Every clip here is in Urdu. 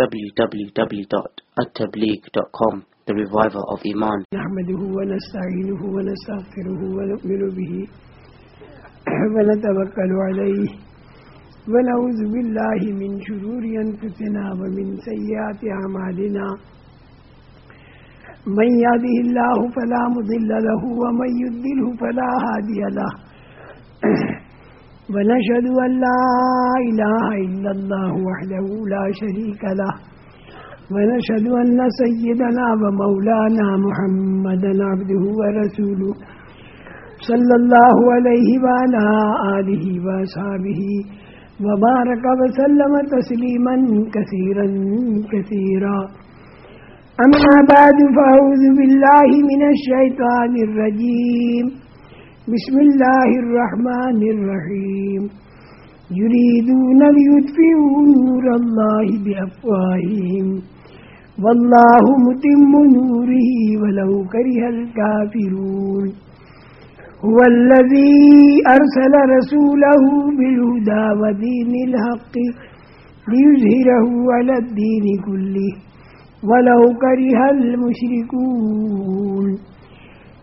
www.attableek.com The Reviver of Iman. نحمده ونستعينه ونستغفره ونؤمن به ونتوكل عليه ونعوذ بالله من شرور أنفسنا ومن سيئات أعمالنا. من يهده الله فلا مضل له ومن يضلله فلا هادي له. ونشهد أن لا إله إلا الله وحده لا شريك له. ونشهد أن سيدنا ومولانا محمدا عبده ورسوله صلى الله عليه وعلى آله وأصحابه وبارك وسلم تسليما كثيرا كثيرا. أما بعد، فأعوذ بالله من الشيطان الرجيم. بسم الله الرحمن الرحيم يريدون ليطفئوا نور الله بأفواههم والله متم نوره ولو كره الكافرون هو الذي أرسل رسوله بالهدى ودين الحق ليظهره على الدين كله ولو كره المشركون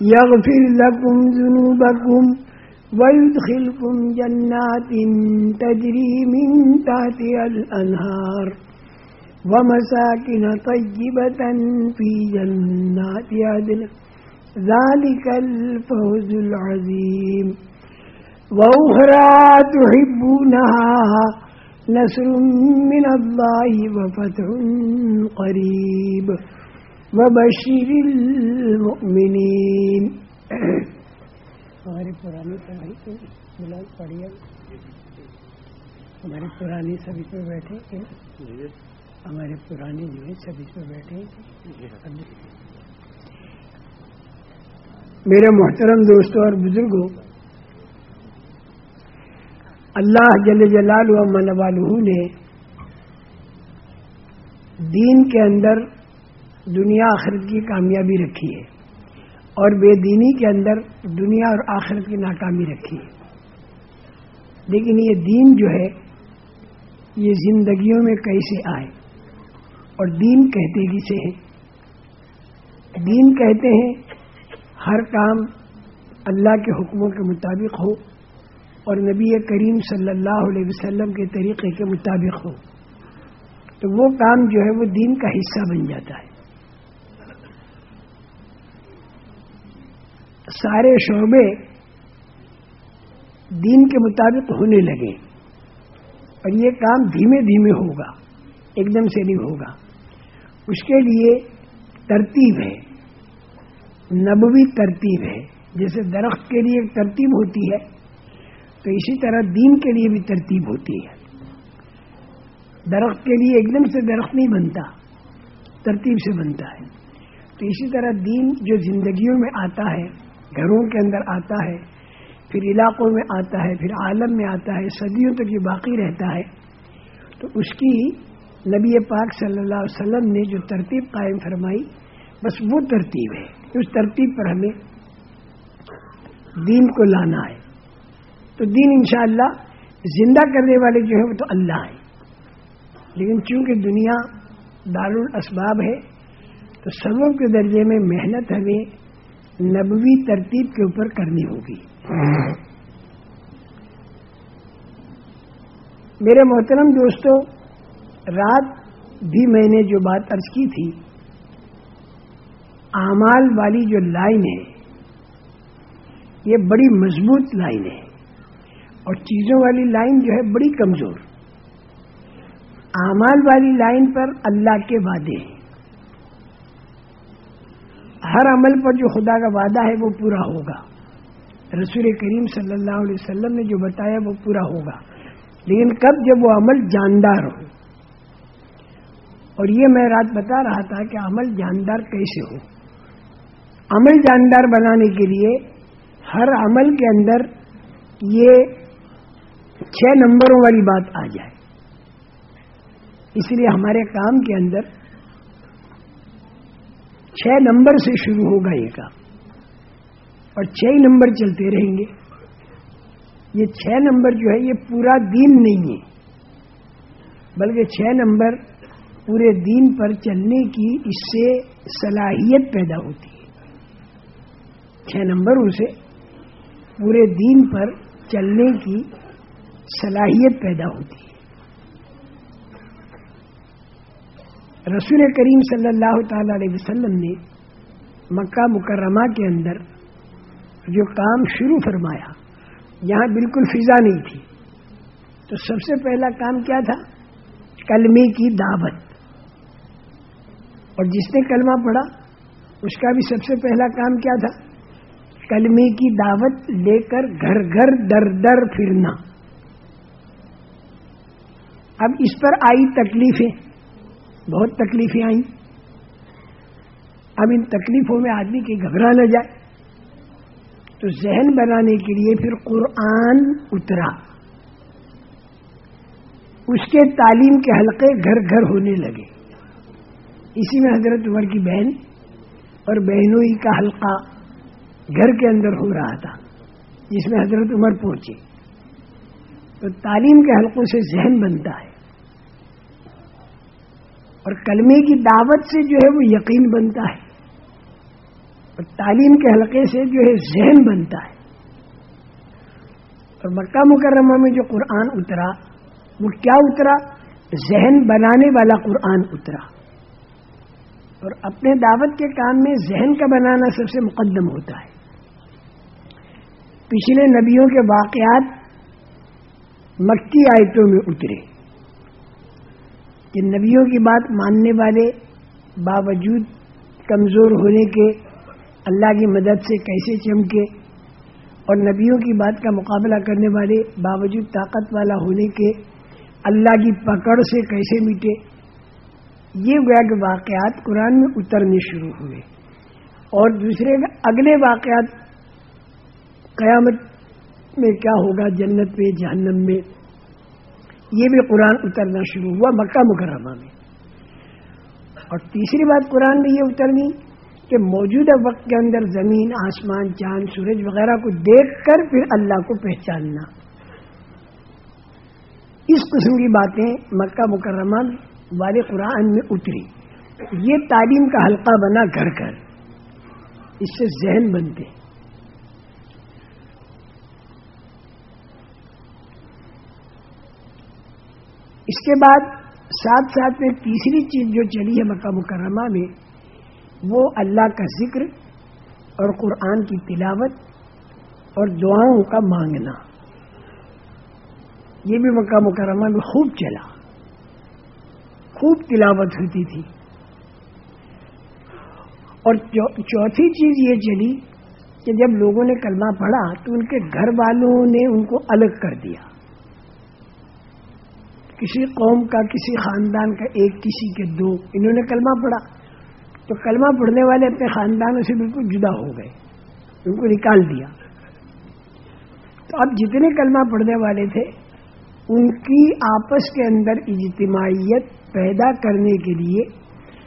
يغفر لكم ذنوبكم ويدخلكم جنات تجري من تحتها الأنهار ومساكن طيبة في جنات عدن. ذلك الفوز العظيم. وأخرى تحبونها نصر من الله وفتح قريب. وبشر المؤمنين. ہماری پرانی بلال ہماری پرانی سب اس میں بیٹھے ہمارے پرانے جو ہے سب اس میں بیٹھے میرے محترم دوستوں اور بزرگوں اللہ جل جلال و من والہ نے دین کے اندر دنیا آخرت کی کامیابی رکھی ہے اور بے دینی کے اندر دنیا اور آخرت کی ناکامی رکھی ہے۔ لیکن یہ دین جو ہے، یہ زندگیوں میں کیسے آئے؟ اور دین کہتے کسے ہیں؟ دین کہتے ہیں ہر کام اللہ کے حکموں کے مطابق ہو اور نبی کریم صلی اللہ علیہ وسلم کے طریقے کے مطابق ہو۔ تو وہ کام جو ہے، وہ دین کا حصہ بن جاتا ہے۔ سارے شعبے دین کے مطابق ہونے لگے۔ اور یہ کام دھیمے دھیمے ہوگا، ایک دم سے نہیں ہوگا۔ اس کے لیے ترتیب ہے، نبوی ترتیب ہے۔ جیسے درخت کے لیے ایک ترتیب ہوتی ہے، تو اسی طرح دین کے لیے بھی ترتیب ہوتی ہے۔ درخت کے لیے ایک دم سے درخت نہیں بنتا، ترتیب سے بنتا ہے۔ تو اسی طرح دین جو زندگیوں میں آتا ہے گھروں کے اندر آتا ہے، پھر علاقوں میں آتا ہے، پھر عالم میں آتا ہے، صدیوں تک یہ باقی رہتا ہے۔ تو اس کی نبی پاک صلی اللہ علیہ وسلم نے جو ترتیب قائم فرمائی، بس وہ ترتیب ہے اس ترتیب پر ہمیں دین کو لانا ہے۔ تو دین انشاءاللہ زندہ کرنے والے جو ہیں وہ تو اللہ ہیں۔ لیکن چونکہ دنیا دار الاسباب ہے، تو سبوں کے درجے میں محنت ہمیں نبوی ترتیب کے اوپر کرنی ہوگی۔ میرے محترم دوستوں رات بھی میں نے جو بات ارض کی تھی، اعمال والی جو لائن ہے، یہ بڑی مضبوط لائن ہے۔ اور چیزوں والی لائن جو ہے، بڑی کمزور۔ اعمال والی لائن پر اللہ کے وعدے ہیں۔ ہر عمل پر جو خدا کا وعدہ ہے وہ پورا ہوگا۔ رسول کریم صلی اللہ علیہ وسلم نے جو بتایا وہ پورا ہوگا۔ لیکن کب جب وہ عمل جاندار ہو۔ اور یہ میں رات بتا رہا تھا کہ عمل جاندار کیسے ہو۔ عمل جاندار بنانے کے لیے ہر عمل کے اندر یہ چھ نمبروں والی بات آ جائے۔ اس لیے ہمارے کام کے اندر چھ نمبر سے شروع ہوگا یہ کام اور چھ نمبر چلتے رہیں گے یہ چھ نمبر جو ہے یہ پورا دین نہیں ہے بلکہ چھ نمبر پورے دین پر چلنے کی اس سے صلاحیت پیدا ہوتی ہے چھ نمبروں سے پورے دین پر چلنے کی صلاحیت پیدا ہوتی ہے رسول کریم صلی اللہ تعالی علیہ وسلم نے مکہ مکرمہ کے اندر جو کام شروع فرمایا، یہاں بالکل فضا نہیں تھی۔ تو سب سے پہلا کام کیا تھا؟ کلمے کی دعوت۔ اور جس نے کلمہ پڑھا، اس کا بھی سب سے پہلا کام کیا تھا؟ کلمے کی دعوت لے کر گھر گھر در در پھرنا۔ اب اس پر آئی تکلیفیں۔ بہت تکلیفیں آئیں۔ اب ان تکلیفوں میں آدمی کے گھبرا نہ جائے۔ تو ذہن بنانے کے لیے پھر قرآن اترا۔ اس کے تعلیم کے حلقے گھر گھر ہونے لگے۔ اسی میں حضرت عمر کی بہن اور بہنوں کا حلقہ گھر کے اندر ہو رہا تھا، جس میں حضرت عمر پہنچے۔ تو تعلیم کے حلقوں سے ذہن بنتا ہے۔ اور کلمے کی دعوت سے جو ہے وہ یقین بنتا ہے اور تعلیم کے حلقے سے جو ہے ذہن بنتا ہے اور مکہ مکرمہ میں جو قرآن اترا، وہ کیا اترا؟ ذہن بنانے والا قرآن اترا۔ اور اپنے دعوت کے کام میں ذہن کا بنانا سب سے مقدم ہوتا ہے۔ پچھلے نبیوں کے واقعات مکی آیتوں میں اترے۔ کہ نبیوں کی بات ماننے والے باوجود کمزور ہونے کے اللہ کی مدد سے کیسے چمکے اور نبیوں کی بات کا مقابلہ کرنے والے باوجود طاقت والا ہونے کے اللہ کی پکڑ سے کیسے مٹے؟ یہ گویا کہ واقعات قرآن میں اترنے شروع ہوئے اور دوسرے اگلے واقعات قیامت میں کیا ہوگا؟ جنت میں، جہنم میں یہ بھی قرآن اترنا شروع ہوا مکہ مکرمہ میں۔ اور تیسری بات قرآن میں یہ اترنی کہ موجودہ وقت کے اندر زمین، آسمان، چاند، سورج وغیرہ کو دیکھ کر پھر اللہ کو پہچاننا۔ اس قسم کی باتیں مکہ مکرمہ والے قرآن میں اتری۔ یہ تعلیم کا حلقہ بنا گھر گھر۔ اس سے ذہن بنتے۔ اس کے بعد ساتھ ساتھ میں تیسری چیز جو چلی ہے مکہ مکرمہ میں، وہ اللہ کا ذکر اور قرآن کی تلاوت اور دعاؤں کا مانگنا۔ یہ بھی مکہ مکرمہ میں خوب چلا۔ خوب تلاوت ہوتی تھی۔ اور چوتھی چیز یہ چلی کہ جب لوگوں نے کلمہ پڑھا تو ان کے گھر والوں نے ان کو الگ کر دیا۔ کسی قوم کا، کسی خاندان کا ایک، کسی کے دو۔ انہوں نے کلمہ پڑھا۔ تو کلمہ پڑھنے والے اپنے خاندانوں سے بالکل جدا ہو گئے۔ ان کو نکال دیا۔ تو اب جتنے کلمہ پڑھنے والے تھے، ان کی آپس کے اندر اجتماعیت پیدا کرنے کے لیے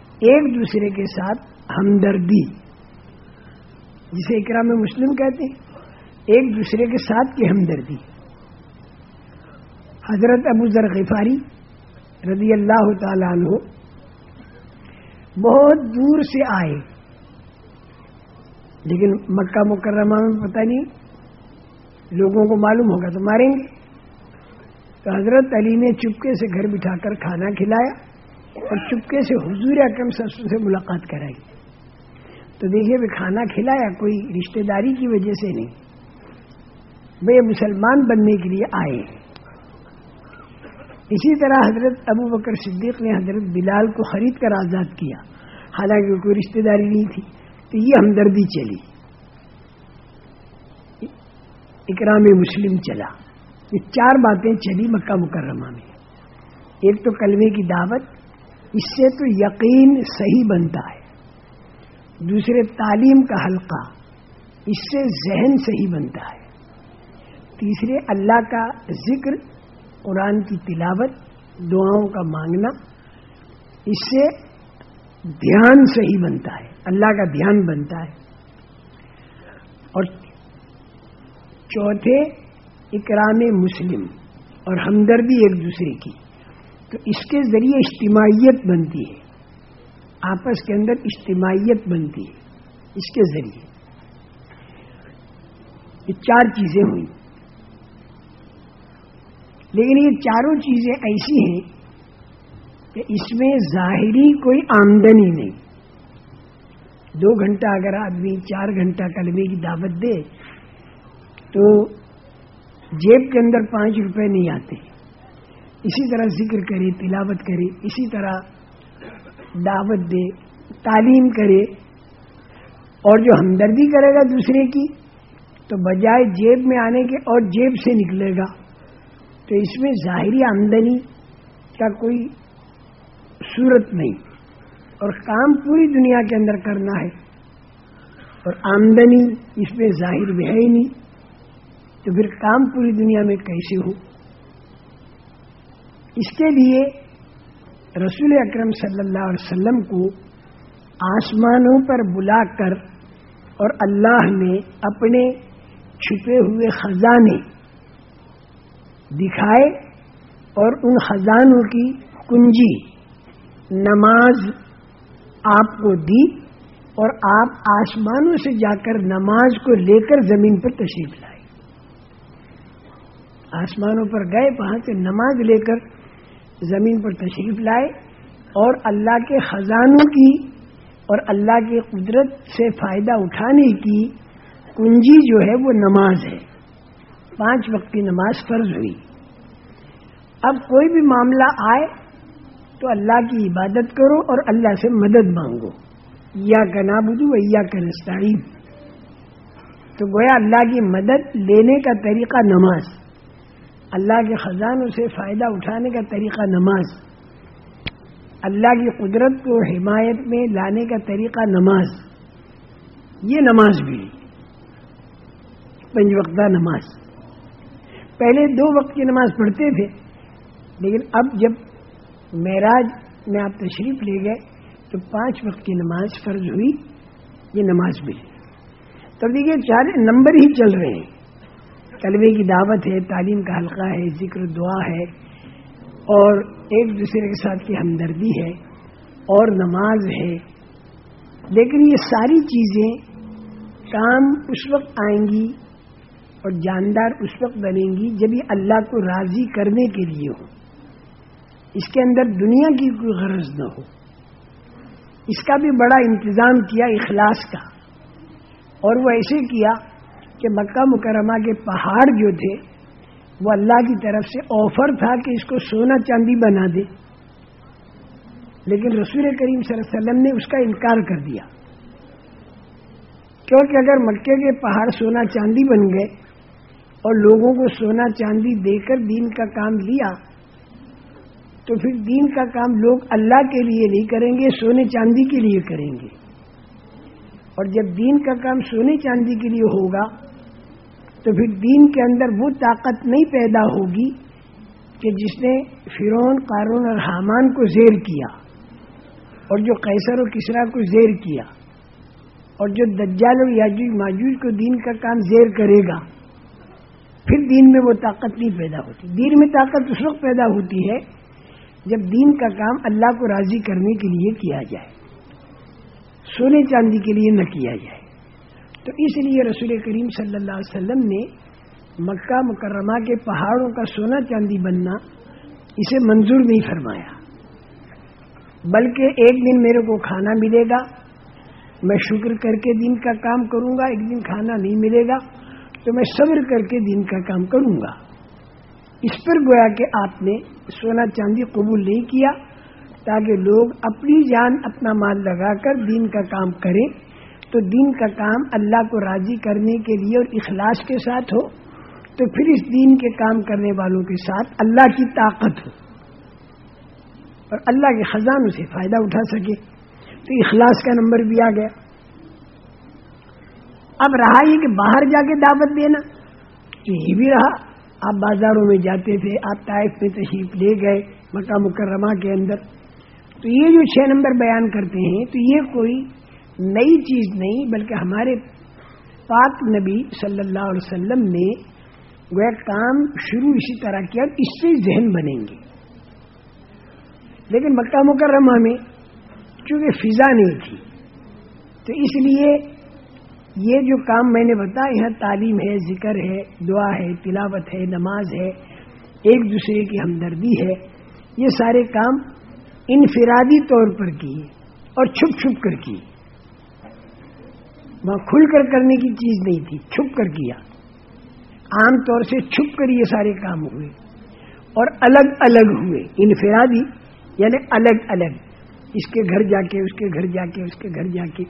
ایک دوسرے کے ساتھ ہمدردی، جسے اکرام مسلم کہتے ہیں، ایک دوسرے کے ساتھ کی ہمدردی۔ حضرت ابو ذر غفاری رضی اللہ تعالیٰ عنہ بہت دور سے آئے۔ لیکن مکہ مکرمہ میں پتہ نہیں لوگوں کو معلوم ہوگا تو ماریں گے۔ تو حضرت علی نے چپکے سے گھر بٹھا کر کھانا کھلایا اور چپکے سے حضور اکرم سسر سے ملاقات کرائی۔ تو دیکھیے کھانا کھلایا کوئی رشتہ داری کی وجہ سے نہیں۔ وہ مسلمان بننے کے لیے آئے۔ اسی طرح حضرت ابو بکر صدیق نے حضرت بلال کو خرید کر آزاد کیا۔ حالانکہ کوئی رشتہ داری نہیں تھی، تو یہ ہمدردی چلی۔ اکرام مسلم چلا۔ یہ چار باتیں چلی مکہ مکرمہ میں۔ ایک تو کلمے کی دعوت، اس سے تو یقین صحیح بنتا ہے۔ دوسرے، تعلیم کا حلقہ، اس سے ذہن صحیح بنتا ہے۔ تیسرے، اللہ کا ذکر قرآن کی تلاوت، دعاؤں کا مانگنا، اس سے دھیان صحیح بنتا ہے، اللہ کا دھیان بنتا ہے۔ اور چوتھے، اکرام مسلم اور ہمدردی ایک دوسرے کی۔ تو اس کے ذریعے اجتماعیت بنتی ہے۔ آپس کے اندر اجتماعیت بنتی ہے۔ اس کے ذریعے۔ یہ چار چیزیں ہوئی۔ لیکن یہ چاروں چیزیں ایسی ہیں کہ اس میں ظاہری کوئی آمدنی نہیں۔ دو گھنٹہ اگر آدمی چار گھنٹہ کلمے کی دعوت دے، تو جیب کے اندر پانچ روپے نہیں آتے۔ اسی طرح ذکر کرے، تلاوت کرے، اسی طرح دعوت دے، تعلیم کرے۔ اور جو ہمدردی کرے گا دوسرے کی، تو بجائے جیب میں آنے کے اور جیب سے نکلے گا۔ تو اس میں ظاہری آمدنی کا کوئی صورت نہیں۔ اور کام پوری دنیا کے اندر کرنا ہے۔ اور آمدنی اس میں ظاہر بھی ہے ہی نہیں۔ تو پھر کام پوری دنیا میں کیسے ہو؟ اس کے لیے رسول اکرم صلی اللہ علیہ وسلم کو آسمانوں پر بلا کر اور اللہ نے اپنے چھپے ہوئے خزانے دکھائے اور ان خزانوں کی کنجی، نماز آپ کو دی اور آپ آسمانوں سے جا کر نماز کو لے کر زمین پر تشریف لائے۔ آسمانوں پر گئے، وہاں سے نماز لے کر زمین پر تشریف لائے اور اللہ کے خزانوں کی اور اللہ کی قدرت سے فائدہ اٹھانے کی کنجی جو ہے وہ نماز ہے۔ پانچ وقت کی نماز فرض ہوئی۔ اب کوئی بھی معاملہ آئے تو اللہ کی عبادت کرو اور اللہ سے مدد مانگو۔ یا کا نابدو یا کا تو گویا اللہ کی مدد لینے کا طریقہ نماز۔ اللہ کے خزانوں سے فائدہ اٹھانے کا طریقہ نماز۔ اللہ کی قدرت کو حمایت میں لانے کا طریقہ نماز۔ یہ نماز بھی پنج وقتہ نماز۔ پہلے دو وقت کی نماز پڑھتے تھے، لیکن اب جب معراج میں آپ تشریف لے گئے، تو پانچ وقت کی نماز فرض ہوئی، یہ نماز بھی۔ تب دیکھیے، چار نمبر ہی چل رہے ہیں۔ کلبے کی دعوت ہے، تعلیم کا حلقہ ہے، ذکر دعا ہے، اور ایک دوسرے کے ساتھ کی ہمدردی ہے، اور نماز ہے۔ لیکن یہ ساری چیزیں کام اس وقت آئیں گی اور جاندار اس وقت بنیں گی جب یہ اللہ کو راضی کرنے کے لیے ہو۔ اس کے اندر دنیا کی کوئی غرض نہ ہو۔ اس کا بھی بڑا انتظام کیا اخلاص کا۔ اور وہ ایسے کیا کہ مکہ مکرمہ کے پہاڑ جو تھے، وہ اللہ کی طرف سے آفر تھا کہ اس کو سونا چاندی بنا دے۔ لیکن رسول کریم صلی اللہ علیہ وسلم نے اس کا انکار کر دیا۔ کیونکہ اگر مکے کے پہاڑ سونا چاندی بن گئے اور لوگوں کو سونا چاندی دے کر دین کا کام لیا، تو پھر دین کا کام لوگ اللہ کے لیے نہیں کریں گے، سونے چاندی کے لیے کریں گے۔ اور جب دین کا کام سونے چاندی کے لیے ہوگا، تو پھر دین کے اندر وہ طاقت نہیں پیدا ہوگی کہ جس نے فرون قارون اور حامان کو زیر کیا، اور جو قیصر و کسرا کو زیر کیا، اور جو دجال اور یاجوج، ماجوج کو دین کا کام زیر کرے گا۔ پھر دین میں وہ طاقت نہیں پیدا ہوتی۔ دین میں طاقت اس وقت پیدا ہوتی ہے جب دین کا کام اللہ کو راضی کرنے کے لیے کیا جائے۔ سونے چاندی کے لیے نہ کیا جائے۔ تو اس لیے رسول کریم صلی اللہ علیہ وسلم نے مکہ مکرمہ کے پہاڑوں کا سونا چاندی بننا اسے منظور نہیں فرمایا۔ بلکہ ایک دن میرے کو کھانا ملے گا، میں شکر کر کے دن کا کام کروں گا، ایک دن کھانا نہیں ملے گا۔ تو میں صبر کر کے دن کا کام کروں گا۔ اس پر گویا کہ آپ نے سونا چاندی قبول نہیں کیا تاکہ لوگ اپنی جان، اپنا مال لگا کر دین کا کام کریں، تو دین کا کام اللہ کو راضی کرنے کے لیے اور اخلاص کے ساتھ ہو، تو پھر اس دین کے کام کرنے والوں کے ساتھ اللہ کی طاقت ہو۔ اور اللہ کے خزانوں سے فائدہ اٹھا سکے۔ تو اخلاص کا نمبر بھی آ گیا۔ اب رہا یہ کہ باہر جا کے دعوت دینا۔ یہ بھی رہا۔ آپ بازاروں میں جاتے تھے، آپ طائف میں تشریف لے گئے مکہ مکرمہ کے اندر۔ تو یہ جو چھ نمبر بیان کرتے ہیں، تو یہ کوئی نئی چیز نہیں، بلکہ ہمارے پاک نبی صلی اللہ علیہ وسلم نے وہ کام شروع اسی طرح کیا اس سے ذہن بنیں گے۔ لیکن مکہ مکرمہ میں چونکہ فضا نہیں تھی، تو اس لیے یہ جو کام میں نے بتایا، یہاں تعلیم ہے، ذکر ہے، دعا ہے، تلاوت ہے، نماز ہے، ایک دوسرے کی ہمدردی ہے، یہ سارے کام انفرادی طور پر کیے اور چھپ چھپ کر کیے۔ وہاں کھل کر کرنے کی چیز نہیں تھی، چھپ کر کیا۔ عام طور سے چھپ کر یہ سارے کام ہوئے اور الگ الگ ہوئے، انفرادی یعنی الگ الگ۔ اس کے گھر جا کے، اس کے گھر جا کے، اس کے گھر جا کے۔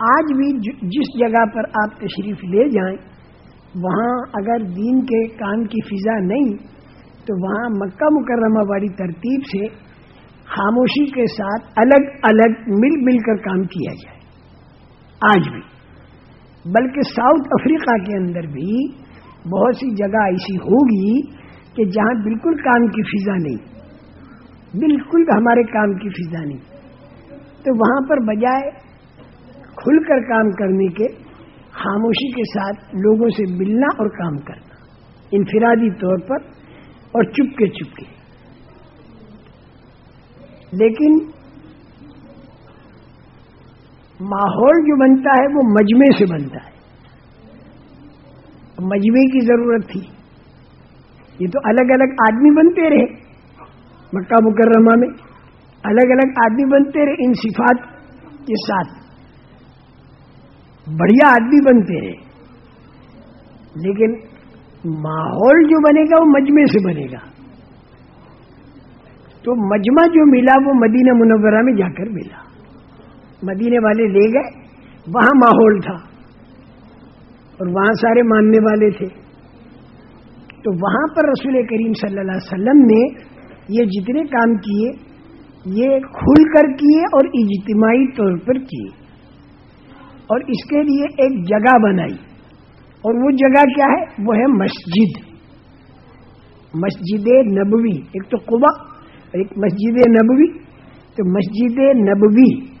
آج بھی جس جگہ پر آپ تشریف لے جائیں، وہاں اگر دین کے کام کی فضا نہیں، تو وہاں مکہ مکرمہ والی ترتیب سے خاموشی کے ساتھ الگ الگ مل مل کر کام کیا جائے۔ آج بھی۔ بلکہ ساؤتھ افریقہ کے اندر بھی بہت سی جگہ ایسی ہوگی کہ جہاں بالکل کام کی فضا نہیں، بالکل ہمارے کام کی فضا نہیں۔ تو وہاں پر بجائے کھل کر کام کرنے کے خاموشی کے ساتھ لوگوں سے ملنا اور کام کرنا، انفرادی طور پر اور چپکے چپکے۔ لیکن ماحول جو بنتا ہے وہ مجمے سے بنتا ہے۔ مجمے کی ضرورت تھی۔ یہ تو الگ الگ آدمی بنتے رہے۔ مکہ مکرمہ میں الگ الگ آدمی بنتے رہے۔ ان صفات کے ساتھ۔ بڑھیا آدمی بنتے ہیں۔ لیکن ماحول جو بنے گا وہ مجمے سے بنے گا۔ تو مجمع جو ملا وہ مدینہ منورہ میں جا کر ملا۔ مدینے والے لے گئے، وہاں ماحول تھا۔ اور وہاں سارے ماننے والے تھے۔ تو وہاں پر رسول کریم صلی اللہ علیہ وسلم نے یہ جتنے کام کیے، یہ کھل کر کیے اور اجتماعی طور پر کیے۔ اور اس کے لیے ایک جگہ بنائی۔ اور وہ جگہ کیا ہے؟ وہ ہے مسجد۔ مسجد نبوی۔ ایک تو قبا ایک مسجد نبوی۔ تو مسجد نبوی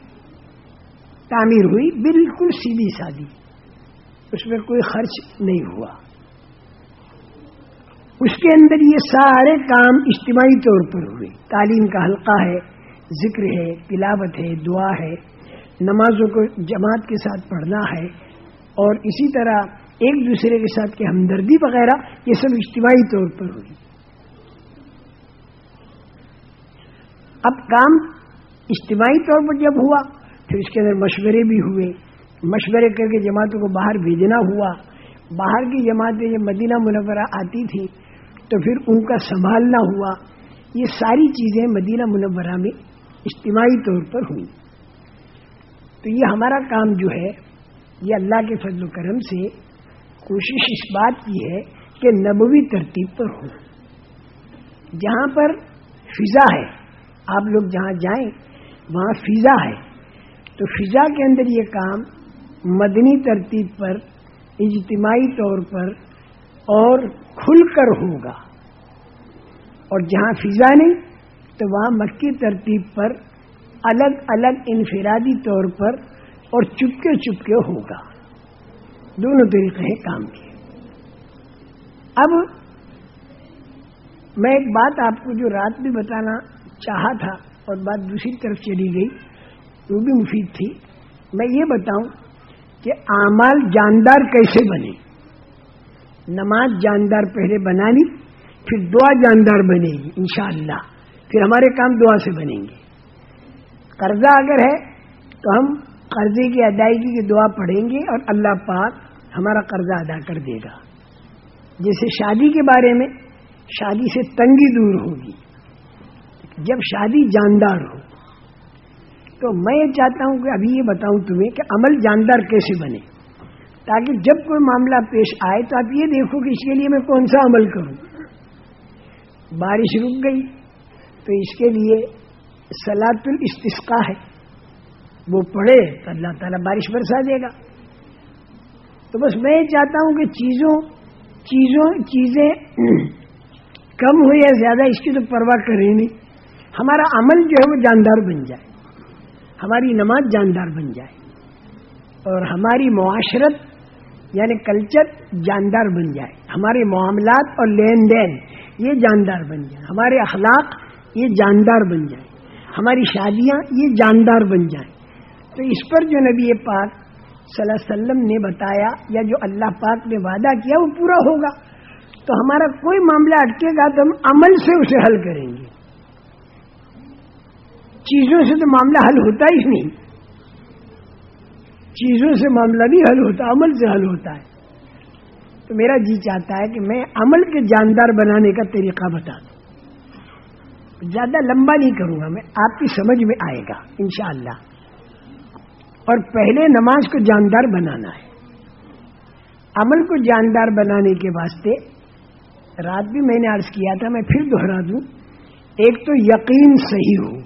تعمیر ہوئی، بالکل سیدھی سادی۔ اس میں کوئی خرچ نہیں ہوا۔ اس کے اندر یہ سارے کام اجتماعی طور پر ہوئے۔ تعلیم کا حلقہ ہے، ذکر ہے، تلاوت ہے، دعا ہے۔ نمازوں کو جماعت کے ساتھ پڑھنا ہے اور اسی طرح ایک دوسرے کے ساتھ کی ہمدردی وغیرہ، یہ سب اجتماعی طور پر ہوئی۔ اب کام اجتماعی طور پر جب ہوا، پھر اس کے اندر مشورے بھی ہوئے۔ مشورے کر کے جماعتوں کو باہر بھیجنا ہوا۔ باہر کی جماعتیں جب مدینہ منورہ آتی تھی تو پھر ان کا سنبھالنا ہوا۔ یہ ساری چیزیں مدینہ منورہ میں اجتماعی طور پر ہوئی۔ تو یہ ہمارا کام جو ہے، یہ اللہ کے فضل و کرم سے کوشش اس بات کی ہے کہ نبوی ترتیب پر ہو جہاں پر فضا ہے، آپ لوگ جہاں جائیں، وہاں فضا ہے۔ تو فضا کے اندر یہ کام مدنی ترتیب پر، اجتماعی طور پر اور کھل کر ہوگا۔ اور جہاں فضا نہیں، تو وہاں مکی ترتیب پر الگ الگ انفرادی طور پر اور چپکے چپکے ہوگا۔ دونوں طریقے ہیں کام کے۔ اب میں ایک بات آپ کو جو رات بھی بتانا چاہا تھا اور بات دوسری طرف چلی گئی، وہ بھی مفید تھی۔ میں یہ بتاؤں کہ اعمال جاندار کیسے بنے؟ نماز جاندار پہلے بنا لی پھر دعا جاندار بنے گی، انشاءاللہ۔ پھر ہمارے کام دعا سے بنیں گے۔ قرضہ اگر ہے تو ہم قرضے کی ادائیگی کی دعا پڑھیں گے اور اللہ پاک ہمارا قرضہ ادا کر دے گا۔ جیسے شادی کے بارے میں شادی سے تنگی دور ہوگی، جب شادی جاندار ہو، تو میں یہ چاہتا ہوں کہ ابھی یہ بتاؤں تمہیں کہ عمل جاندار کیسے بنے۔ تاکہ جب کوئی معاملہ پیش آئے تو آپ یہ دیکھو کہ اس کے لیے میں کون سا عمل کروں۔ بارش رک گئی تو اس کے لیے سلاط الاستسقا ہے۔ وہ پڑھے تو اللہ تعالیٰ بارش برسا دے گا۔ تو بس میں چاہتا ہوں کہ چیزوں چیزوں، چیزیں کم ہو یا زیادہ، اس کی تو پرواہ کریں نہیں۔ ہمارا عمل جو ہے وہ جاندار بن جائے۔ ہماری نماز جاندار بن جائے۔ اور ہماری معاشرت یعنی کلچر جاندار بن جائے۔ ہمارے معاملات اور لین دین، یہ جاندار بن جائے۔ ہمارے اخلاق، یہ جاندار بن جائے۔ ہماری شادیاں یہ جاندار بن جائیں۔ تو اس پر جو نبی پاک صلی اللہ علیہ وسلم نے بتایا یا جو اللہ پاک نے وعدہ کیا وہ پورا ہوگا۔ تو ہمارا کوئی معاملہ اٹکے گا تو ہم عمل سے اسے حل کریں گے۔ چیزوں سے تو معاملہ حل ہوتا ہی نہیں۔ چیزوں سے معاملہ نہیں حل ہوتا، عمل سے حل ہوتا ہے۔ تو میرا جی چاہتا ہے کہ میں عمل کے جاندار بنانے کا طریقہ بتا دوں زیادہ لمبا نہیں کروں گا میں، آپ کی سمجھ میں آئے گا، انشاءاللہ۔ اور پہلے نماز کو جاندار بنانا ہے۔ عمل کو جاندار بنانے کے واسطے رات بھی میں نے عرض کیا تھا، میں پھر دوہرا دوں۔ ایک تو یقین صحیح ہو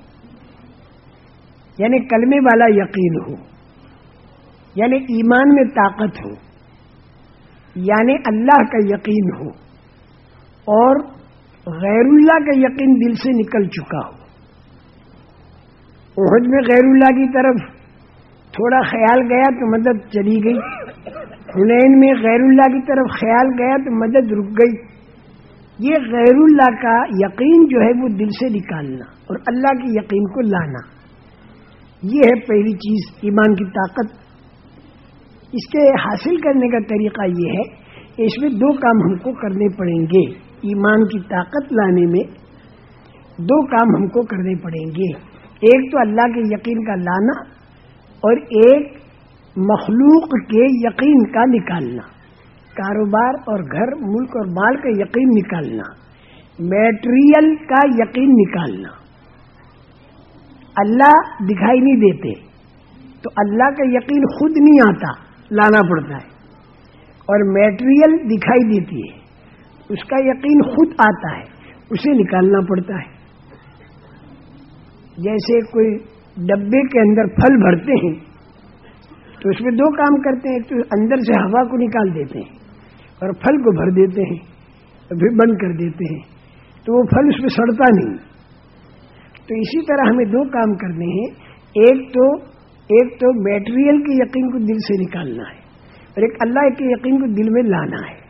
یعنی کلمے والا یقین ہو یعنی ایمان میں طاقت ہو یعنی اللہ کا یقین ہو، اور غیر اللہ کا یقین دل سے نکل چکا ہو۔ عہد میں غیر اللہ کی طرف تھوڑا خیال گیا تو مدد چلی گئی۔ حنین میں غیر اللہ کی طرف خیال گیا تو مدد رک گئی۔ یہ غیر اللہ کا یقین جو ہے وہ دل سے نکالنا اور اللہ کے یقین کو لانا۔ یہ ہے پہلی چیز، ایمان کی طاقت۔ اس کے حاصل کرنے کا طریقہ یہ ہے کہ اس میں دو کام ہم کو کرنے پڑیں گے۔ ایمان کی طاقت لانے میں دو کام ہم کو کرنے پڑیں گے۔ ایک تو اللہ کے یقین کا لانا اور ایک مخلوق کے یقین کا نکالنا۔ کاروبار اور گھر، ملک اور مال کا یقین نکالنا۔ میٹریل کا یقین نکالنا۔ اللہ دکھائی نہیں دیتے، تو اللہ کا یقین خود نہیں آتا، لانا پڑتا ہے۔ اور میٹریل دکھائی دیتی ہے۔ اس کا یقین خود آتا ہے، اسے نکالنا پڑتا ہے۔ جیسے کوئی ڈبے کے اندر پھل بھرتے ہیں، تو اس میں دو کام کرتے ہیں، تو اندر سے ہوا کو نکال دیتے ہیں اور پھل کو بھر دیتے ہیں پھر بند کر دیتے ہیں۔ تو وہ پھل اس میں سڑتا نہیں۔ تو اسی طرح ہمیں دو کام کرنے ہیں۔ ایک تو ایک تو میٹریل کے یقین کو دل سے نکالنا ہے اور ایک اللہ کے یقین کو دل میں لانا ہے۔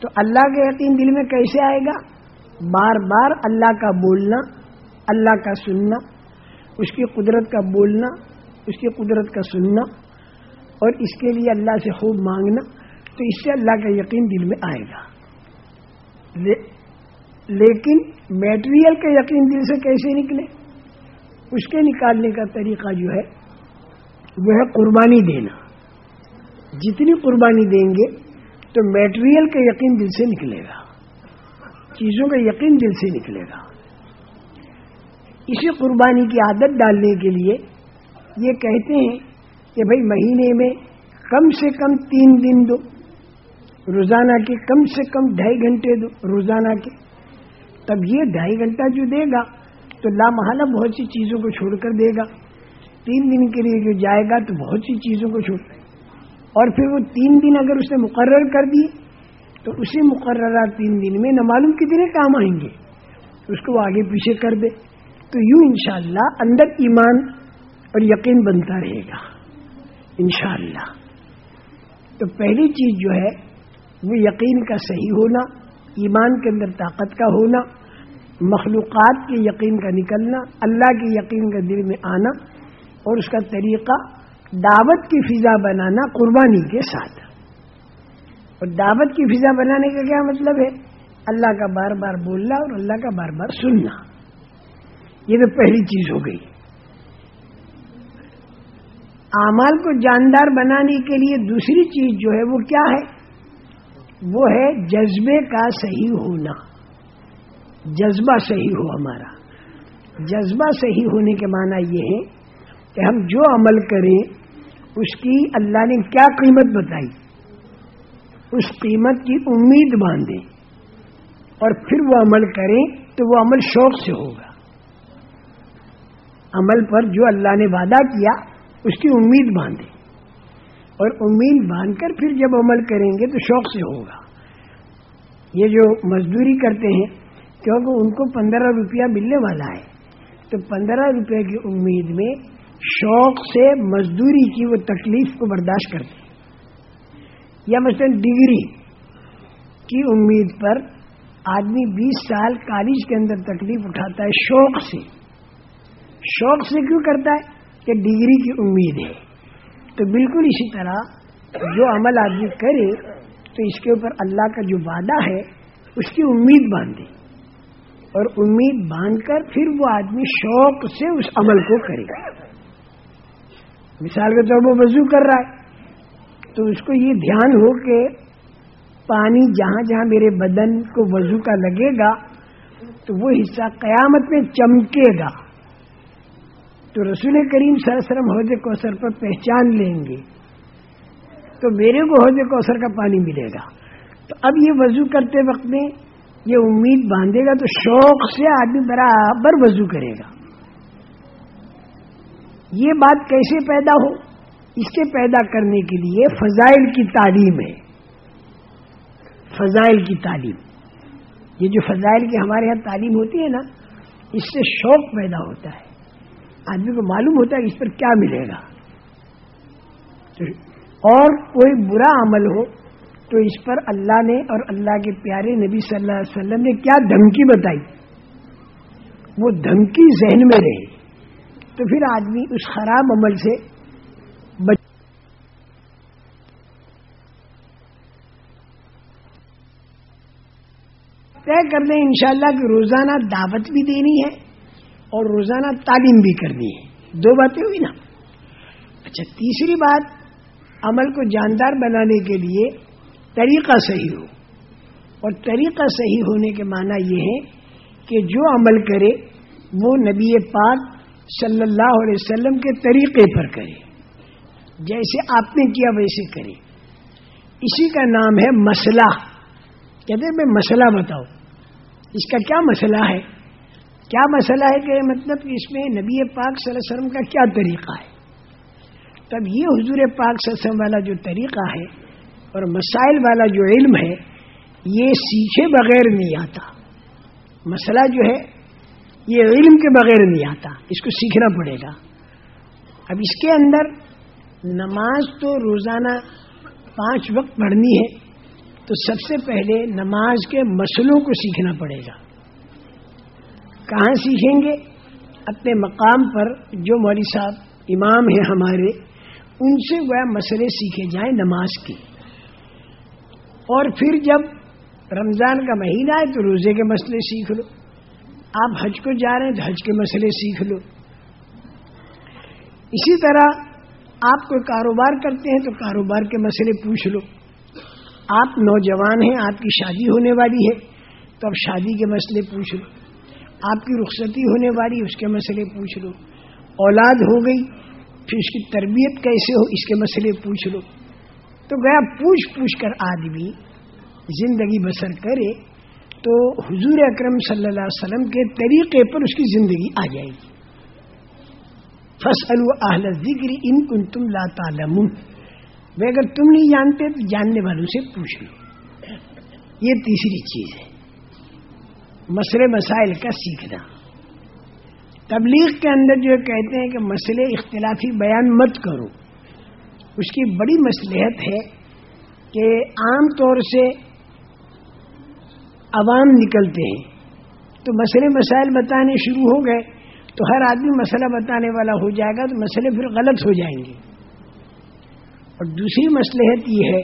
تو اللہ کا یقین دل میں کیسے آئے گا؟ بار بار اللہ کا بولنا، اللہ کا سننا، اس کی قدرت کا بولنا، اس کی قدرت کا سننا، اور اس کے لیے اللہ سے خوب مانگنا، تو اس سے اللہ کا یقین دل میں آئے گا۔ لیکن میٹریل کے یقین دل سے کیسے نکلے؟ اس کے نکالنے کا طریقہ جو ہے، وہ ہے قربانی دینا۔ جتنی قربانی دیں گے تو میٹریل کا یقین دل سے نکلے گا۔ چیزوں کا یقین دل سے نکلے گا۔ اسی قربانی کی عادت ڈالنے کے لیے یہ کہتے ہیں کہ بھائی مہینے میں کم سے کم تین دن دو۔ روزانہ کے کم سے کم ڈھائی گھنٹے دو۔ روزانہ کے۔ تب یہ ڈھائی گھنٹہ جو دے گا تو لامحالہ بہت سی چیزوں کو چھوڑ کر دے گا۔ تین دن کے لیے جو جائے گا تو بہت سی چیزوں کو چھوڑ اور پھر وہ تین دن اگر اس نے مقرر کر دیے تو اسی مقررہ تین دن میں نہ معلوم کتنے کام آئیں گے۔ اس کو وہ آگے پیچھے کر دے۔ تو یوں انشاءاللہ اندر ایمان اور یقین بنتا رہے گا۔ انشاءاللہ۔ تو پہلی چیز جو ہے، وہ یقین کا صحیح ہونا، ایمان کے اندر طاقت کا ہونا، مخلوقات کے یقین کا نکلنا، اللہ کے یقین کا دل میں آنا اور اس کا طریقہ دعوت کی فضا بنانا قربانی کے ساتھ۔ اور دعوت کی فضا بنانے کا کیا مطلب ہے؟ اللہ کا بار بار بولنا اور اللہ کا بار بار سننا۔ یہ تو پہلی چیز ہو گئی۔ اعمال کو جاندار بنانے کے لیے دوسری چیز جو ہے وہ کیا ہے؟ وہ ہے جذبے کا صحیح ہونا۔ جذبہ صحیح ہو ہمارا۔ جذبہ صحیح ہونے کے معنی یہ ہے کہ ہم جو عمل کریں اس کی اللہ نے کیا قیمت بتائی؟ اس قیمت کی امید باندھیں اور پھر وہ عمل کریں تو وہ عمل شوق سے ہوگا۔ عمل پر جو اللہ نے وعدہ کیا، اس کی امید باندھے اور امید باندھ کر پھر جب عمل کریں گے تو شوق سے ہوگا۔ یہ جو مزدوری کرتے ہیں، کیونکہ ان کو پندرہ روپیہ ملنے والا ہے، تو پندرہ روپے کی امید میں شوق سے مزدوری کی وہ تکلیف کو برداشت کرتے ہیں۔ یا مثلا ڈگری کی امید پر آدمی بیس سال کالج کے اندر تکلیف اٹھاتا ہے شوق سے۔ شوق سے کیوں کرتا ہے؟ کہ ڈگری کی امید ہے۔ تو بالکل اسی طرح جو عمل آدمی کرے، تو اس کے اوپر اللہ کا جو وعدہ ہے، اس کی امید باندھے۔ اور امید باندھ کر پھر وہ آدمی شوق سے اس عمل کو کرے۔ گا مثال کے طور پر وضو کر رہا ہے۔ تو اس کو یہ دھیان ہو کہ پانی جہاں جہاں میرے بدن کو وضو کا لگے گا، تو وہ حصہ قیامت میں چمکے گا۔ تو رسول کریم صلی حوض کوثر پر پہچان لیں گے۔ تو میرے کو حوض کوثر کا پانی ملے گا۔ تو اب یہ وضو کرتے وقت میں یہ امید باندھے گا تو شوق سے آدمی برابر وضو کرے گا۔ یہ بات کیسے پیدا ہو؟ اس کے پیدا کرنے کے لیے فضائل کی تعلیم ہے۔ فضائل کی تعلیم۔ یہ جو فضائل کی ہمارے یہاں تعلیم ہوتی ہے نا، اس سے شوق پیدا ہوتا ہے۔ آدمی کو معلوم ہوتا ہے کہ اس پر کیا ملے گا۔ اور کوئی برا عمل ہو، تو اس پر اللہ نے اور اللہ کے پیارے نبی صلی اللہ علیہ وسلم نے کیا دھمکی بتائی۔ وہ دھمکی ذہن میں رہے تو پھر آدمی اس خراب عمل سے بچ طے کر لیں انشاءاللہ کہ روزانہ دعوت بھی دینی ہے اور روزانہ تعلیم بھی کرنی ہے۔ دو باتیں ہوئی نا۔ اچھا تیسری بات، عمل کو جاندار بنانے کے لیے طریقہ صحیح ہو۔ اور طریقہ صحیح ہونے کے معنی یہ ہے کہ جو عمل کرے، وہ نبی پاک صلی اللہ علیہ وسلم کے طریقے پر کرے۔ جیسے آپ نے کیا ویسے کرے۔ اسی کا نام ہے مسئلہ۔ کہتے میں مسئلہ بتاؤ اس کا کیا مسئلہ ہے؟ کیا مسئلہ ہے کہ مطلب اس میں نبی پاک صلی اللہ علیہ وسلم کا کیا طریقہ ہے؟ تب یہ حضور پاک صلی اللہ علیہ وسلم والا جو طریقہ ہے اور مسائل والا جو علم ہے، یہ سیکھے بغیر نہیں آتا۔ مسئلہ جو ہے یہ علم کے بغیر نہیں آتا، اس کو سیکھنا پڑے گا۔ اب اس کے اندر نماز تو روزانہ پانچ وقت پڑھنی ہے، تو سب سے پہلے نماز کے مسئلوں کو سیکھنا پڑے گا۔ کہاں سیکھیں گے؟ اپنے مقام پر جو مولوی صاحب امام ہیں ہمارے، ان سے وہ مسئلے سیکھے جائیں نماز کی اور پھر جب رمضان کا مہینہ ہے تو روزے کے مسئلے سیکھ لو۔ آپ حج کو جا رہے ہیں تو حج کے مسئلے سیکھ لو۔ اسی طرح آپ کوئی کاروبار کرتے ہیں تو کاروبار کے مسئلے پوچھ لو۔ آپ نوجوان ہیں، آپ کی شادی ہونے والی ہے، تو اب شادی کے مسئلے پوچھ لو۔ آپ کی رخصتی ہونے والی اس کے مسئلے پوچھ لو۔ اولاد ہو گئی، پھر اس کی تربیت کیسے ہو، اس کے مسئلے پوچھ لو۔ تو گیا پوچھ پوچھ کر آدمی زندگی بسر کرے۔ تو حضور اکرم صلی اللہ علیہ وسلم کے طریقے پر اس کی زندگی آ جائے گی۔ فصل اہل ذکر ان کن تم لاتا اگر تم نہیں جانتے تو جاننے والوں سے پوچھ لو۔ یہ تیسری چیز ہے۔ مسئلے مسائل کا سیکھنا۔ تبلیغ کے اندر جو کہتے ہیں کہ مسئلے اختلافی بیان مت کرو۔ اس کی بڑی مصلحت ہے کہ عام طور سے عوام نکلتے ہیں۔ تو مسئلے مسائل بتانے شروع ہو گئے۔ تو ہر آدمی مسئلہ بتانے والا ہو جائے گا تو مسئلے پھر غلط ہو جائیں گے۔ اور دوسری مصلحت یہ ہے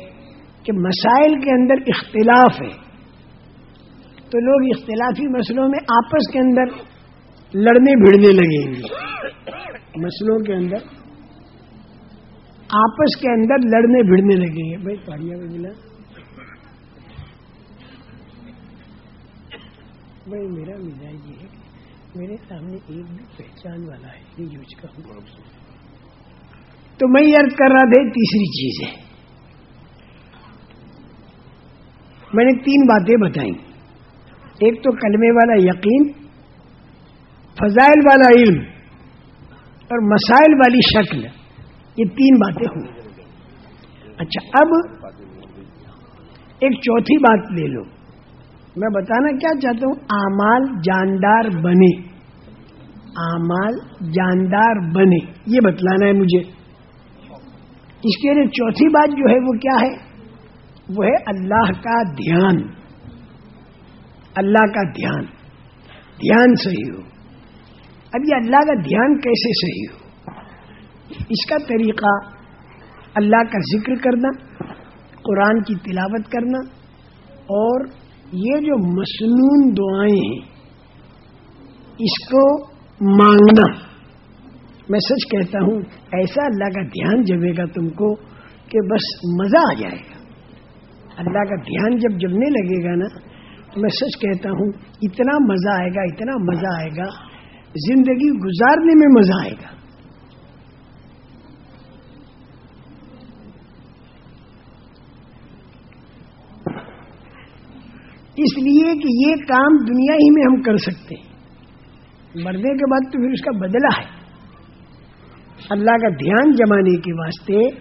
کہ مسائل کے اندر اختلاف ہے۔ تو لوگ اختلافی مسئلوں میں آپس کے اندر لڑنے بھیڑنے لگیں گے۔ مسئلوں کے اندر آپس کے اندر لڑنے بھیڑنے لگیں گے۔ بھائی پہاڑیاں ملا۔ بھائی میرا مزاج یہ ہے میرے سامنے ایک بھی پہچان والا ہے، یہ یوز کا تو میں یہ کر رہا تھا تیسری چیز ہے۔ میں نے تین باتیں بتائیں۔ ایک تو کلمے والا یقین، فضائل والا علم اور مسائل والی شکل، یہ تین باتیں ہوئی اچھا اب ایک چوتھی بات لے لو۔ میں بتانا کیا چاہتا ہوں؟ آمال جاندار بنے۔ آمال جاندار بنے۔ یہ بتلانا ہے مجھے۔ اس کے لیے چوتھی بات جو ہے وہ کیا ہے؟ وہ ہے اللہ کا دھیان۔ اللہ کا دھیان۔ دھیان صحیح ہو۔ اب یہ اللہ کا دھیان کیسے صحیح ہو؟ اس کا طریقہ اللہ کا ذکر کرنا، قرآن کی تلاوت کرنا اور یہ جو مصنون دعائیں ہیں اس کو مانگنا، میں سچ کہتا ہوں، ایسا اللہ کا دھیان جمے گا تم کو کہ بس مزہ آ جائے گا۔ اللہ کا دھیان جب جمنے لگے گا نا، تو میں سچ کہتا ہوں، اتنا مزہ آئے گا، اتنا مزہ آئے گا، زندگی گزارنے میں مزہ آئے گا اس لیے کہ یہ کام دنیا ہی میں ہم کر سکتے ہیں۔ مرنے کے بعد تو پھر اس کا بدلہ ہے۔ اللہ کا دھیان جمانے کے واسطے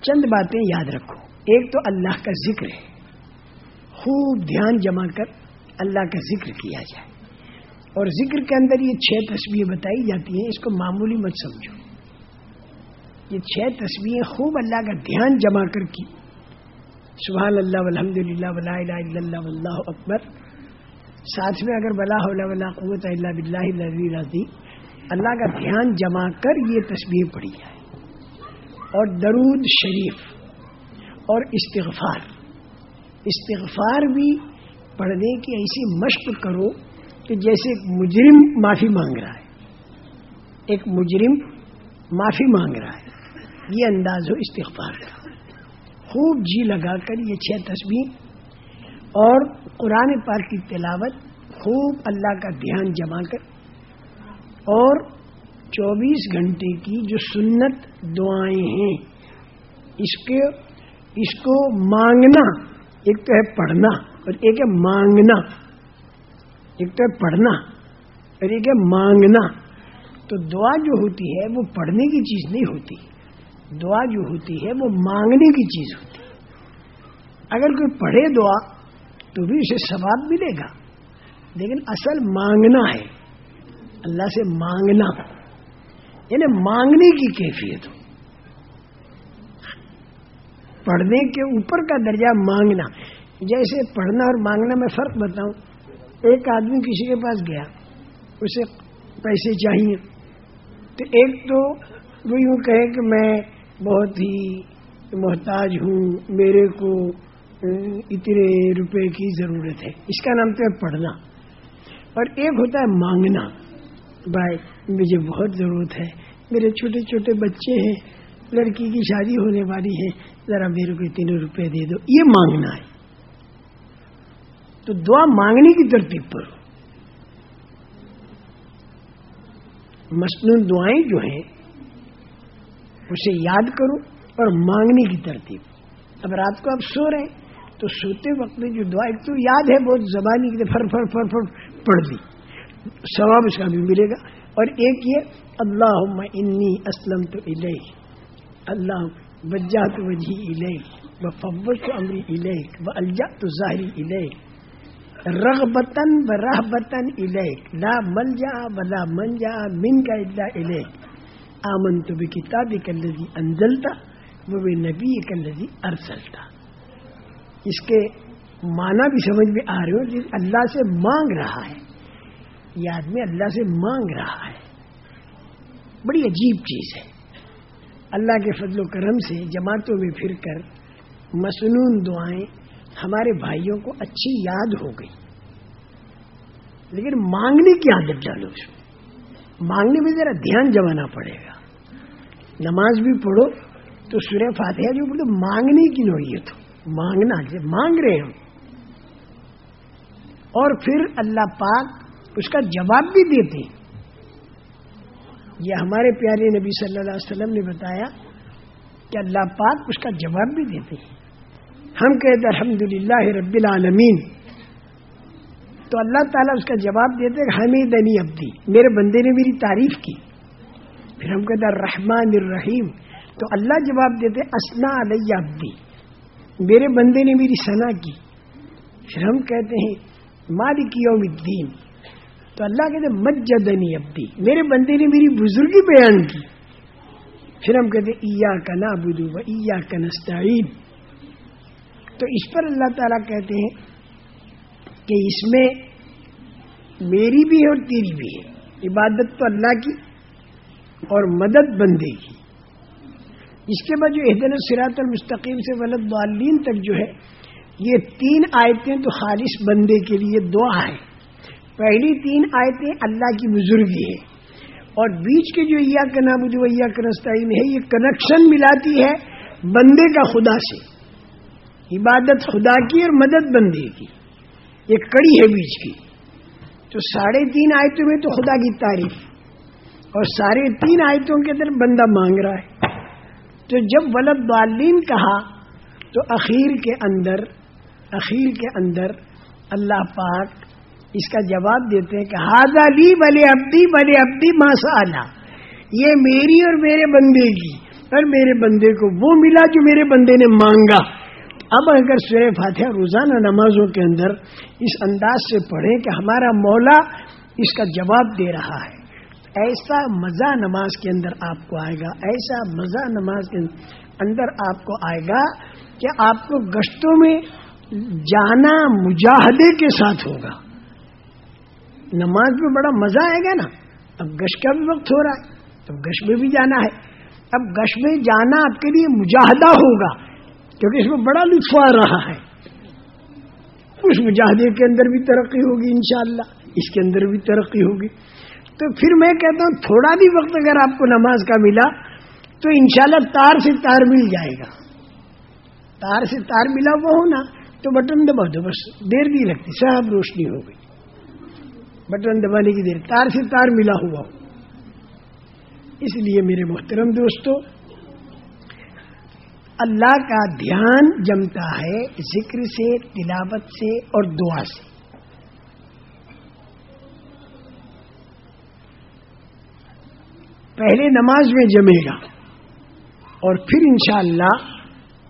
چند باتیں یاد رکھو۔ ایک تو اللہ کا ذکر ہے۔ خوب دھیان جما کر اللہ کا ذکر کیا جائے۔ اور ذکر کے اندر یہ چھ تصویریں بتائی جاتی ہیں، اس کو معمولی مت سمجھو۔ یہ چھ تصویریں خوب اللہ کا دھیان جما کر کی۔ سبحان اللہ الحمد للہ ولا الہ الا اللہ واللہ اکبر۔ ساتھ میں اگر بلا ولا قوت اللہ بلّہ راضی اللہ کا دھیان جما کر یہ تصویر پڑھی جائے۔ اور درود شریف اور استغفار۔ استغفار بھی پڑھنے کی ایسی مشق کرو کہ جیسے ایک مجرم معافی مانگ رہا ہے۔ ایک مجرم معافی مانگ رہا ہے۔ یہ انداز ہو استغفار۔ کا خوب جی لگا کر یہ چھ تصویر اور قرآن پاک کی تلاوت خوب اللہ کا دھیان جما کر اور چوبیس گھنٹے کی جو سنت دعائیں ہیں، اس کے، اس کو مانگنا، ایک تو ہے پڑھنا، اور ایک ہے مانگنا، ایک تو ہے پڑھنا، اور ایک ہے مانگنا۔ تو دعا جو ہوتی ہے، وہ پڑھنے کی چیز نہیں ہوتی۔ دعا جو ہوتی ہے وہ مانگنے کی چیز ہوتی ہے۔ اگر کوئی پڑھے دعا تو بھی اسے ثواب ملے گا۔ لیکن اصل مانگنا ہے۔ اللہ سے مانگنا۔ یعنی مانگنے کی کیفیت۔ ہو پڑھنے کے اوپر کا درجہ مانگنا۔ جیسے پڑھنا اور مانگنا میں فرق بتاؤں۔ ایک آدمی کسی کے پاس گیا، اسے پیسے چاہیے۔ تو ایک تو وہ یوں کہے کہ میں بہت ہی محتاج ہوں، میرے کو اتنے روپے کی ضرورت ہے۔ اس کا نام تو ہے پڑھنا۔ اور ایک ہوتا ہے مانگنا۔ بھائی، مجھے بہت ضرورت ہے۔ میرے چھوٹے چھوٹے بچے ہیں، لڑکی کی شادی ہونے والی ہے۔ ذرا میرے کو اتنے روپے دے دو۔ یہ مانگنا ہے۔ تو دعا مانگنے کی ترتیب پر مصنون دعائیں جو ہیں اسے یاد کرو اور مانگنے کی ترتیب۔ اب رات کو آپ سو رہے ہیں، تو سوتے وقت میں جو دعا، ایک تو یاد ہے بہت زبانی کی فر فر فر فر پڑھ دی۔ ثواب اس کا بھی ملے گا۔ اور ایک یہ اللہ انی اسلم تو اللہ بجا تو وجہ الہ و فوت امری الہ و الجا تو ظاہری الہ رغبتن و رحبتن الیک لا مل جا ولا من جا من کا اللہ الیک آمن تو بھی کتاب کلزی انزلتا وہ بھی نبی کلزی ارسلتا اس کے معنی بھی سمجھ میں آ رہے ہو، جس اللہ سے مانگ رہا ہے۔ یہ آدمی اللہ سے مانگ رہا ہے۔ بڑی عجیب چیز ہے۔ اللہ کے فضل و کرم سے جماعتوں میں پھر کر مصنون دعائیں ہمارے بھائیوں کو اچھی یاد ہو گئی۔ لیکن مانگنے کی عادت ڈالو اس میں۔ مانگنے میں ذرا دھیان جمانا پڑے گا۔ نماز بھی پڑھو تو سورہ فاتحہ جو بولے، مانگنے کی نوعیت۔ ہو مانگنا مانگ رہے ہو اور پھر اللہ پاک اس کا جواب بھی دیتے یہ ہمارے پیارے نبی صلی اللہ علیہ وسلم نے بتایا کہ اللہ پاک اس کا جواب بھی دیتے ہیں۔ ہم کہتے الحمد للہ رب العالمین۔ تو اللہ تعالیٰ اس کا جواب دیتے حمید ابدی میرے بندے نے میری تعریف کی۔ پھر ہم کہتے ہیں رحمان الرحیم۔ تو اللہ جواب دیتے اسنا علیہ ابدی میرے بندے نے میری سنا کی۔ پھر ہم کہتے ہیں، مالک یوم الدین۔ تو اللہ کہتے مجدنی ابدی میرے بندے نے میری بزرگی بیان کی۔ پھر ہم کہتے ایا کا نا بدو و ایا کا نستعین۔ تو اس پر اللہ تعالیٰ کہتے ہیں کہ اس میں میری بھی ہے اور تیری بھی ہے۔ عبادت تو اللہ کی۔ اور مدد بندے کی۔ اس کے بعد جو عہدن سراط المستقیم سے ولد والین تک جو ہے، یہ تین آیتیں تو خالص بندے کے لیے دعا ہے۔ پہلی تین آیتیں اللہ کی بزرگی ہے۔ اور بیچ کے جو ایا کا نام جو ایا کنستعین ہے، یہ کنیکشن ملاتی ہے بندے کا خدا سے۔ عبادت خدا کی اور مدد بندے کی۔ یہ کڑی ہے بیچ کی۔ تو ساڑھے تین آیتوں میں تو خدا کی تعریف۔ اور سارے تین آیتوں کے اندر بندہ مانگ رہا ہے۔ تو جب ولد والین کہا، تو اخیر کے اندر، اخیر کے اندر اللہ پاک اس کا جواب دیتے ہیں کہ ہاضا لی بلے ابدی بلے ابدی ماسا یہ میری اور میرے بندے کی۔ اور میرے بندے کو وہ ملا جو میرے بندے نے مانگا۔ اب اگر سورہ فاتحہ روزانہ نمازوں کے اندر اس انداز سے پڑھیں کہ ہمارا مولا اس کا جواب دے رہا ہے۔ ایسا مزہ نماز کے اندر آپ کو آئے گا، ایسا مزہ نماز کے اندر آپ کو آئے گا کہ آپ کو گشتوں میں جانا مجاہدے کے ساتھ ہوگا۔ نماز میں بڑا مزہ آئے گا نا، اب گش کا بھی وقت ہو رہا ہے، تو گش میں بھی جانا ہے۔ اب گش میں جانا آپ کے لیے مجاہدہ ہوگا، کیونکہ اس میں بڑا لطف آ رہا ہے۔ اس مجاہدے کے اندر بھی ترقی ہوگی انشاءاللہ، اس کے اندر بھی ترقی ہوگی۔ تو پھر میں کہتا ہوں تھوڑا بھی وقت اگر آپ کو نماز کا ملا تو انشاءاللہ تار سے تار مل جائے گا۔ تار سے تار ملا وہ ہونا تو بٹن دبا دو، بس دیر نہیں لگتی صاحب روشنی ہو گئی۔ بٹن دبانے کی دیر، تار سے تار ملا ہوا۔ اس لیے میرے محترم دوستو، اللہ کا دھیان جمتا ہے ذکر سے، تلاوت سے اور دعا سے۔ پہلے نماز میں جمے گا۔ اور پھر انشاءاللہ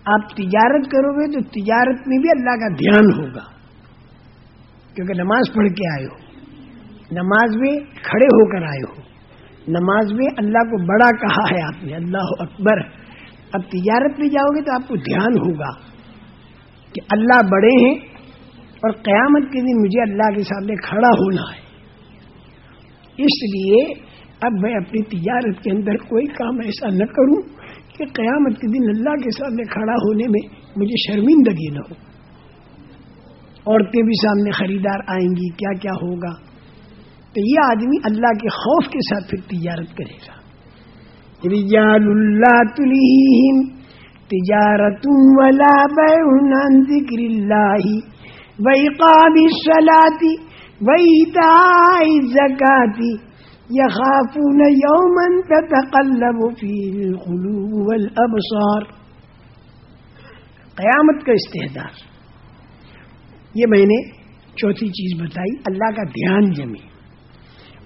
آپ تجارت کرو گے تو تجارت میں بھی اللہ کا دھیان ہوگا۔ کیونکہ نماز پڑھ کے آئے ہو۔ نماز میں کھڑے ہو کر آئے ہو۔ نماز میں اللہ کو بڑا کہا ہے آپ نے، اللہ اکبر۔ اب تجارت میں جاؤ گے تو آپ کو دھیان ہوگا کہ اللہ بڑے ہیں اور قیامت کے دن مجھے اللہ کے سامنے کھڑا ہونا ہے۔ اس لیے اب میں اپنی تجارت کے اندر کوئی کام ایسا نہ کروں کہ قیامت کے دن اللہ کے سامنے کھڑا ہونے میں مجھے شرمندگی نہ ہو۔ عورتیں بھی سامنے خریدار آئیں گی، کیا کیا ہوگا؟ تو یہ آدمی اللہ کے خوف کے ساتھ پھر تجارت کرے گا۔ رجال اللہ تلیم تجارت ولا عن ذکر اللہ وہی قابی سلاتی وہی یخافون یومن تتقلب فیہ القلوب والابصار قیامت کا استحدار یہ میں نے چوتھی چیز بتائی، اللہ کا دھیان جمے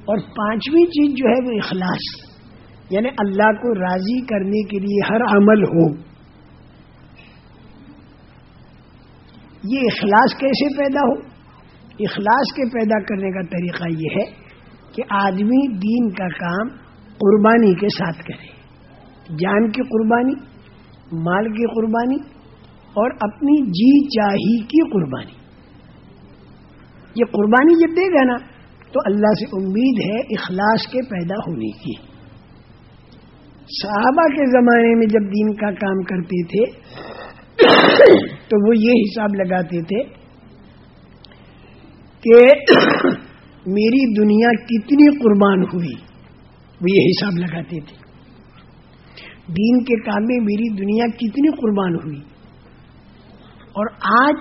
اور پانچویں چیز جو ہے وہ اخلاص یعنی اللہ کو راضی کرنے کے لیے ہر عمل ہو. یہ اخلاص کیسے پیدا ہو؟ اخلاص کے پیدا کرنے کا طریقہ یہ ہے کہ آدمی دین کا کام قربانی کے ساتھ کرے۔ جان کی قربانی، مال کی قربانی اور اپنی جی چاہی کی قربانی۔ یہ قربانی جب دے گا نا، تو اللہ سے امید ہے اخلاص کے پیدا ہونے کی۔ صحابہ کے زمانے میں جب دین کا کام کرتے تھے، تو وہ یہ حساب لگاتے تھے کہ میری دنیا کتنی قربان ہوئی؟ وہ یہ حساب لگاتے تھے۔ دین کے کام میں میری دنیا کتنی قربان ہوئی؟ اور آج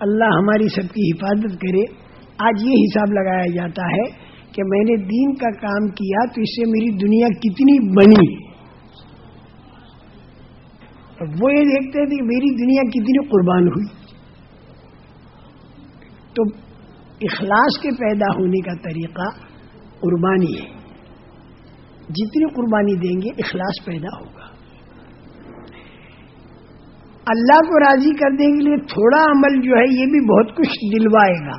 اللہ ہماری سب کی حفاظت کرے، آج یہ حساب لگایا جاتا ہے کہ میں نے دین کا کام کیا تو اس سے میری دنیا کتنی بنی۔ وہ یہ دیکھتے تھے کہ میری دنیا کتنی قربان ہوئی۔ تو اخلاص کے پیدا ہونے کا طریقہ قربانی ہے۔ جتنی قربانی دیں گے، اخلاص پیدا ہوگا۔ اللہ کو راضی کرنے کے لیے تھوڑا عمل جو ہے، یہ بھی بہت کچھ دلوائے گا۔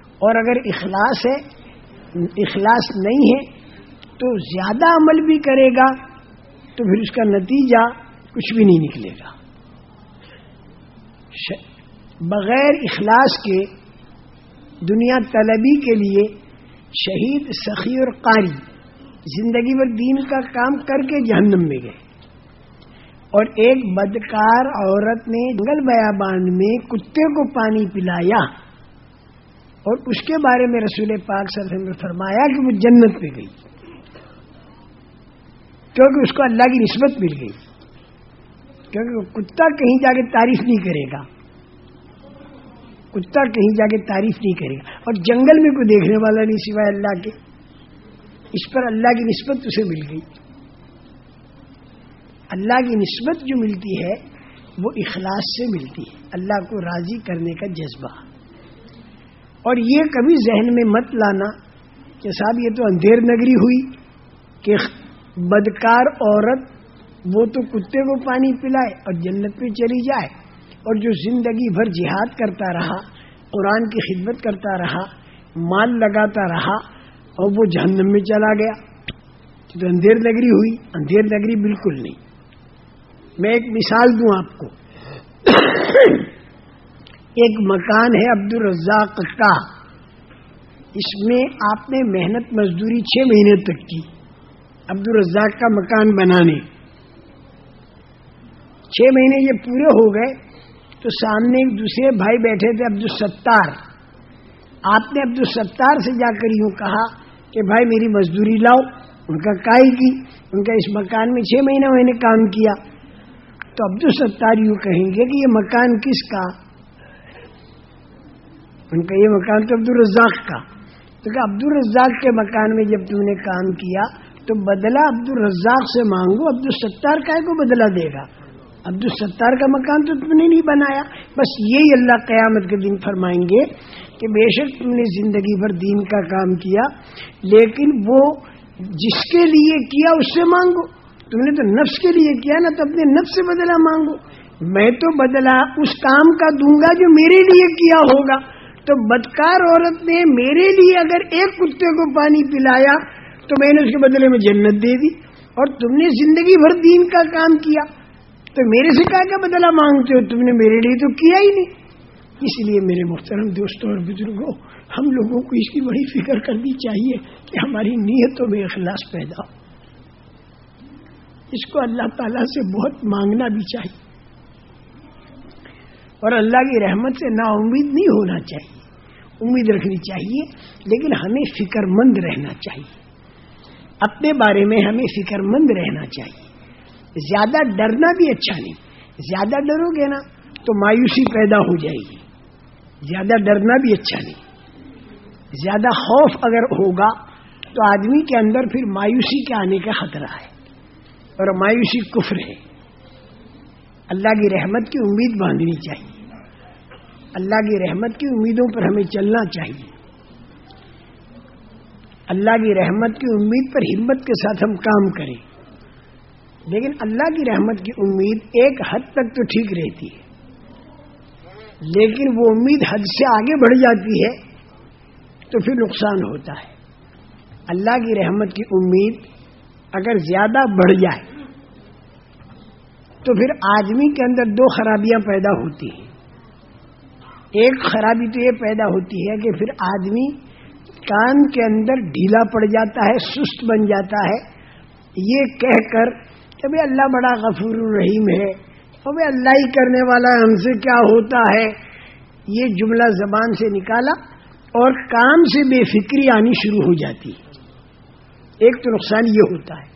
اور اگر اخلاص ہے، اخلاص نہیں ہے، تو زیادہ عمل بھی کرے گا، تو پھر اس کا نتیجہ کچھ بھی نہیں نکلے گا۔ بغیر اخلاص کے دنیا طلبی کے لیے شہید سخی اور قاری زندگی بھر دین کا کام کر کے جہنم میں گئے۔ اور ایک بدکار عورت نے جنگل بیابان میں کتے کو پانی پلایا اور اس کے بارے میں رسول پاک صلی اللہ علیہ وسلم نے فرمایا کہ وہ جنت پہ گئی۔ کیونکہ اس کو اللہ کی نسبت مل گئی۔ کیونکہ کتا کہیں جا کے تعریف نہیں کرے گا۔ کتا کہیں جا کے تعریف نہیں کرے گا۔ اور جنگل میں کوئی دیکھنے والا نہیں سوائے اللہ کے۔ اس پر اللہ کی نسبت اسے مل گئی۔ اللہ کی نسبت جو ملتی ہے، وہ اخلاص سے ملتی ہے۔ اللہ کو راضی کرنے کا جذبہ۔ اور یہ کبھی ذہن میں مت لانا کہ صاحب، یہ تو اندھیر نگری ہوئی کہ بدکار عورت وہ تو کتے کو پانی پلائے اور جنت پہ چلی جائے۔ اور جو زندگی بھر جہاد کرتا رہا، قرآن کی خدمت کرتا رہا، مال لگاتا رہا، اور وہ جہنم میں چلا گیا۔ تو اندھیر نگری ہوئی، اندھیر نگری بالکل نہیں۔ میں ایک مثال دوں آپ کو۔ ایک مکان ہے عبد الرزاق کا۔ اس میں آپ نے محنت مزدوری چھ مہینے تک کی۔ عبد الرزاق کا مکان بنانے۔ چھ مہینے یہ پورے ہو گئے۔ تو سامنے ایک دوسرے بھائی بیٹھے تھے، عبد الستار۔ آپ نے عبد الستار سے جا کر یوں کہا کہ بھائی میری مزدوری لاؤ۔ ان کا کائی کی، ان کا اس مکان میں چھ مہینے میں نے کام کیا۔ تو عبد الستار یوں کہیں گے کہ یہ مکان کس کا؟ ان کا یہ مکان تو عبد الرزاق کا۔ تو کہ عبد الرزاق کے مکان میں جب تم نے کام کیا، تو بدلہ عبد الرزاق سے مانگو، عبد الستار کا کو بدلہ دے گا۔ عبد الستار کا مکان تو تم نے نہیں بنایا۔ بس یہی اللہ قیامت کے دن فرمائیں گے کہ بے شک تم نے زندگی بھر دین کا کام کیا، لیکن وہ جس کے لیے کیا اس سے مانگو۔ تم نے تو نفس کے لیے کیا نا تو اپنے نفس سے بدلا مانگو۔ میں تو بدلا اس کام کا دوں گا جو میرے لیے کیا ہوگا۔ تو بدکار عورت نے میرے لیے اگر ایک کتے کو پانی پلایا تو میں نے اس کے بدلے میں جنت دے دی۔ اور تم نے زندگی بھر دین کا کام کیا۔ تو میرے سے کا بدلا مانگتے ہو، تم نے میرے لیے تو کیا ہی نہیں۔ اس لیے میرے محترم دوستوں اور بزرگوں، ہم لوگوں کو اس کی بڑی فکر کرنی چاہیے کہ ہماری نیتوں میں اخلاص پیدا ہو۔ اس کو اللہ تعالیٰ سے بہت مانگنا بھی چاہیے۔ اور اللہ کی رحمت سے نا امید نہیں ہونا چاہیے۔ امید رکھنی چاہیے، لیکن ہمیں فکر مند رہنا چاہیے۔ اپنے بارے میں ہمیں فکر مند رہنا چاہیے۔ زیادہ ڈرنا بھی اچھا نہیں۔ زیادہ ڈرو گے نا تو مایوسی پیدا ہو جائے گی۔ زیادہ ڈرنا بھی اچھا نہیں۔ زیادہ خوف اگر ہوگا تو آدمی کے اندر پھر مایوسی کے آنے کا خطرہ ہے اور مایوسی کفر ہے۔ اللہ کی رحمت کی امید باندھنی چاہیے۔ اللہ کی رحمت کی امیدوں پر ہمیں چلنا چاہیے۔ اللہ کی رحمت کی امید پر ہمت کے ساتھ ہم کام کریں۔ لیکن اللہ کی رحمت کی امید ایک حد تک تو ٹھیک رہتی ہے۔ لیکن وہ امید حد سے آگے بڑھ جاتی ہے تو پھر نقصان ہوتا ہے۔ اللہ کی رحمت کی امید اگر زیادہ بڑھ جائے تو پھر آدمی کے اندر دو خرابیاں پیدا ہوتی ہیں۔ ایک خرابی تو یہ پیدا ہوتی ہے کہ پھر آدمی کان کے اندر ڈھیلا پڑ جاتا ہے، سست بن جاتا ہے۔ یہ کہہ کر کہ بھائی اللہ بڑا غفور الرحیم ہے۔ اور بھائی اللہ ہی کرنے والا ہم سے کیا ہوتا ہے؟ یہ جملہ زبان سے نکالا اور کام سے بے فکری آنی شروع ہو جاتی۔ ہے ایک تو نقصان یہ ہوتا ہے۔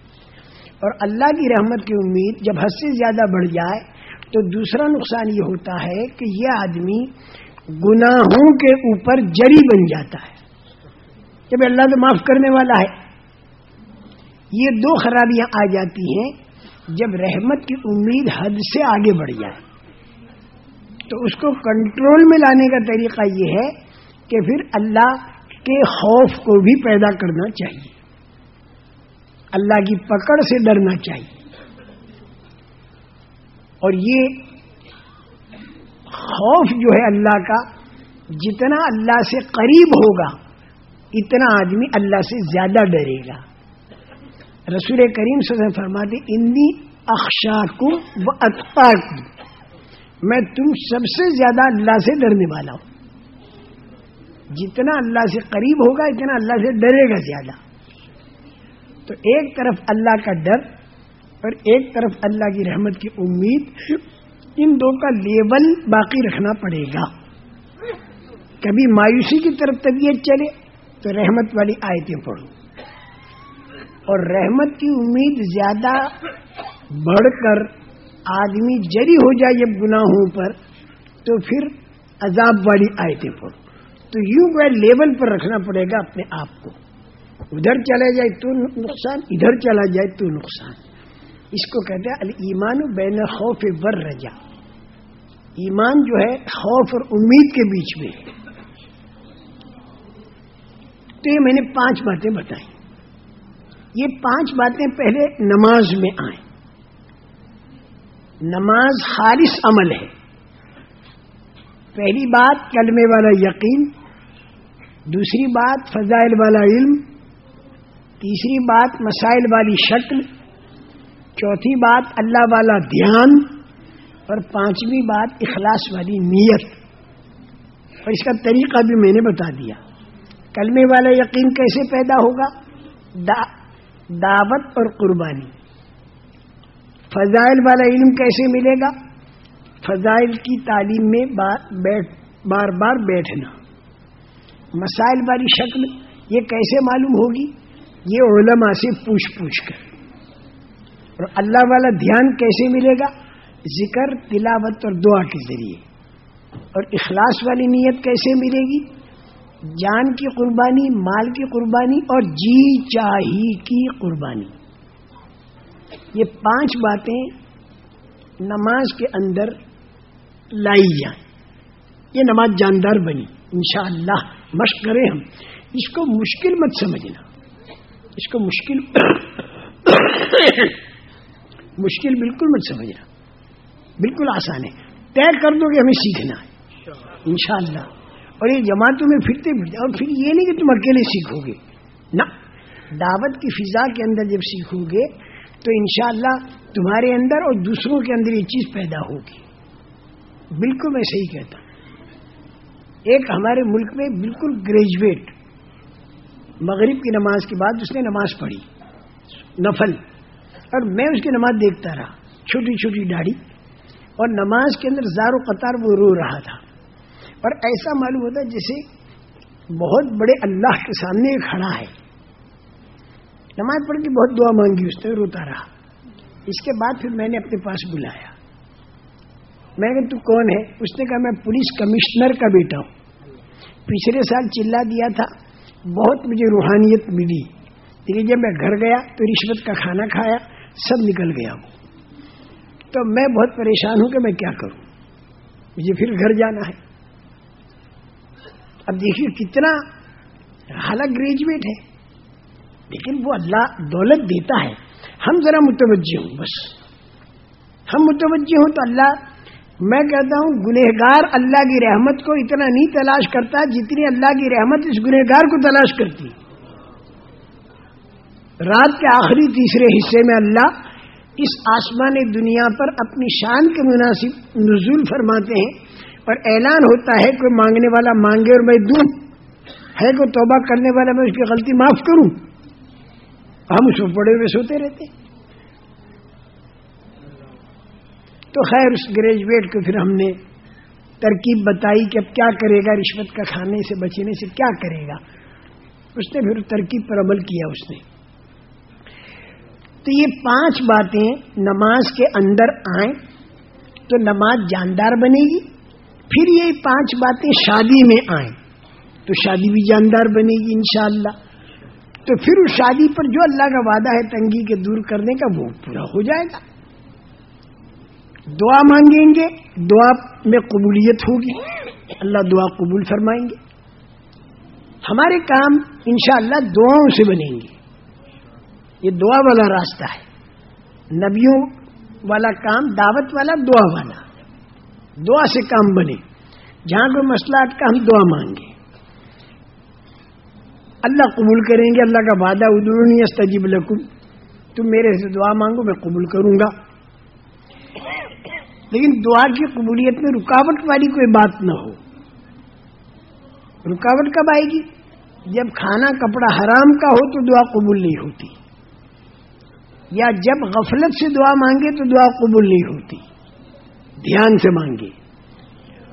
اور اللہ کی رحمت کی امید جب حد سے زیادہ بڑھ جائے تو دوسرا نقصان یہ ہوتا ہے کہ یہ آدمی گناہوں کے اوپر جری بن جاتا ہے۔ جب اللہ تو معاف کرنے والا ہے۔ یہ دو خرابیاں آ جاتی ہیں۔ جب رحمت کی امید حد سے آگے بڑھ جائے، تو اس کو کنٹرول میں لانے کا طریقہ یہ ہے کہ پھر اللہ کے خوف کو بھی پیدا کرنا چاہیے۔ اللہ کی پکڑ سے ڈرنا چاہیے۔ اور یہ خوف جو ہے اللہ کا، جتنا اللہ سے قریب ہوگا، اتنا آدمی اللہ سے زیادہ ڈرے گا۔ رسول کریم سے فرماتے انی اخشا کم و اطتا میں تم سب سے زیادہ اللہ سے ڈرنے والا ہوں۔ جتنا اللہ سے قریب ہوگا، اتنا اللہ سے ڈرے گا زیادہ۔ تو ایک طرف اللہ کا ڈر اور ایک طرف اللہ کی رحمت کی امید، ان دو کا لیول باقی رکھنا پڑے گا۔ کبھی مایوسی کی طرف طبیعت چلے، تو رحمت والی آیتیں پڑھو۔ اور رحمت کی امید زیادہ بڑھ کر آدمی جری ہو جائے جب گناہوں پر، تو پھر عذاب والی آیتیں پڑھو تو یوں وہ لیول پر رکھنا پڑے گا اپنے آپ کو۔ ادھر چلا جائے تو نقصان، ادھر چلا جائے تو نقصان۔ اس کو کہتے ہیں ایمان بین خوف ور رجا ایمان جو ہے، خوف اور امید کے بیچ میں ہے۔ تو یہ میں نے پانچ باتیں بتائی۔ یہ پانچ باتیں پہلے نماز میں آئیں۔ نماز خالص عمل ہے۔ پہلی بات، کلمے والا یقین۔ دوسری بات، فضائل والا علم۔ تیسری بات، مسائل والی شکل۔ چوتھی بات، اللہ والا دھیان۔ اور پانچویں بات، اخلاص والی نیت۔ اور اس کا طریقہ بھی میں نے بتا دیا۔ کلمے والا یقین کیسے پیدا ہوگا؟ دعوت اور قربانی۔ فضائل والا علم کیسے ملے گا؟ فضائل کی تعلیم میں بار بار بیٹھنا۔ مسائل والی شکل یہ کیسے معلوم ہوگی؟ یہ علماء سے پوچھ پوچھ کر۔ اور اللہ والا دھیان کیسے ملے گا؟ ذکر، تلاوت اور دعا کے ذریعے۔ اور اخلاص والی نیت کیسے ملے گی؟ جان کی قربانی، مال کی قربانی اور جی چاہی کی قربانی۔ یہ پانچ باتیں نماز کے اندر لائی جائیں۔ یہ نماز جاندار بنی۔ انشاءاللہ مشق کریں ہم۔ اس کو مشکل مت سمجھنا۔ اس کو مشکل مشکل بالکل مت سمجھنا۔ بالکل آسان ہے۔ طے کر دو کہ ہمیں سیکھنا ہے۔ انشاءاللہ۔ اور یہ جماعتوں میں پھرتے پھرتے اور پھر یہ نہیں کہ تم اکیلے سیکھو گے۔ نہ، دعوت کی فضا کے اندر جب سیکھو گے تو انشاءاللہ تمہارے اندر اور دوسروں کے اندر یہ چیز پیدا ہوگی۔ بالکل میں صحیح کہتا ہوں۔ ایک ہمارے ملک میں بالکل گریجویٹ مغرب کی نماز کے بعد اس نے نماز پڑھی، نفل۔ اور میں اس کی نماز دیکھتا رہا، چھوٹی چھوٹی داڑھی۔ اور نماز کے اندر زار و قطار وہ رو رہا تھا۔ اور ایسا معلوم ہوتا جیسے بہت بڑے اللہ کے سامنے کھڑا ہے۔ نماز پڑھ کے بہت دعا مانگی، اس نے روتا رہا۔ اس کے بعد پھر میں نے اپنے پاس بلایا۔ میں نے تو کون ہے؟ اس نے کہا، میں پولیس کمشنر کا بیٹا ہوں۔ پچھلے سال چلا دیا تھا، بہت مجھے روحانیت ملی۔ لیکن جب میں گھر گیا تو رشوت کا کھانا کھایا، سب نکل گیا ہوں تو میں بہت پریشان ہوں کہ میں کیا کروں۔ مجھے پھر گھر جانا ہے۔ اب دیکھیے کتنا حالت گریجویٹ ہے۔ لیکن وہ اللہ دولت دیتا ہے۔ ہم ذرا متوجہ ہوں، بس۔ ہم متوجہ ہوں تو اللہ، میں کہتا ہوں، گنہگار اللہ کی رحمت کو اتنا نہیں تلاش کرتا جتنی اللہ کی رحمت اس گنہگار کو تلاش کرتی۔ رات کے آخری تیسرے حصے میں اللہ اس آسمان دنیا پر اپنی شان کے مناسب نزول فرماتے ہیں۔ اور اعلان ہوتا ہے کوئی مانگنے والا مانگے اور میں دوں، ہے کوئی توبہ کرنے والا میں اس کی غلطی معاف کروں۔ ہم اس میں پڑے ہوئے سوتے رہتے۔ تو خیر، اس گریجویٹ کو پھر ہم نے ترکیب بتائی کہ اب کیا کرے گا، رشوت کا کھانے سے بچنے سے کیا کرے گا۔ اس نے پھر ترکیب پر عمل کیا اس نے۔ تو یہ پانچ باتیں نماز کے اندر آئیں تو نماز جاندار بنے گی۔ پھر یہ پانچ باتیں شادی میں آئیں۔ تو شادی بھی جاندار بنے گی انشاءاللہ۔ تو پھر اس شادی پر جو اللہ کا وعدہ ہے تنگی کے دور کرنے کا، وہ پورا ہو جائے گا۔ دعا مانگیں گے، دعا میں قبولیت ہوگی۔ اللہ دعا قبول فرمائیں گے۔ ہمارے کام انشاءاللہ اللہ دعاؤں سے بنیں گے۔ یہ دعا والا راستہ ہے۔ نبیوں والا کام، دعوت والا، دعا والا۔ دعا سے کام بنے۔ جہاں کوئی مسئلہ کا ہم دعا مانگے اللہ قبول کریں گے، اللہ کا وعدہ ادرونی استجیب لکم۔ تم میرے سے دعا مانگو، میں قبول کروں گا۔ لیکن دعا کی قبولیت میں رکاوٹ والی کوئی بات نہ ہو۔ رکاوٹ کب آئے گی؟ جب کھانا، کپڑا حرام کا ہو تو دعا قبول نہیں ہوتی۔ یا جب غفلت سے دعا مانگے تو دعا قبول نہیں ہوتی۔ دھیان سے مانگے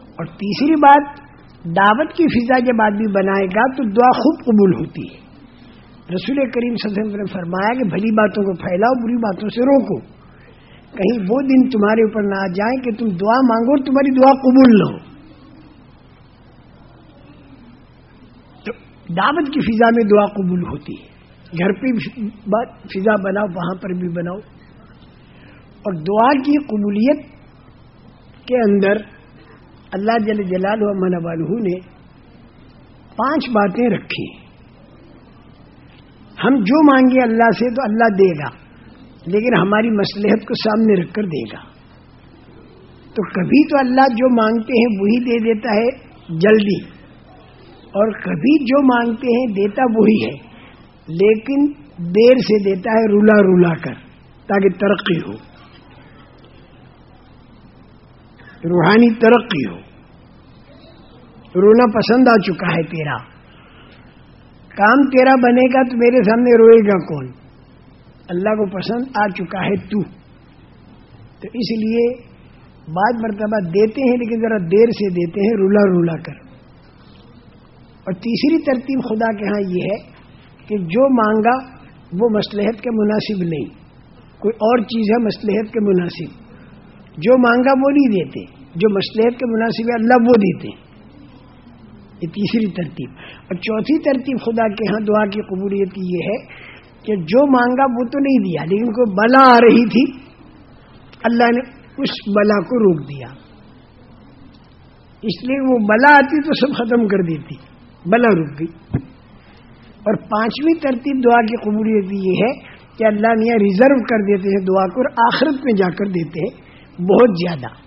اور تیسری بات، دعوت کی فضا جب آدمی بنائے گا تو دعا خوب قبول ہوتی ہے۔ رسول کریم صلی اللہ علیہ وسلم نے فرمایا کہ بھلی باتوں کو پھیلاؤ، بری باتوں سے روکو۔ کہیں وہ دن تمہارے اوپر نہ آ جائیں کہ تم دعا مانگو تمہاری دعا قبول نہ ہو۔ تو دعوت کی فضا میں دعا قبول ہوتی ہے۔ گھر پہ فضا بناؤ، وہاں پر بھی بناؤ۔ اور دعا کی قبولیت کے اندر اللہ جل جلال و من نے پانچ باتیں رکھی ہم جو مانگے اللہ سے تو اللہ دے گا، لیکن ہماری مصلحت کو سامنے رکھ کر دے گا۔ تو کبھی تو اللہ جو مانگتے ہیں وہی دے دیتا ہے جلدی، اور کبھی جو مانگتے ہیں دیتا وہی ہے، لیکن دیر سے دیتا ہے رولا رولا کر تاکہ ترقی ہو۔ روحانی ترقی ہو۔ رونا پسند آ چکا ہے تیرا۔ کام تیرا بنے گا تو میرے سامنے روئے گا کون؟ اللہ کو پسند آ چکا ہے تو۔ تو اس لیے بعض مرتبہ دیتے ہیں لیکن ذرا دیر سے دیتے ہیں، رولا رولا کر۔ اور تیسری ترتیب خدا کے ہاں یہ ہے کہ جو مانگا وہ مسلحت کے مناسب نہیں۔ کوئی اور چیز ہے مسلحت کے مناسب۔ جو مانگا وہ نہیں دیتے، جو مسلحت کے مناسب ہے اللہ وہ دیتے یہ تیسری ترتیب۔ اور چوتھی ترتیب خدا کے ہاں دعا کی قبولیت کی یہ ہے کہ جو مانگا وہ تو نہیں دیا، لیکن کوئی بلا آ رہی تھی، اللہ نے اس بلا کو روک دیا۔ اس لیے وہ بلا آتی تو سب ختم کر دیتی، بلا رک گئی۔ اور پانچویں ترتیب دعا کی قبولیت یہ ہے کہ اللہ میاں ریزرو کر دیتے ہیں دعا کو اور آخرت میں جا کر دیتے ہیں۔ بہت زیادہ۔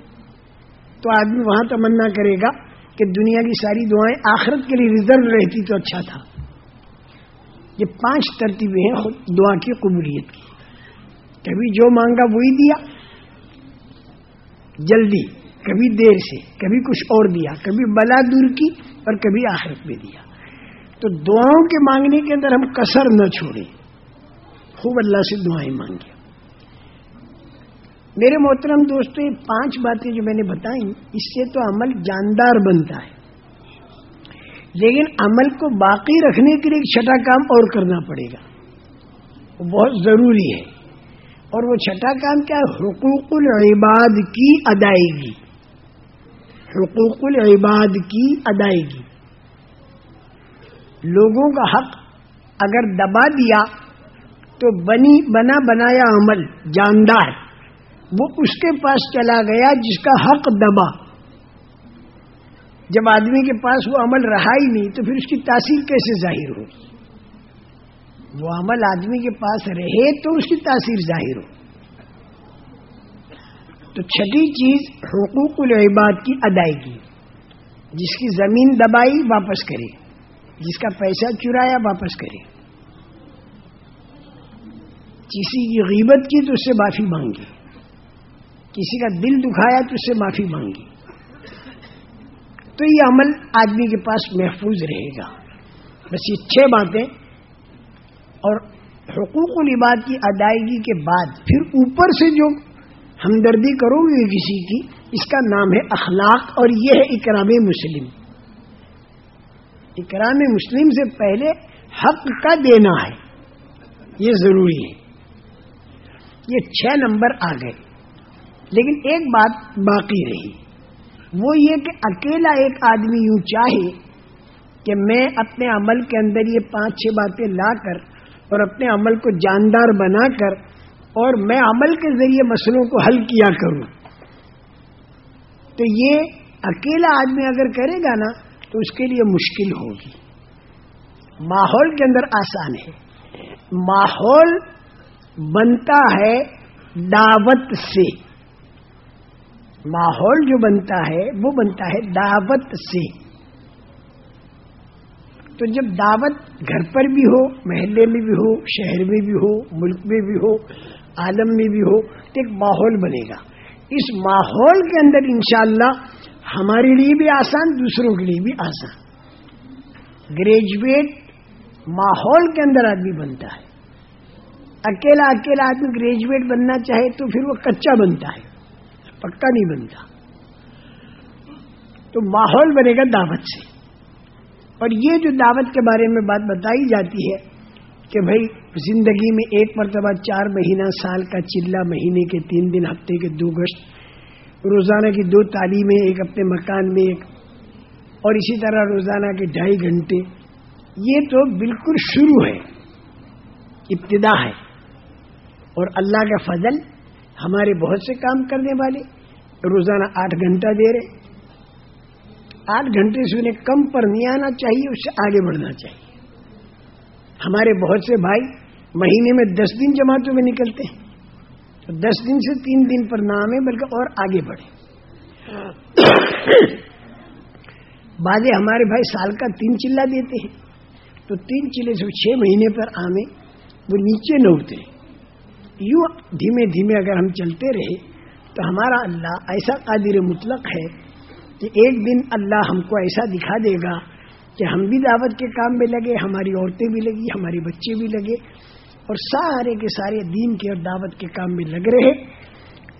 تو آدمی وہاں تمنا کرے گا کہ دنیا کی ساری دعائیں آخرت کے لیے ریزرو رہتی تو اچھا تھا۔ یہ پانچ ترتیبیں ہیں دعا کی قبولیت کی۔ کبھی جو مانگا وہی دیا۔ جلدی، کبھی دیر سے، کبھی کچھ اور دیا۔ کبھی بلا دور کی اور کبھی آخرت میں دیا۔ تو دعاؤں کے مانگنے کے اندر ہم کسر نہ چھوڑیں۔ خوب اللہ سے دعائیں مانگیں۔ میرے محترم دوستوں یہ پانچ باتیں جو میں نے بتائیں، اس سے تو عمل جاندار بنتا ہے۔ لیکن عمل کو باقی رکھنے کے لیے ایک چھٹا کام اور کرنا پڑے گا۔ وہ بہت ضروری ہے۔ اور وہ چھٹا کام کیا حقوق العباد کی ادائیگی۔ حقوق العباد کی ادائیگی۔ لوگوں کا حق اگر دبا دیا تو بنی بنا بنایا عمل جاندار۔ وہ اس کے پاس چلا گیا جس کا حق دبا جب آدمی کے پاس وہ عمل رہا ہی نہیں تو پھر اس کی تاثیر کیسے ظاہر ہوگی وہ عمل آدمی کے پاس رہے تو اس کی تاثیر ظاہر ہو۔ تو چھٹی چیز حقوق العباد کی ادائیگی، جس کی زمین دبائی واپس کرے، جس کا پیسہ چرایا واپس کرے۔ کسی کی غیبت کی تو اس سے معافی مانگی کسی کا دل دکھایا تو اس سے معافی مانگی۔ تو یہ عمل آدمی کے پاس محفوظ رہے گا۔ بس یہ چھ باتیں۔ اور حقوق العباد کی ادائیگی کے بعد پھر اوپر سے جو ہمدردی کرو گے کسی کی، اس کا نام ہے اخلاق اور یہ ہے اکرام مسلم۔ اکرام مسلم سے پہلے حق کا دینا ہے۔ یہ ضروری ہے۔ یہ چھ نمبر آ گئے لیکن ایک بات باقی رہی۔ وہ یہ کہ اکیلا ایک آدمی یوں چاہے کہ میں اپنے عمل کے اندر یہ پانچ چھ باتیں لا کر اور اپنے عمل کو جاندار بنا کر اور میں عمل کے ذریعے مسئلوں کو حل کیا کروں۔ تو یہ اکیلا آدمی اگر کرے گا نا تو اس کے لیے مشکل ہوگی۔ ماحول کے اندر آسان ہے۔ ماحول بنتا ہے دعوت سے۔ ماحول جو بنتا ہے، وہ بنتا ہے دعوت سے۔ تو جب دعوت گھر پر بھی ہو، محلے میں بھی ہو، شہر میں بھی ہو، ملک میں بھی ہو، عالم میں بھی ہو، تو ایک ماحول بنے گا۔ اس ماحول کے اندر انشاءاللہ ہمارے لیے بھی آسان، دوسروں کے لیے بھی آسان۔ گریجویٹ ماحول کے اندر آدمی بنتا ہے۔ اکیلا اکیلا آدمی گریجویٹ بننا چاہے تو پھر وہ کچا بنتا ہے۔ پکا نہیں بنتا۔ تو ماحول بنے گا دعوت سے۔ اور یہ جو دعوت کے بارے میں بات بتائی جاتی ہے کہ بھائی زندگی میں ایک مرتبہ چار مہینہ، سال کا چلا، مہینے کے تین دن، ہفتے کے دو گشت، روزانہ کی دو تعلیمیں، ایک اپنے مکان میں ایک، اور اسی طرح روزانہ کے ڈھائی گھنٹے۔ یہ تو بالکل شروع ہے، ابتدا ہے۔ اور اللہ کا فضل ہمارے بہت سے کام کرنے والے روزانہ آٹھ گھنٹہ دے رہے آٹھ گھنٹے سے انہیں کم پر نہیں آنا چاہیے، اس سے آگے بڑھنا چاہیے۔ ہمارے بہت سے بھائی مہینے میں دس دن جماعتوں میں نکلتے ہیں۔ تو دس دن سے تین دن پر نام ہے بلکہ اور آگے بڑھے بعض ہمارے بھائی سال کا تین چلا دیتے ہیں۔ تو تین چلے سے چھ مہینے پر آمے وہ نیچے نہ اترے یوں دھیمے دھیمے اگر ہم چلتے رہے تو ہمارا اللہ ایسا قادر مطلق ہے کہ ایک دن اللہ ہم کو ایسا دکھا دے گا کہ ہم بھی دعوت کے کام میں لگے، ہماری عورتیں بھی لگی، ہمارے بچے بھی لگے اور سارے کے سارے دین کے اور دعوت کے کام میں لگ رہے۔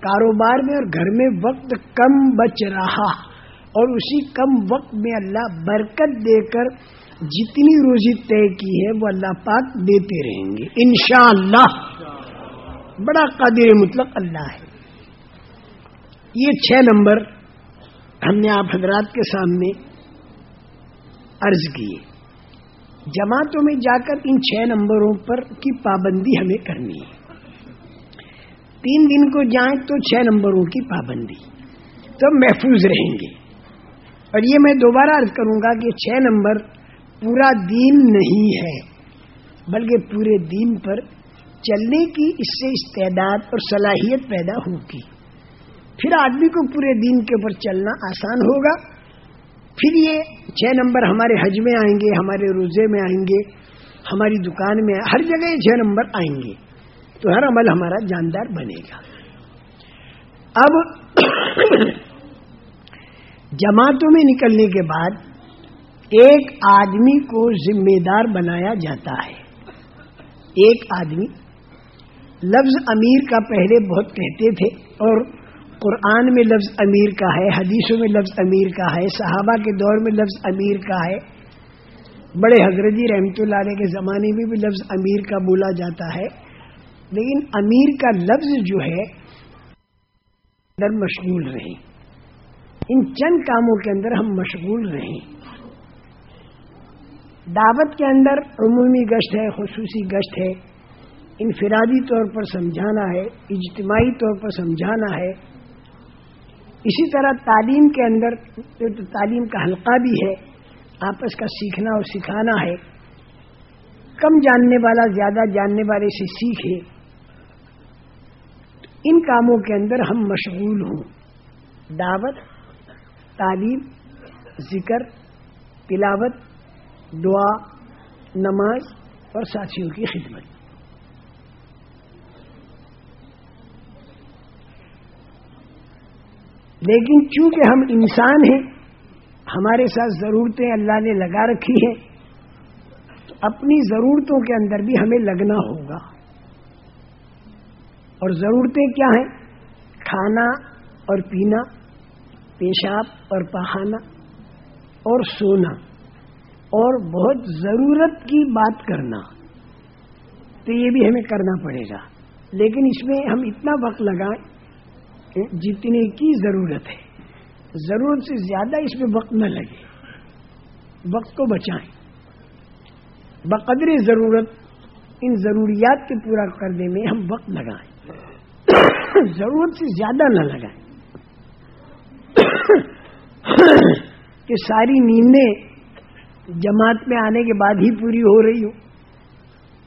کاروبار میں اور گھر میں وقت کم بچ رہا اور اسی کم وقت میں اللہ برکت دے کر جتنی روزی طے کی ہے وہ اللہ پاک دیتے رہیں گے۔ انشاءاللہ۔ بڑا قادر مطلق اللہ ہے۔ یہ چھ نمبر ہم نے آپ حضرات کے سامنے عرض کیے۔ جماعتوں میں جا کر ان چھ نمبروں پر کی پابندی ہمیں کرنی ہے۔ تین دن کو جائیں تو چھ نمبروں کی پابندی۔ تو محفوظ رہیں گے۔ اور یہ میں دوبارہ عرض کروں گا کہ چھ نمبر پورا دین نہیں ہے، بلکہ پورے دین پر چلنے کی اس سے استعداد اور صلاحیت پیدا ہوگی۔ پھر آدمی کو پورے دین کے اوپر چلنا آسان ہوگا۔ پھر یہ چھ نمبر ہمارے حج میں آئیں گے، ہمارے روزے میں آئیں گے، ہماری دکان میں ہر جگہ یہ چھ نمبر آئیں گے۔ تو ہر عمل ہمارا جاندار بنے گا۔ اب جماعتوں میں نکلنے کے بعد ایک آدمی کو ذمہ دار بنایا جاتا ہے۔ ایک آدمی لفظ امیر کا پہلے بہت کہتے تھے اور قرآن میں لفظ امیر کا ہے، حدیثوں میں لفظ امیر کا ہے، صحابہ کے دور میں لفظ امیر کا ہے۔ بڑے حضرت جی رحمت اللہ علیہ کے زمانے میں بھی لفظ امیر کا بولا جاتا ہے۔ لیکن امیر کا لفظ جو ہے اندر مشغول رہیں۔ ان چند کاموں کے اندر ہم مشغول رہیں۔ دعوت کے اندر عمومی گشت ہے، خصوصی گشت ہے۔ انفرادی طور پر سمجھانا ہے، اجتماعی طور پر سمجھانا ہے۔ اسی طرح تعلیم کے اندر تعلیم کا حلقہ بھی ہے، آپس کا سیکھنا اور سکھانا ہے۔ کم جاننے والا، زیادہ جاننے والے سے سیکھے ان کاموں کے اندر ہم مشغول ہوں۔ دعوت، تعلیم، ذکر، تلاوت، دعا، نماز اور ساتھیوں کی خدمت۔ لیکن چونکہ ہم انسان ہیں، ہمارے ساتھ ضرورتیں اللہ نے لگا رکھی ہیں، تو اپنی ضرورتوں کے اندر بھی ہمیں لگنا ہوگا۔ اور ضرورتیں کیا ہیں؟ کھانا اور پینا، پیشاب اور پہانا، اور سونا۔ اور بہت ضرورت کی بات کرنا، تو یہ بھی ہمیں کرنا پڑے گا۔ لیکن اس میں ہم اتنا وقت لگائیں جتنے کی ضرورت ہے۔ ضرورت سے زیادہ اس میں وقت نہ لگے۔ وقت کو بچائیں۔ بقدر ضرورت ان ضروریات کے پورا کرنے میں ہم وقت لگائیں۔ ضرورت سے زیادہ نہ لگائیں۔ کہ ساری نیندیں جماعت میں آنے کے بعد ہی پوری ہو رہی ہو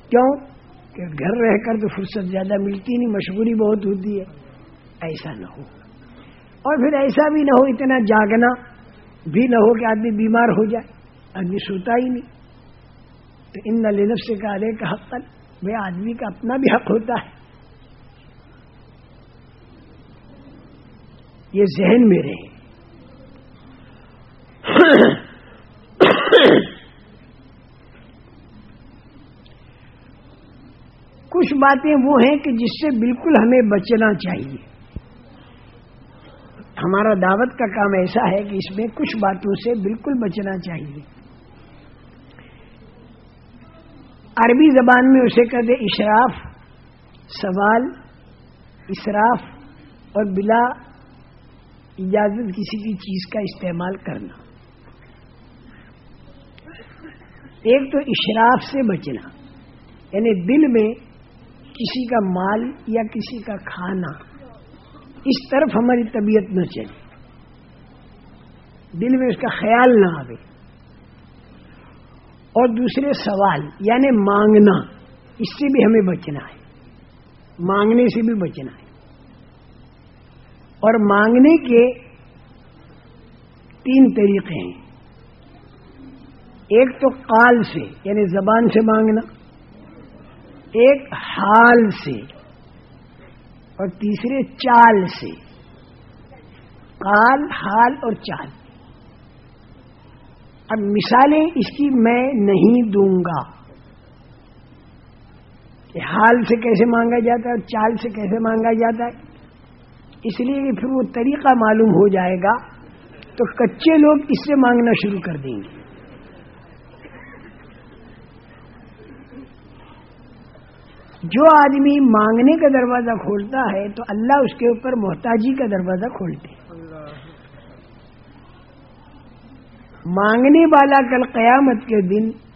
کیوں؟ کہ گھر رہ کر تو فرصت زیادہ ملتی نہیں، مشغولی بہت ہوتی ہے۔ ایسا نہ ہو۔ اور پھر ایسا بھی نہ ہو اتنا جاگنا، بھی نہ ہو کہ آدمی بیمار ہو جائے، آدمی سوتا ہی نہیں۔ تو ان نلف سے کہا لے کا حق بھائی آدمی کا اپنا بھی حق ہوتا ہے۔ یہ ذہن میں رہے۔ کچھ باتیں وہ ہیں کہ جس سے بالکل ہمیں بچنا چاہیے۔ ہمارا دعوت کا کام ایسا ہے کہ اس میں کچھ باتوں سے بالکل بچنا چاہیے۔ عربی زبان میں اسے کہتے اشراف، سوال، اسراف اور بلا اجازت کسی کی چیز کا استعمال کرنا۔ ایک تو اشراف سے بچنا یعنی دل میں کسی کا مال یا کسی کا کھانا۔ اس طرف ہماری طبیعت نہ چلے۔ دل میں اس کا خیال نہ آئے اور دوسرے سوال یعنی مانگنا، اس سے بھی ہمیں بچنا ہے۔ مانگنے سے بھی بچنا ہے۔ اور مانگنے کے تین طریقے ہیں۔ ایک تو قال سے یعنی زبان سے مانگنا۔ ایک حال سے۔ اور تیسرے چال سے۔ قال حال اور چال۔ اب مثالیں اس کی میں نہیں دوں گا۔ کہ حال سے کیسے مانگا جاتا ہے اور چال سے کیسے مانگا جاتا ہے۔ اس لیے کہ پھر وہ طریقہ معلوم ہو جائے گا تو کچے لوگ اس سے مانگنا شروع کر دیں گے۔ جو آدمی مانگنے کا دروازہ کھولتا ہے تو اللہ اس کے اوپر محتاجی کا دروازہ کھولتے مانگنے والا کل قیامت کے دن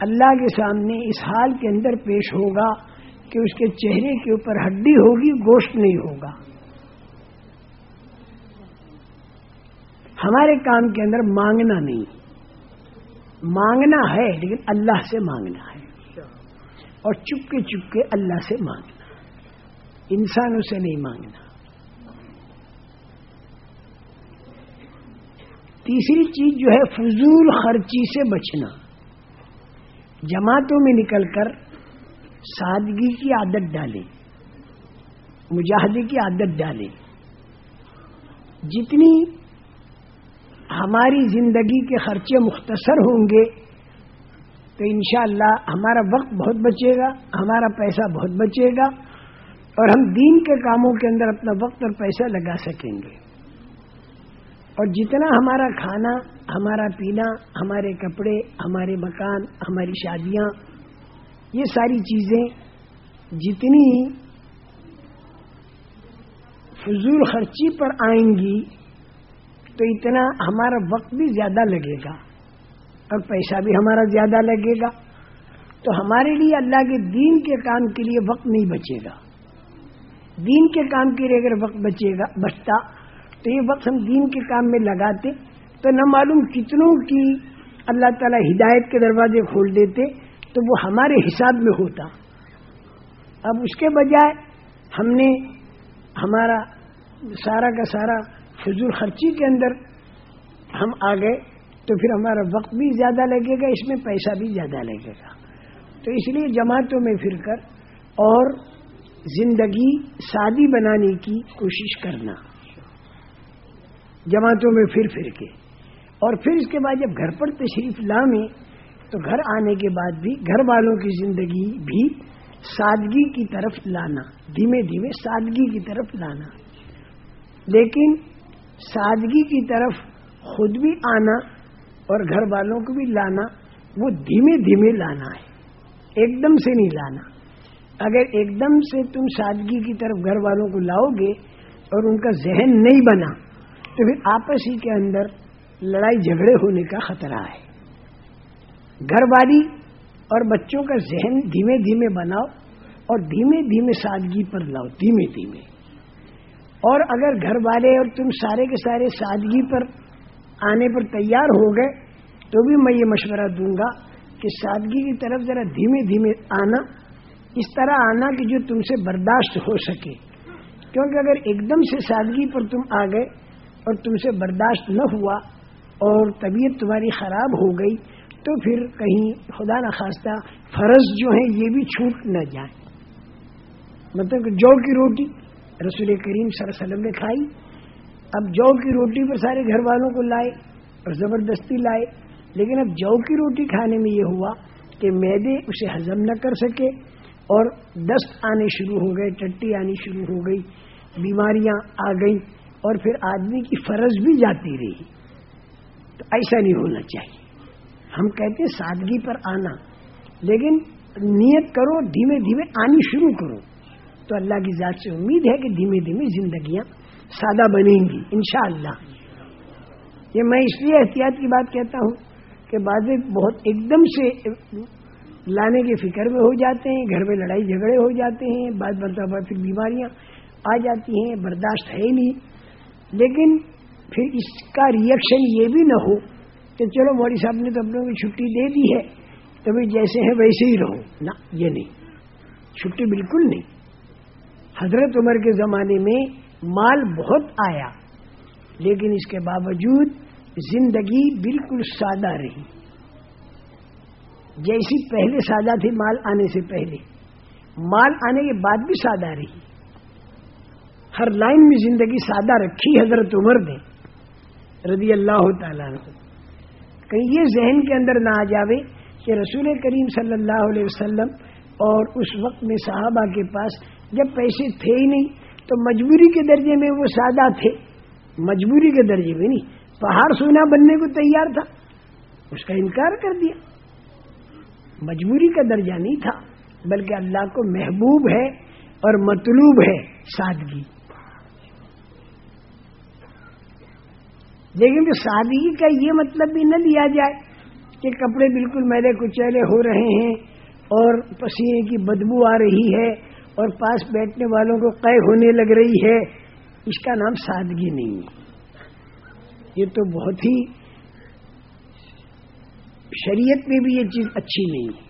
اللہ کے سامنے اس حال کے اندر پیش ہوگا کہ اس کے چہرے کے اوپر ہڈی ہوگی، گوشت نہیں ہوگا۔ ہمارے کام کے اندر مانگنا نہیں۔ مانگنا ہے لیکن اللہ سے مانگنا ہے۔ اور چپکے چپکے اللہ سے مانگنا۔ انسانوں سے نہیں مانگنا۔ تیسری چیز جو ہے، فضول خرچی سے بچنا۔ جماعتوں میں نکل کر سادگی کی عادت ڈالیں۔ مجاہدے کی عادت ڈالیں۔ جتنی ہماری زندگی کے خرچے مختصر ہوں گے تو انشاءاللہ ہمارا وقت بہت بچے گا، ہمارا پیسہ بہت بچے گا اور ہم دین کے کاموں کے اندر اپنا وقت اور پیسہ لگا سکیں گے۔ اور جتنا ہمارا کھانا، ہمارا پینا، ہمارے کپڑے، ہمارے مکان، ہماری شادیاں، یہ ساری چیزیں جتنی فضول خرچی پر آئیں گی تو اتنا ہمارا وقت بھی زیادہ لگے گا۔ اور پیسہ بھی ہمارا زیادہ لگے گا۔ تو ہمارے لیے اللہ کے دین کے کام کے لیے وقت نہیں بچے گا۔ دین کے کام کے لیے اگر وقت بچے گا، بچتا، تو یہ وقت ہم دین کے کام میں لگاتے، تو نہ معلوم کتنوں کی اللہ تعالی ہدایت کے دروازے کھول دیتے، تو وہ ہمارے حساب میں ہوتا۔ اب اس کے بجائے ہم نے ہمارا سارا کا سارا فضول خرچی کے اندر ہم آ گئے تو پھر ہمارا وقت بھی زیادہ لگے گا، اس میں پیسہ بھی زیادہ لگے گا۔ تو اس لیے جماعتوں میں پھر کر اور زندگی سادی بنانے کی کوشش کرنا۔ جماعتوں میں پھر پھر کے اور پھر اس کے بعد جب گھر پر تشریف لامیں تو گھر آنے کے بعد بھی گھر والوں کی زندگی بھی سادگی کی طرف لانا، دھیمے دھیمے سادگی کی طرف لانا۔ لیکن سادگی کی طرف خود بھی آنا اور گھر والوں کو بھی لانا، وہ دھیمے دھیمے لانا ہے۔ ایک دم سے نہیں لانا۔ اگر ایک دم سے تم سادگی کی طرف گھر والوں کو لاؤ گے اور ان کا ذہن نہیں بنا، تو پھر آپس ہی کے اندر لڑائی جھگڑے ہونے کا خطرہ ہے۔ گھر والی اور بچوں کا ذہن دھیمے دھیمے بناؤ اور دھیمے دھیمے سادگی پر لاؤ، دھیمے دھیمے۔ اور اگر گھر والے اور تم سارے کے سارے سادگی پر آنے پر تیار ہو گئے تو بھی میں یہ مشورہ دوں گا کہ سادگی کی طرف ذرا دھیمے دھیمے آنا، اس طرح آنا کہ جو تم سے برداشت ہو سکے۔ کیونکہ اگر ایک دم سے سادگی پر تم آ گئے اور تم سے برداشت نہ ہوا اور طبیعت تمہاری خراب ہو گئی، تو پھر کہیں خدا نخواستہ فرض جو ہیں یہ بھی چھوٹ نہ جائیں۔ مطلب کہ جو کی روٹی رسول کریم صلی اللہ علیہ وسلم نے کھائی۔ اب جو کی روٹی پر سارے گھر والوں کو لائے اور زبردستی لائے، لیکن اب جو کی روٹی کھانے میں یہ ہوا کہ میدے اسے ہزم نہ کر سکے اور دست آنے شروع ہو گئے، ٹٹی آنی شروع ہو گئی، بیماریاں آ گئیں اور پھر آدمی کی فرض بھی جاتی رہی۔ تو ایسا نہیں ہونا چاہیے۔ ہم کہتے ہیں سادگی پر آنا، لیکن نیت کرو، دھیمے دھیمے آنی شروع کرو۔ تو اللہ کی ذات سے امید ہے کہ دھیمے دھیمے زندگیاں سادہ بنیں گی، انشاءاللہ۔ یہ میں اس لیے احتیاط کی بات کہتا ہوں کہ بعض بہت ایک دم سے لانے کے فکر میں ہو جاتے ہیں، گھر میں لڑائی جھگڑے ہو جاتے ہیں، بعض مرتبہ پھر بیماریاں آ جاتی ہیں، برداشت ہے نہیں۔ لیکن پھر اس کا ریئیکشن یہ بھی نہ ہو کہ چلو موڑی صاحب نے تو اپنوں کی چھٹی دے دی ہے تو جیسے ہیں ویسے ہی رہو۔ نہ، یہ نہیں۔ چھٹی بالکل نہیں۔ حضرت عمر کے زمانے میں مال بہت آیا، لیکن اس کے باوجود زندگی بالکل سادہ رہی۔ جیسی پہلے سادہ تھی مال آنے سے پہلے، مال آنے کے بعد بھی سادہ رہی۔ ہر لائن میں زندگی سادہ رکھی حضرت عمر نے، رضی اللہ تعالیٰ کہیں یہ ذہن کے اندر نہ آ جاوے کہ رسول کریم صلی اللہ علیہ وسلم اور اس وقت میں صحابہ کے پاس جب پیسے تھے ہی نہیں تو مجبوری کے درجے میں وہ سادہ تھے۔ مجبوری کے درجے میں نہیں۔ پہاڑ سونا بننے کو تیار تھا۔ اس کا انکار کر دیا۔ مجبوری کا درجہ نہیں تھا، بلکہ اللہ کو محبوب ہے اور مطلوب ہے سادگی۔ لیکن سادگی کا یہ مطلب بھی نہ لیا جائے کہ کپڑے بالکل میلے کچیلے ہو رہے ہیں اور پسینے کی بدبو آ رہی ہے اور پاس بیٹھنے والوں کو قے ہونے لگ رہی ہے، اس کا نام سادگی نہیں ہے۔ یہ تو بہت ہی شریعت میں بھی یہ چیز اچھی نہیں ہے۔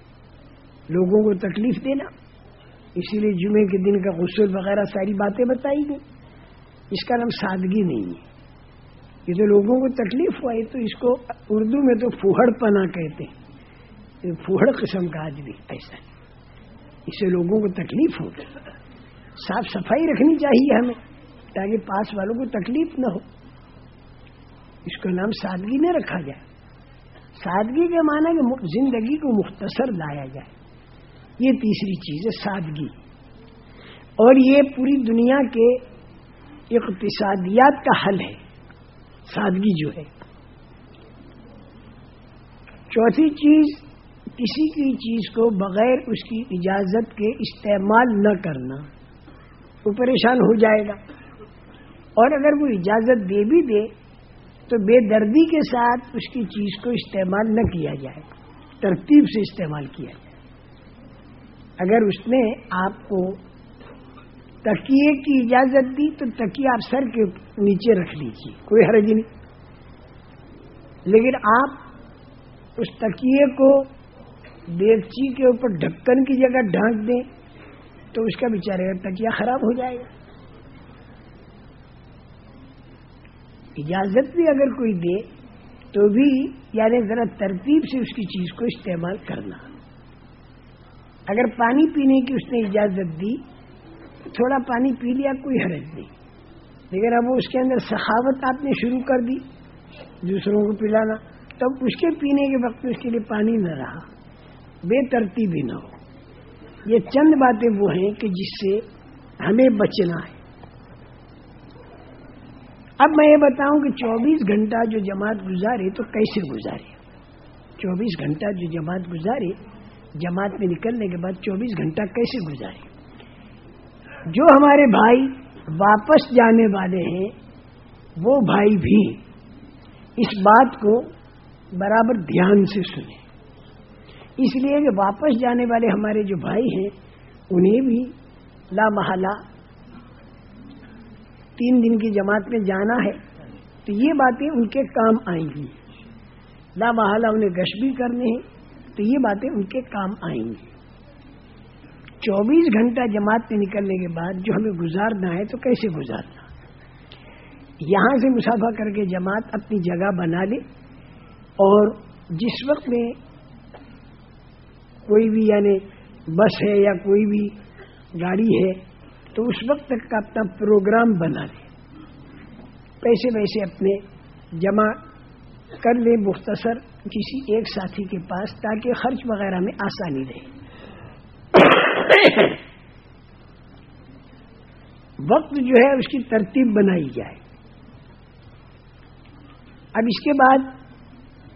لوگوں کو تکلیف دینا، اسی لیے جمعے کے دن کا غسل وغیرہ ساری باتیں بتائی گئی اس کا نام سادگی نہیں ہے۔ یہ جو لوگوں کو تکلیف ہوا تو اس کو اردو میں تو فوہڑ پنا کہتے ہیں۔ فوہڑ قسم کا آج بھی ایسا اسے لوگوں کو تکلیف ہوگی صاف صفائی رکھنی چاہیے ہمیں، تاکہ پاس والوں کو تکلیف نہ ہو۔ اس کو نام سادگی نہ رکھا جائے۔ سادگی کے معنی کہ زندگی کو مختصر لایا جائے۔ یہ تیسری چیز ہے سادگی۔ اور یہ پوری دنیا کے اقتصادیات کا حل ہے۔ سادگی جو ہے۔ چوتھی چیز کسی کی چیز کو بغیر اس کی اجازت کے استعمال نہ کرنا وہ پریشان ہو جائے گا۔ اور اگر وہ اجازت دے بھی دے، تو بے دردی کے ساتھ اس کی چیز کو استعمال نہ کیا جائے۔ ترتیب سے استعمال کیا جائے۔ اگر اس نے آپ کو تکیے کی اجازت دی، تو تکیہ آپ سر کے نیچے رکھ لیجیے کوئی حرج نہیں۔ لیکن آپ اس تکیے کو دیگچی کے اوپر ڈھکن کی جگہ ڈھانک دیں تو اس کا بچارے تکیا خراب ہو جائے گا۔ اجازت بھی اگر کوئی دے تو بھی یعنی ذرا ترتیب سے اس کی چیز کو استعمال کرنا۔ اگر پانی پینے کی اس نے اجازت دی، تھوڑا پانی پی لیا، کوئی حرج نہیں۔ لیکن اب اس کے اندر سخاوت آپ نے شروع کر دی، دوسروں کو پلانا۔ تب اس کے پینے کے وقت اس کے لیے پانی نہ رہا۔ بے ترتیبی نہ ہو۔ یہ چند باتیں وہ ہیں کہ جس سے ہمیں بچنا ہے۔ اب میں یہ بتاؤں کہ چوبیس گھنٹہ جو جماعت گزارے تو کیسے گزارے۔ چوبیس گھنٹہ جو جماعت گزارے، جماعت میں نکلنے کے بعد چوبیس گھنٹہ کیسے گزارے۔ جو ہمارے بھائی واپس جانے والے ہیں، وہ بھائی بھی اس بات کو برابر دھیان سے سنیں۔ اس لیے کہ واپس جانے والے ہمارے جو بھائی ہیں، انہیں بھی لا محلہ تین دن کی جماعت میں جانا ہے۔ تو یہ باتیں ان کے کام آئیں گی۔ لا محلہ انہیں گش بھی کرنے ہیں، تو یہ باتیں ان کے کام آئیں گی۔ چوبیس گھنٹہ جماعت میں نکلنے کے بعد جو ہمیں گزارنا ہے، تو کیسے گزارنا؟ یہاں سے مسافہ کر کے جماعت اپنی جگہ بنا لے اور جس وقت میں کوئی بھی یعنی بس ہے یا کوئی بھی گاڑی ہے، تو اس وقت تک کا اپنا پروگرام بنا لے۔ پیسے ویسے اپنے جمع کر لیں مختصر کسی ایک ساتھی کے پاس تاکہ خرچ وغیرہ میں آسانی رہے۔ وقت جو ہے اس کی ترتیب بنائی جائے۔ اب اس کے بعد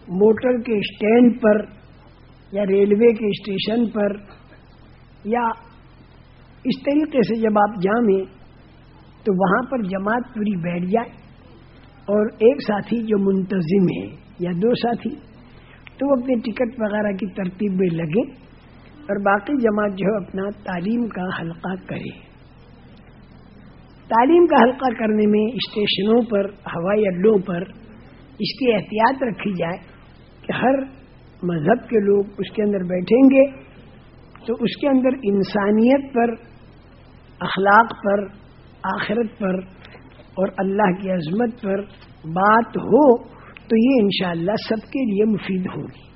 موٹر کے اسٹینڈ پر یا ریلوے کے اسٹیشن پر، یا اس طریقے سے جب آپ جامیں، تو وہاں پر جماعت پوری بیٹھ جائے اور ایک ساتھی جو منتظم ہے یا دو ساتھی، تو وہ اپنے ٹکٹ وغیرہ کی ترتیب میں لگے اور باقی جماعت جو ہے اپنا تعلیم کا حلقہ کرے۔ تعلیم کا حلقہ کرنے میں اسٹیشنوں پر، ہوائی اڈوں پر اس کی احتیاط رکھی جائے کہ ہر مذہب کے لوگ اس کے اندر بیٹھیں گے تو اس کے اندر انسانیت پر اخلاق پر آخرت پر اور اللہ کی عظمت پر بات ہو تو یہ انشاءاللہ سب کے لیے مفید ہوگی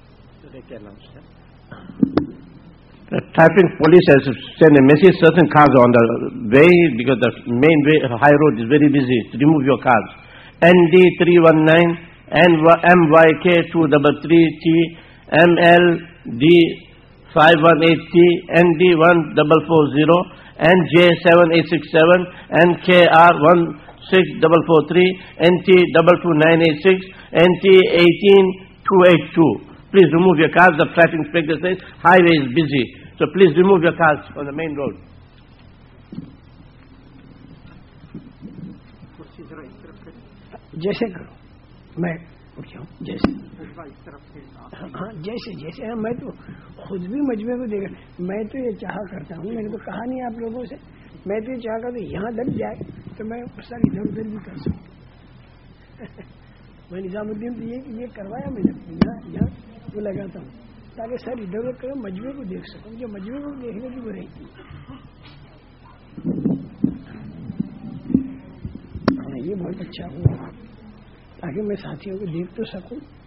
Traffic police has sent a message certain cars on the way because the main way, high road is very busy. Remove your cars. ND319, MYK233T, M L D five one eight T N D one double four zero N J seven eight six seven N K R one six double four three N T double two nine eight six N T eighteen two eight two please remove your car the fretting highway is busy so please remove your car the main road جیسے کرو. میں جیسے. ہاں جیسے جیسے ہاں، میں تو خود بھی مجمے کو دیکھا۔ میں تو یہ چاہا کرتا ہوں میں نے تو کہا نہیں آپ لوگوں سے۔ میں تو یہ چاہ کرتا ہوں یہاں لگ جائے تو میں اس طرح ادھر ادھر بھی کر سکوں۔ میں نظام الدین تو یہ کہ یہ کروایا میں نے یہاں وہ لگاتا ہوں۔ تاکہ سر ادھر ادھر کرو مجمے کو دیکھ سکوں جو مجمے کو دیکھنے کی وہ رہتی ہاں یہ بہت اچھا ہوا۔ تاکہ میں ساتھیوں کو دیکھ تو سکوں۔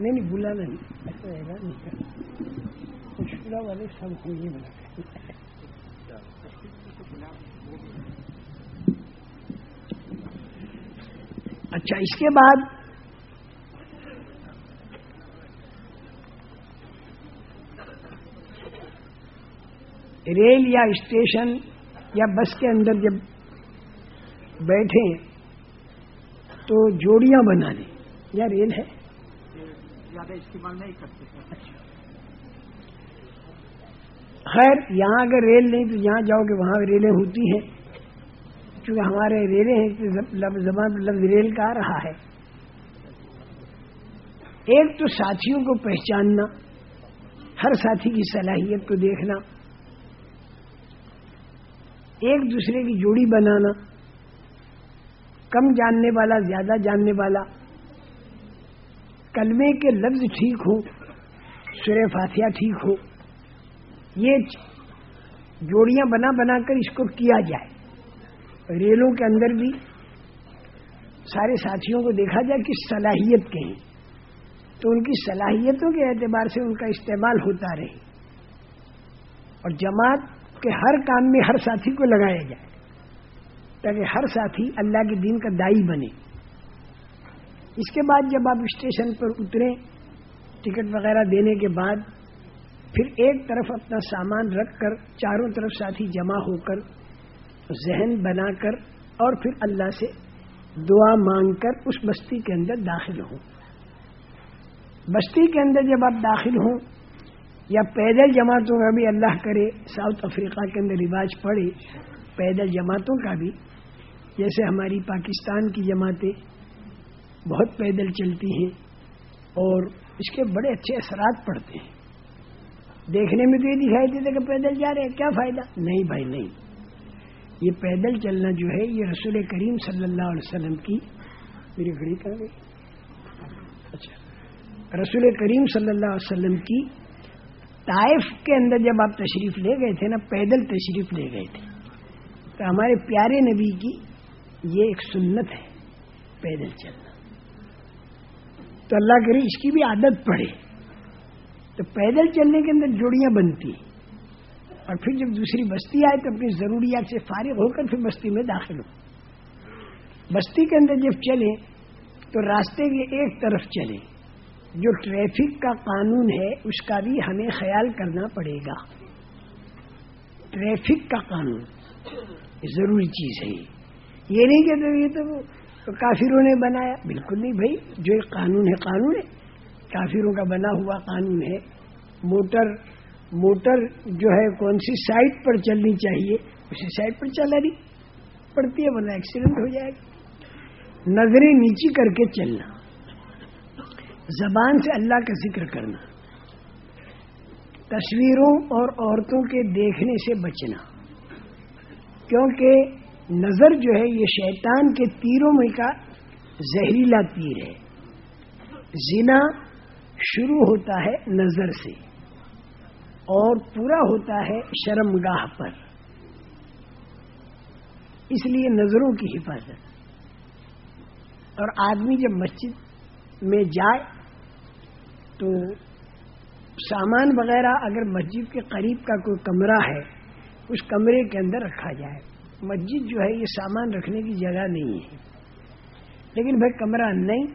نہیں نہیں بلانا نہیں ایسا رہے گا مشکلہ والے سب کو یہ بنا اچھا اس کے بعد ریل یا اسٹیشن یا بس کے اندر جب بیٹھے تو جوڑیاں بنا لیں۔ یا ریل ہے؟ زیادہ استعمال نہیں کرتے۔ خیر یہاں اگر ریل نہیں تو جہاں جاؤ کہ وہاں ریلیں ہوتی ہیں۔ چونکہ ہمارے ریلیں ہیں زبان لفظ ریل کا آ رہا ہے۔ ایک تو ساتھیوں کو پہچاننا ہر ساتھی کی صلاحیت کو دیکھنا۔ ایک دوسرے کی جوڑی بنانا، کم جاننے والا، زیادہ جاننے والا۔ کلمے کے لفظ ٹھیک ہو سر فاتحہ ٹھیک ہو یہ جوڑیاں بنا بنا کر اس کو کیا جائے۔ ریلوں کے اندر بھی سارے ساتھیوں کو دیکھا جائے کہ صلاحیت کے ہیں تو ان کی صلاحیتوں کے اعتبار سے ان کا استعمال ہوتا رہے۔ اور جماعت کے ہر کام میں ہر ساتھی کو لگایا جائے تاکہ ہر ساتھی اللہ کے دین کا دائی بنے۔ اس کے بعد جب آپ اسٹیشن پر اتریں ٹکٹ وغیرہ دینے کے بعد پھر ایک طرف اپنا سامان رکھ کر چاروں طرف ساتھی جمع ہو کر ذہن بنا کر اور پھر اللہ سے دعا مانگ کر اس بستی کے اندر داخل ہوں۔ بستی کے اندر جب آپ داخل ہوں یا پیدل جماعتوں کا بھی اللہ کرے، ساؤتھ افریقہ کے اندر رواج پڑے پیدل جماعتوں کا بھی، جیسے ہماری پاکستان کی جماعتیں بہت پیدل چلتی ہیں اور اس کے بڑے اچھے اثرات پڑتے ہیں۔ دیکھنے میں تو یہ دکھائی دیتا کہ پیدل جا رہے ہیں، کیا فائدہ؟ نہیں بھائی، نہیں۔ یہ پیدل چلنا جو ہے، یہ رسول کریم صلی اللہ علیہ وسلم کی میری گھڑی کر گئی۔ اچھا۔ رسول کریم صلی اللہ علیہ وسلم کی طائف کے اندر جب آپ تشریف لے گئے تھے نا، پیدل تشریف لے گئے تھے، تو ہمارے پیارے نبی کی یہ ایک سنت ہے، پیدل چلنا۔ تو اللہ کرے اس کی بھی عادت پڑے۔ تو پیدل چلنے کے اندر جوڑیاں بنتی اور پھر جب دوسری بستی آئے تو اپنی ضروریات سے فارغ ہو کر پھر بستی میں داخل ہو۔ بستی کے اندر جب چلے تو راستے کے ایک طرف چلے جو ٹریفک کا قانون ہے، اس کا بھی ہمیں خیال کرنا پڑے گا۔ ٹریفک کا قانون ضروری چیز ہے۔ یہ نہیں کہتے یہ تو کافروں نے بنایا۔ بالکل نہیں بھائی، جو ایک قانون ہے قانون ہے۔ کافروں کا بنا ہوا قانون ہے۔ موٹر موٹر جو ہے، کون سی سائٹ پر چلنی چاہیے؟ اسی سائٹ پر چلا نہیں، پڑتی ہے، ورنہ ایکسیڈنٹ ہو جائے گا۔ نظریں نیچی کر کے چلنا۔ زبان سے اللہ کا ذکر کرنا، تصویروں اور عورتوں کے دیکھنے سے بچنا، کیونکہ نظر جو ہے یہ شیطان کے تیروں میں کا زہریلا تیر ہے۔ زنا شروع ہوتا ہے نظر سے اور پورا ہوتا ہے شرم گاہ پر۔ اس لیے نظروں کی حفاظت۔ اور آدمی جب مسجد میں جائے تو سامان وغیرہ اگر مسجد کے قریب کا کوئی کمرہ ہے، اس کمرے کے اندر رکھا جائے۔ مسجد جو ہے، یہ سامان رکھنے کی جگہ نہیں ہے۔ لیکن بھائی کمرہ نہیں،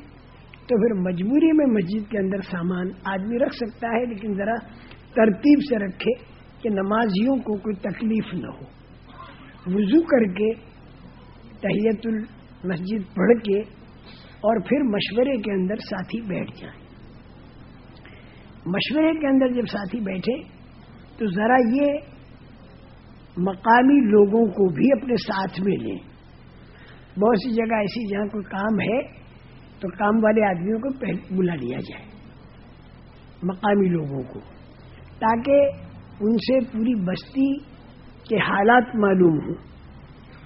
تو پھر مجبوری میں مسجد کے اندر سامان آدمی رکھ سکتا ہے، لیکن ذرا ترتیب سے رکھے کہ نمازیوں کو کوئی تکلیف نہ ہو۔ وضو کر کے، تحیت المسجد پڑھ کے اور پھر مشورے کے اندر ساتھی بیٹھ جائیں۔ مشورے کے اندر جب ساتھی بیٹھے تو ذرا یہ مقامی لوگوں کو بھی اپنے ساتھ میں لیں۔ بہت سی جگہ ایسی جہاں کوئی کام ہے تو کام والے آدمیوں کو بلا لیا جائے۔ مقامی لوگوں کو۔ تاکہ ان سے پوری بستی کے حالات معلوم ہوں۔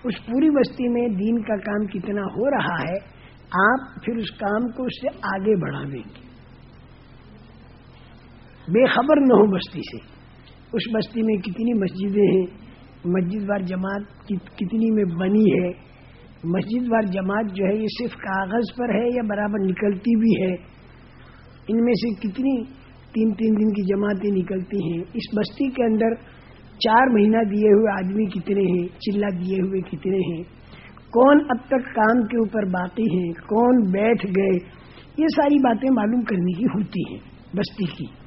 اس پوری بستی میں دین کا کام کتنا ہو رہا ہے، آپ پھر اس کام کو اس سے آگے بڑھاویں گے۔ بے خبر نہ ہو بستی سے۔ اس بستی میں کتنی مسجدیں ہیں، مسجد وار جماعت کتنی میں بنی ہے۔ مسجد وار جماعت جو ہے، یہ صرف کاغذ پر ہے یا برابر نکلتی بھی ہے؟ ان میں سے کتنی تین تین دن کی جماعتیں نکلتی ہیں؟ اس بستی کے اندر چار مہینہ دیے ہوئے آدمی کتنے ہیں؟ چلا دیے ہوئے کتنے ہیں؟ کون اب تک کام کے اوپر باقی ہیں؟ کون بیٹھ گئے؟ یہ ساری باتیں معلوم کرنے کی ہوتی ہیں بستی کی۔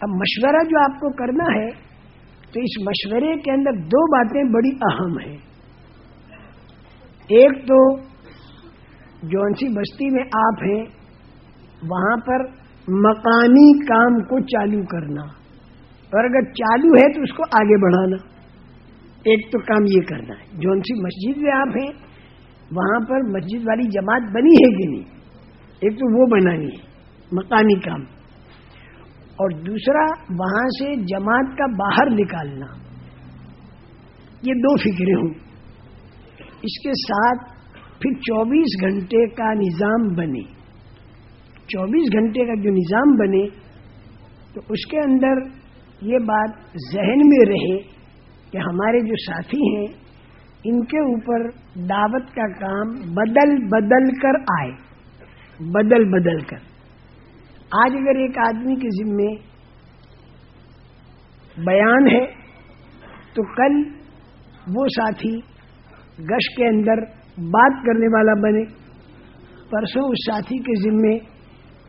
اب مشورہ جو آپ کو کرنا ہے، تو اس مشورے کے اندر دو باتیں بڑی اہم ہیں۔ ایک تو جون سی بستی میں آپ ہیں، وہاں پر مقامی کام کو چالو کرنا۔ اور اگر چالو ہے تو اس کو آگے بڑھانا۔ ایک تو کام یہ کرنا ہے جون سی مسجد میں آپ ہیں، وہاں پر مسجد والی جماعت بنی ہے کہ نہیں؟ ایک تو وہ بنانی ہے، مقامی کام۔ اور دوسرا وہاں سے جماعت کا باہر نکالنا۔ یہ دو فکریں ہوں۔ اس کے ساتھ پھر چوبیس گھنٹے کا نظام بنے۔ چوبیس گھنٹے کا جو نظام بنے، تو اس کے اندر یہ بات ذہن میں رہے کہ ہمارے جو ساتھی ہیں، ان کے اوپر دعوت کا کام بدل بدل کر آئے۔ بدل بدل کر۔ آج اگر ایک آدمی کے ذمے بیان ہے، تو کل وہ ساتھی گش کے اندر بات کرنے والا بنے، پرسوں اس ساتھی کے ذمے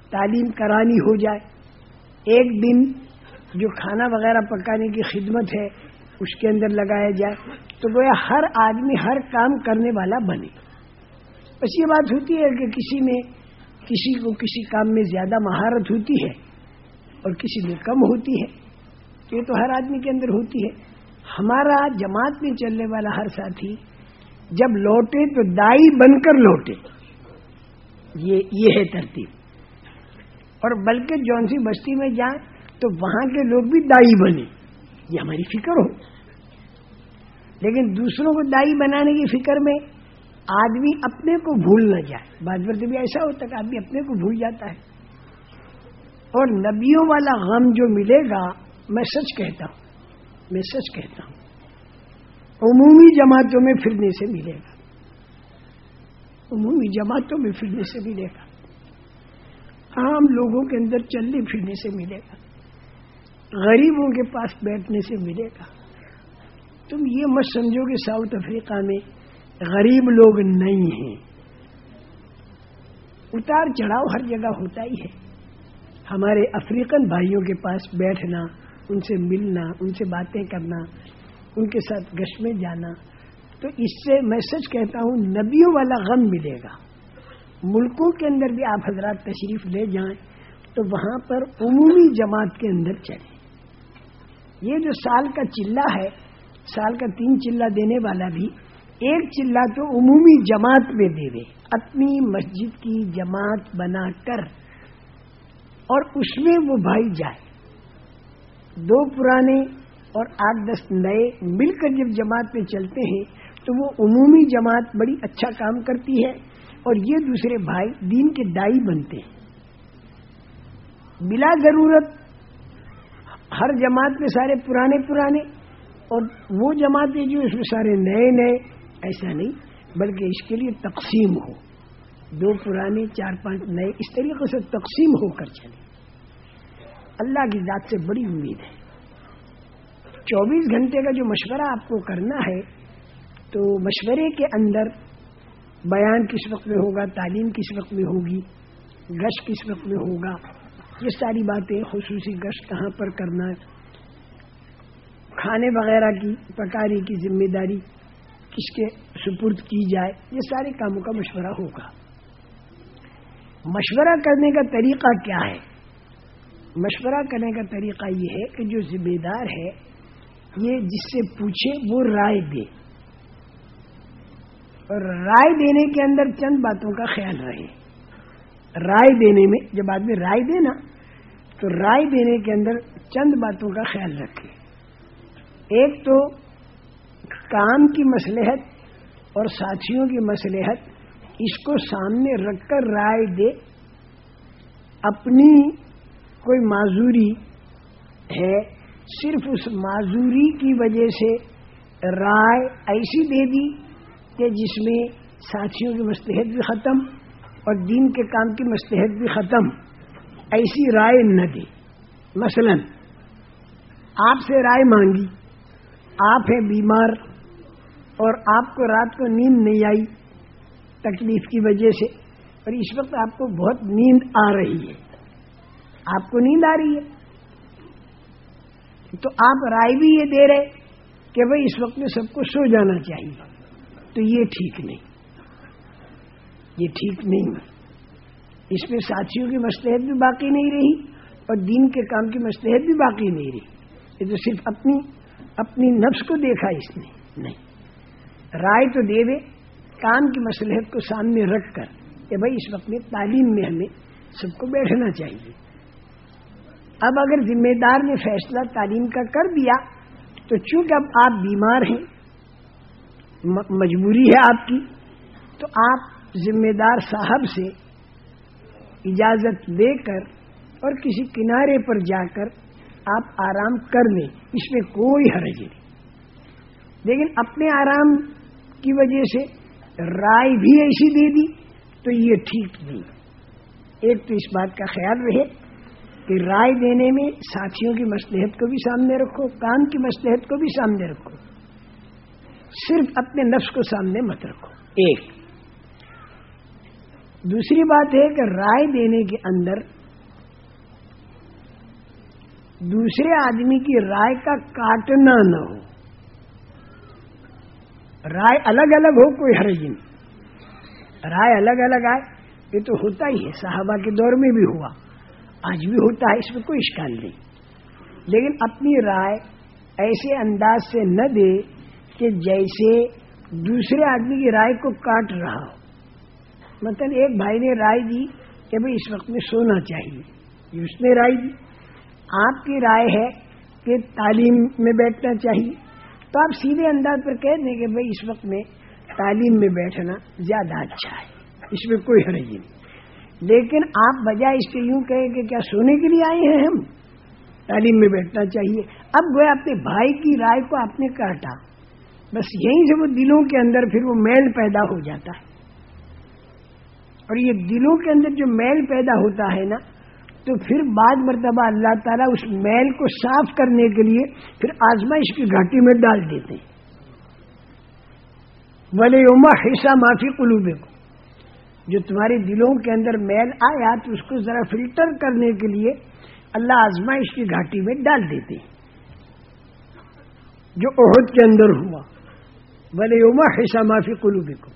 تعلیم کرانی ہو جائے۔ ایک دن جو کھانا وغیرہ پکانے کی خدمت ہے، اس کے اندر لگایا جائے، تو گویا ہر آدمی ہر کام کرنے والا بنے۔ بس یہ بات ہوتی ہے کہ کسی میں کسی کو کسی کام میں زیادہ مہارت ہوتی ہے اور کسی میں کم ہوتی ہے یہ تو ہر آدمی کے اندر ہوتی ہے۔ ہمارا جماعت میں چلنے والا ہر ساتھی جب لوٹے تو دائی بن کر لوٹے۔ یہ ہے ترتیب۔ اور بلکہ جون سی بستی میں جائیں تو وہاں کے لوگ بھی دائی بنے یہ ہماری فکر ہو۔ لیکن دوسروں کو دائی بنانے کی فکر میں آدمی اپنے کو بھول نہ جائے۔ بعض مرد بھی ایسا ہوتا کہ آدمی اپنے کو بھول جاتا ہے۔ اور نبیوں والا غم جو ملے گا، میں سچ کہتا ہوں۔ میں سچ کہتا ہوں۔ عمومی جماعتوں میں پھرنے سے ملے گا۔ عمومی جماعتوں میں پھرنے سے ملے گا۔ عام لوگوں کے اندر چلنے پھرنے سے ملے گا۔ غریبوں کے پاس بیٹھنے سے ملے گا۔ تم یہ مت سمجھو کہ ساؤتھ افریقہ میں غریب لوگ نہیں ہیں۔ اتار چڑھاؤ ہر جگہ ہوتا ہی ہے۔ ہمارے افریقن بھائیوں کے پاس بیٹھنا، ان سے ملنا، ان سے باتیں کرنا، ان کے ساتھ گش میں جانا، تو اس سے میں سچ کہتا ہوں، نبیوں والا غم ملے گا۔ ملکوں کے اندر بھی آپ حضرات تشریف لے جائیں تو وہاں پر عمومی جماعت کے اندر چلے یہ جو سال کا چلہ ہے، سال کا تین چلہ دینے والا بھی ایک چلہ تو عمومی جماعت میں دے دے۔ اپنی مسجد کی جماعت بنا کر اور اس میں وہ بھائی جائے۔ دو پرانے اور آٹھ دس نئے مل کر جب جماعت میں چلتے ہیں تو وہ عمومی جماعت بڑی اچھا کام کرتی ہے اور یہ دوسرے بھائی دین کے دائی بنتے ہیں۔ بلا ضرورت ہر جماعت میں سارے پرانے پرانے اور وہ جماعتیں جو اس میں سارے نئے نئے ایسا نہیں، بلکہ اس کے لیے تقسیم ہو۔ دو پرانے چار پانچ نئے، اس طریقے سے تقسیم ہو کر چلے۔ اللہ کی ذات سے بڑی امید ہے۔ چوبیس گھنٹے کا جو مشورہ آپ کو کرنا ہے، تو مشورے کے اندر بیان کس وقت میں ہوگا، تعلیم کس وقت میں ہوگی گش کس وقت میں ہوگا، یہ ساری باتیں، خصوصی گشت کہاں پر کرنا، کھانے وغیرہ کی پکاری کی ذمہ داری کس کے سپرد کی جائے، یہ سارے کاموں کا مشورہ ہوگا۔ مشورہ کرنے کا طریقہ کیا ہے؟ مشورہ کرنے کا طریقہ یہ ہے کہ جو ذمہ دار ہے، یہ جس سے پوچھے وہ رائے دے۔ اور رائے دینے کے اندر چند باتوں کا خیال رہے۔ رائے دینے میں، جب آدمی رائے دے نا، تو رائے دینے کے اندر چند باتوں کا خیال رکھے۔ ایک تو کام کی مسلحت اور ساتھیوں کی مسلحت اس کو سامنے رکھ کر رائے دے، اپنی کوئی معذوری ہے، صرف اس معذوری کی وجہ سے رائے ایسی دے دی کہ جس میں ساتھیوں کی مستحد بھی ختم اور دین کے کام کی مستحد بھی ختم، ایسی رائے نہ دے۔ مثلا، آپ سے رائے مانگی، آپ ہیں بیمار اور آپ کو رات کو نیند نہیں آئی تکلیف کی وجہ سے اور اس وقت آپ کو بہت نیند آ رہی ہے۔ آپ کو نیند آ رہی ہے۔ تو آپ رائے بھی یہ دے رہے کہ بھائی اس وقت میں سب کو سو جانا چاہیے۔ تو یہ ٹھیک نہیں۔ یہ ٹھیک نہیں۔ اس میں ساتھیوں کی مستحد بھی باقی نہیں رہی اور دین کے کام کی مستحد بھی باقی نہیں رہی۔ یہ تو صرف اپنی اپنی نفس کو دیکھا اس نے۔ نہیں۔ رائے تو دے دے کام کی مصلحت کو سامنے رکھ کر کہ بھائی اس وقت میں تعلیم میں ہمیں سب کو بیٹھنا چاہیے۔ اب اگر ذمہ دار نے فیصلہ تعلیم کا کر دیا، تو چونکہ اب آپ بیمار ہیں مجبوری ہے آپ کی، تو آپ ذمہ دار صاحب سے اجازت لے کر اور کسی کنارے پر جا کر آپ آرام کر لیں، اس میں کوئی حرج نہیں۔ لیکن اپنے آرام کی وجہ سے رائے بھی ایسی دے دی، تو یہ ٹھیک نہیں۔ ایک تو اس بات کا خیال رہے کہ رائے دینے میں ساتھیوں کی مصلحت کو بھی سامنے رکھو کام کی مصلحت کو بھی سامنے رکھو۔ صرف اپنے نفس کو سامنے مت رکھو۔ ایک۔ دوسری بات ہے کہ رائے دینے کے اندر دوسرے آدمی کی رائے کا کاٹنا نہ ہو۔ رائے الگ الگ ہو کوئی حرج نہیں۔ رائے الگ الگ آئے، یہ تو ہوتا ہی ہے، صحابہ کے دور میں بھی ہوا۔ آج بھی ہوتا ہے، اس میں کوئی اشکال نہیں۔ لیکن اپنی رائے ایسے انداز سے نہ دے کہ جیسے دوسرے آدمی کی رائے کو کاٹ رہا ہو۔ مثلا ایک بھائی نے رائے دی کہ بھائی اس وقت میں سونا چاہیے۔ یہ اس نے رائے دی۔ آپ کی رائے ہے کہ تعلیم میں بیٹھنا چاہیے۔ تو آپ سیدھے انداز پر کہہ دیں کہ بھائی اس وقت میں تعلیم میں بیٹھنا زیادہ اچھا ہے۔ اس میں کوئی حرج نہیں۔ لیکن آپ بجائے اس کے یوں کہیں کہ کیا سونے کے لیے آئے ہیں ہم؟ تعلیم میں بیٹھنا چاہیے۔ اب گویا اپنے بھائی کی رائے کو آپ نے کاٹا۔ بس یہیں سے وہ دلوں کے اندر پھر وہ میل پیدا ہو جاتا ہے۔ اور یہ دلوں کے اندر جو میل پیدا ہوتا ہے نا تو پھر بعد مرتبہ اللہ تعالیٰ اس میل کو صاف کرنے کے لیے پھر آزمائش کی گھاٹی میں ڈال دیتے ہیں۔ بلے عما حصہ معافی قلوبے کو جو تمہارے دلوں کے اندر میل آیا تو اس کو ذرا فلٹر کرنے کے لیے اللہ آزمائش کی گھاٹی میں ڈال دیتے ہیں۔ جو عہد کے اندر ہوا۔ بلے عما حصہ معافی قلوبے کو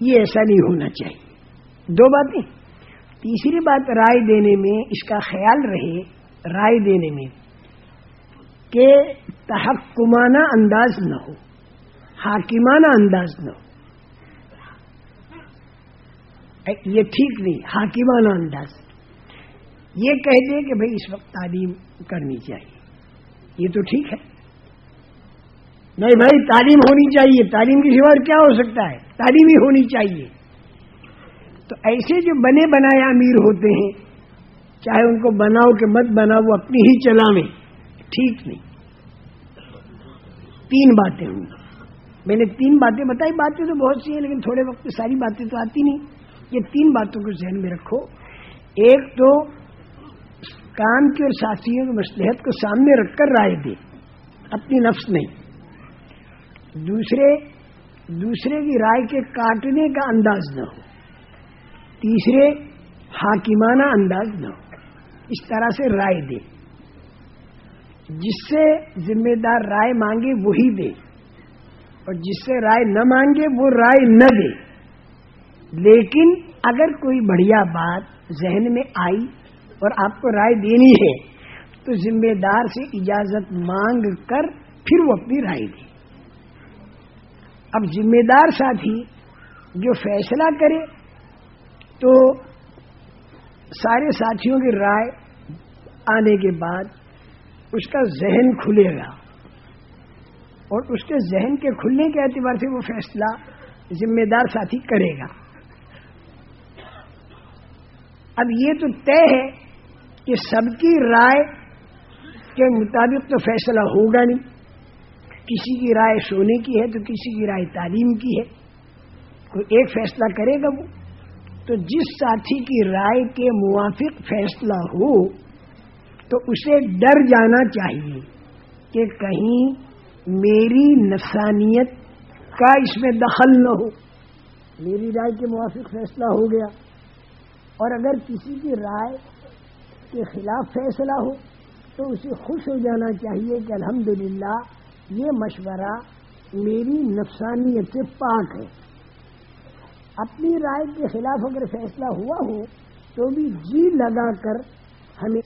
یہ ایسا نہیں ہونا چاہیے۔ دو باتیں۔ تیسری بات رائے دینے میں اس کا خیال رہے، رائے دینے میں کہ تحکمانہ انداز نہ ہو، حاکمانہ انداز نہ ہو۔ یہ ٹھیک نہیں، حاکمانہ انداز۔ یہ کہہ دے کہ بھائی اس وقت تعلیم کرنی چاہیے۔ یہ تو ٹھیک ہے۔ نہیں بھائی تعلیم ہونی چاہیے۔ تعلیم کی سوا کیا ہو سکتا ہے؟ تعلیم ہی ہونی چاہیے۔ تو ایسے جو بنے بنائے امیر ہوتے ہیں، چاہے ان کو بناؤ کہ مت بناؤ، وہ اپنی ہی چلاویں ٹھیک نہیں۔ تین باتیں ہوں۔ میں نے تین باتیں بتائی، باتیں تو بہت سی ہیں، لیکن تھوڑے وقت ساری باتیں تو آتی نہیں۔ یہ تین باتوں کو ذہن میں رکھو۔ ایک تو کام کی اور ساتھیوں کی مصلحت کو سامنے رکھ کر رائے دے اپنی نفس نہیں۔ دوسرے دوسرے کی رائے کے کاٹنے کا انداز نہ ہو۔ تیسرے حاکمانہ انداز نہ ہو۔ اس طرح سے رائے دے۔ جس سے ذمہ دار رائے مانگے وہی دے۔ اور جس سے رائے نہ مانگے وہ رائے نہ دے۔ لیکن اگر کوئی بڑھیا بات ذہن میں آئی اور آپ کو رائے دینی ہے، تو ذمہ دار سے اجازت مانگ کر پھر وہ اپنی رائے دے۔ اب ذمہ دار ساتھی جو فیصلہ کرے تو سارے ساتھیوں کی رائے آنے کے بعد اس کا ذہن کھلے گا۔ اور اس کے ذہن کے کھلنے کے اعتبار سے وہ فیصلہ ذمہ دار ساتھی کرے گا۔ اب یہ تو طے ہے کہ سب کی رائے کے مطابق تو فیصلہ ہوگا نہیں۔ کسی کی رائے سونے کی ہے تو کسی کی رائے تعلیم کی ہے۔ کوئی ایک فیصلہ کرے گا وہ۔ تو جس ساتھی کی رائے کے موافق فیصلہ ہو، تو اسے ڈر جانا چاہیے کہ کہیں میری نفسانیت کا اس میں دخل نہ ہو۔ میری رائے کے موافق فیصلہ ہو گیا۔ اور اگر کسی کی رائے کے خلاف فیصلہ ہو، تو اسے خوش ہو جانا چاہیے کہ الحمدللہ یہ مشورہ میری نفسانیت سے پاک ہے۔ اپنی رائے کے خلاف اگر فیصلہ ہوا ہو تو بھی جی لگا کر ہمیں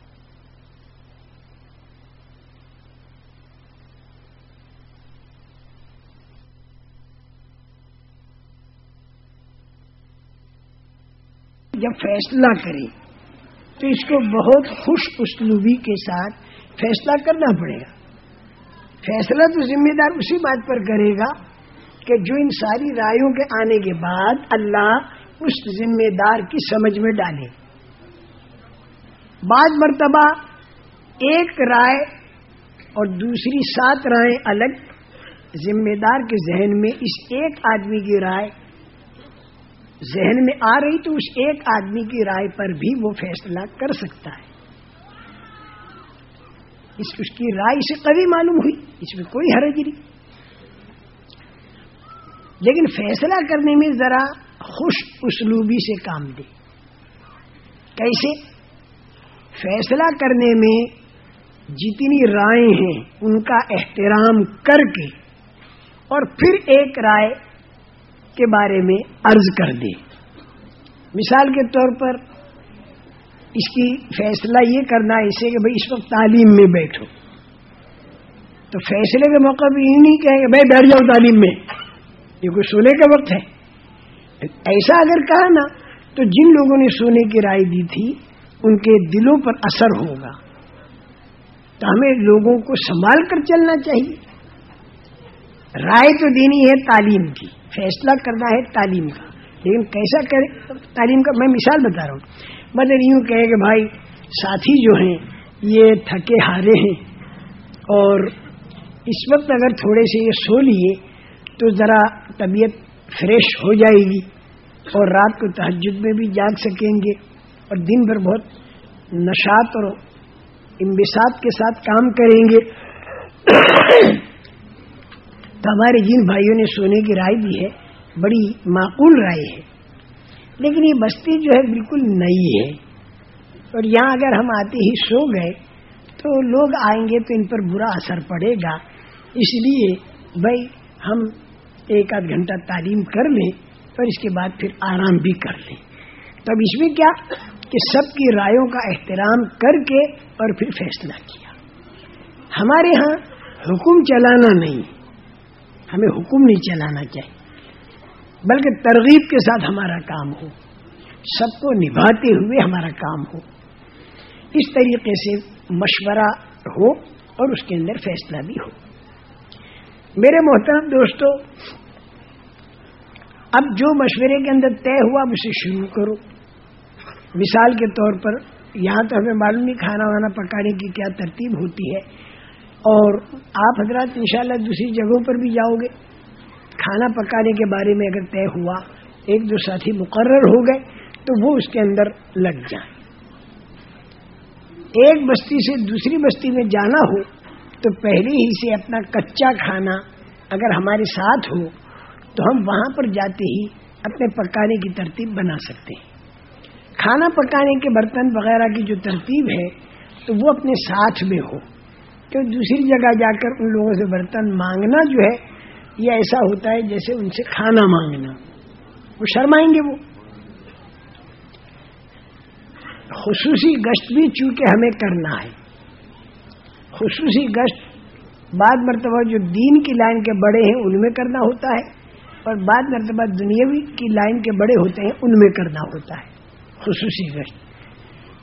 جب فیصلہ کرے تو اس کو بہت خوش اسلوبی کے ساتھ فیصلہ کرنا پڑے گا۔ فیصلہ تو ذمہ دار اسی بات پر کرے گا کہ جو ان ساری رائےوں کے آنے کے بعد اللہ اس ذمہ دار کی سمجھ میں ڈالے۔ بعض مرتبہ ایک رائے اور دوسری سات رائے الگ ذمہ دار کے ذہن میں اس ایک آدمی کی رائے ذہن میں آ رہی تو اس ایک آدمی کی رائے پر بھی وہ فیصلہ کر سکتا ہے۔ اس اس کی رائے سے قوی معلوم ہوئی، اس میں کوئی حرج نہیں۔ لیکن فیصلہ کرنے میں ذرا خوش اسلوبی سے کام دے۔ کیسے؟ فیصلہ کرنے میں جتنی رائے ہیں، ان کا احترام کر کے اور پھر ایک رائے کے بارے میں عرض کر دے۔ مثال کے طور پر اس کی فیصلہ یہ کرنا اسے کہ بھائی اس وقت تعلیم میں بیٹھو۔ تو فیصلے کے موقع پہ یہ نہیں کہیں گے بھائی بیٹھ جاؤ تعلیم میں۔ یہ کوئی سونے کا وقت ہے؟ ایسا اگر کہا نا، تو جن لوگوں نے سونے کی رائے دی تھی، ان کے دلوں پر اثر ہوگا۔ تو ہمیں لوگوں کو سنبھال کر چلنا چاہیے۔ رائے تو دینی ہے تعلیم کی، فیصلہ کرنا ہے تعلیم کا۔ لیکن کیسا کرے؟ تعلیم کا میں مثال بتا رہا ہوں۔ مطلب یوں کہے کہ بھائی، ساتھی جو ہیں، یہ تھکے ہارے ہیں۔ اور اس وقت اگر تھوڑے سے یہ سو لیے تو ذرا طبیعت فریش ہو جائے گی اور رات کو تحجد میں بھی جاگ سکیں گے اور دن بھر بہت نشات اور امبسات کے ساتھ کام کریں گے۔ تو ہمارے جن بھائیوں نے سونے کی رائے دی ہے، بڑی معقول رائے ہے۔ لیکن یہ بستی جو ہے بالکل نئی ہے۔ اور یہاں اگر ہم آتے ہی سو گئے، تو لوگ آئیں گے تو ان پر برا اثر پڑے گا۔ اس لیے بھائی، ہم ایک آدھ گھنٹہ تعلیم کر لیں اور اس کے بعد پھر آرام بھی کر لیں۔ تو اب اس میں کیا کہ سب کی رائےوں کا احترام کر کے اور پھر فیصلہ کیا۔ ہمارے ہاں حکم چلانا نہیں، ہمیں حکم نہیں چلانا چاہیے، بلکہ ترغیب کے ساتھ ہمارا کام ہو، سب کو نبھاتے ہوئے ہمارا کام ہو۔ اس طریقے سے مشورہ ہو اور اس کے اندر فیصلہ بھی ہو۔ میرے محترم دوستو اب جو مشورے کے اندر طے ہوا اب اسے شروع کرو۔ مثال کے طور پر یہاں تو ہمیں معلوم نہیں کھانا وانا پکانے کی کیا ترتیب ہوتی ہے۔ اور آپ حضرات انشاءاللہ دوسری جگہوں پر بھی جاؤ گے۔ کھانا پکانے کے بارے میں اگر طے ہوا ایک دو ساتھی مقرر ہو گئے تو وہ اس کے اندر لگ جائیں۔ ایک بستی سے دوسری بستی میں جانا ہو تو پہلے ہی سے اپنا کچا کھانا اگر ہمارے ساتھ ہو تو ہم وہاں پر جاتے ہی اپنے پکانے کی ترتیب بنا سکتے ہیں۔ کھانا پکانے کے برتن وغیرہ کی جو ترتیب ہے، تو وہ اپنے ساتھ میں ہو۔ کہ دوسری جگہ جا کر ان لوگوں سے برتن مانگنا جو ہے، یہ ایسا ہوتا ہے جیسے ان سے کھانا مانگنا۔ وہ شرمائیں گے وہ۔ خصوصی گشت بھی چونکہ ہمیں کرنا ہے۔ خصوصی گشت بعد مرتبہ جو دین کی لائن کے بڑے ہیں، ان میں کرنا ہوتا ہے۔ اور بعد مرتبہ دنیاوی کی لائن کے بڑے ہوتے ہیں، ان میں کرنا ہوتا ہے۔ خصوصی گشت۔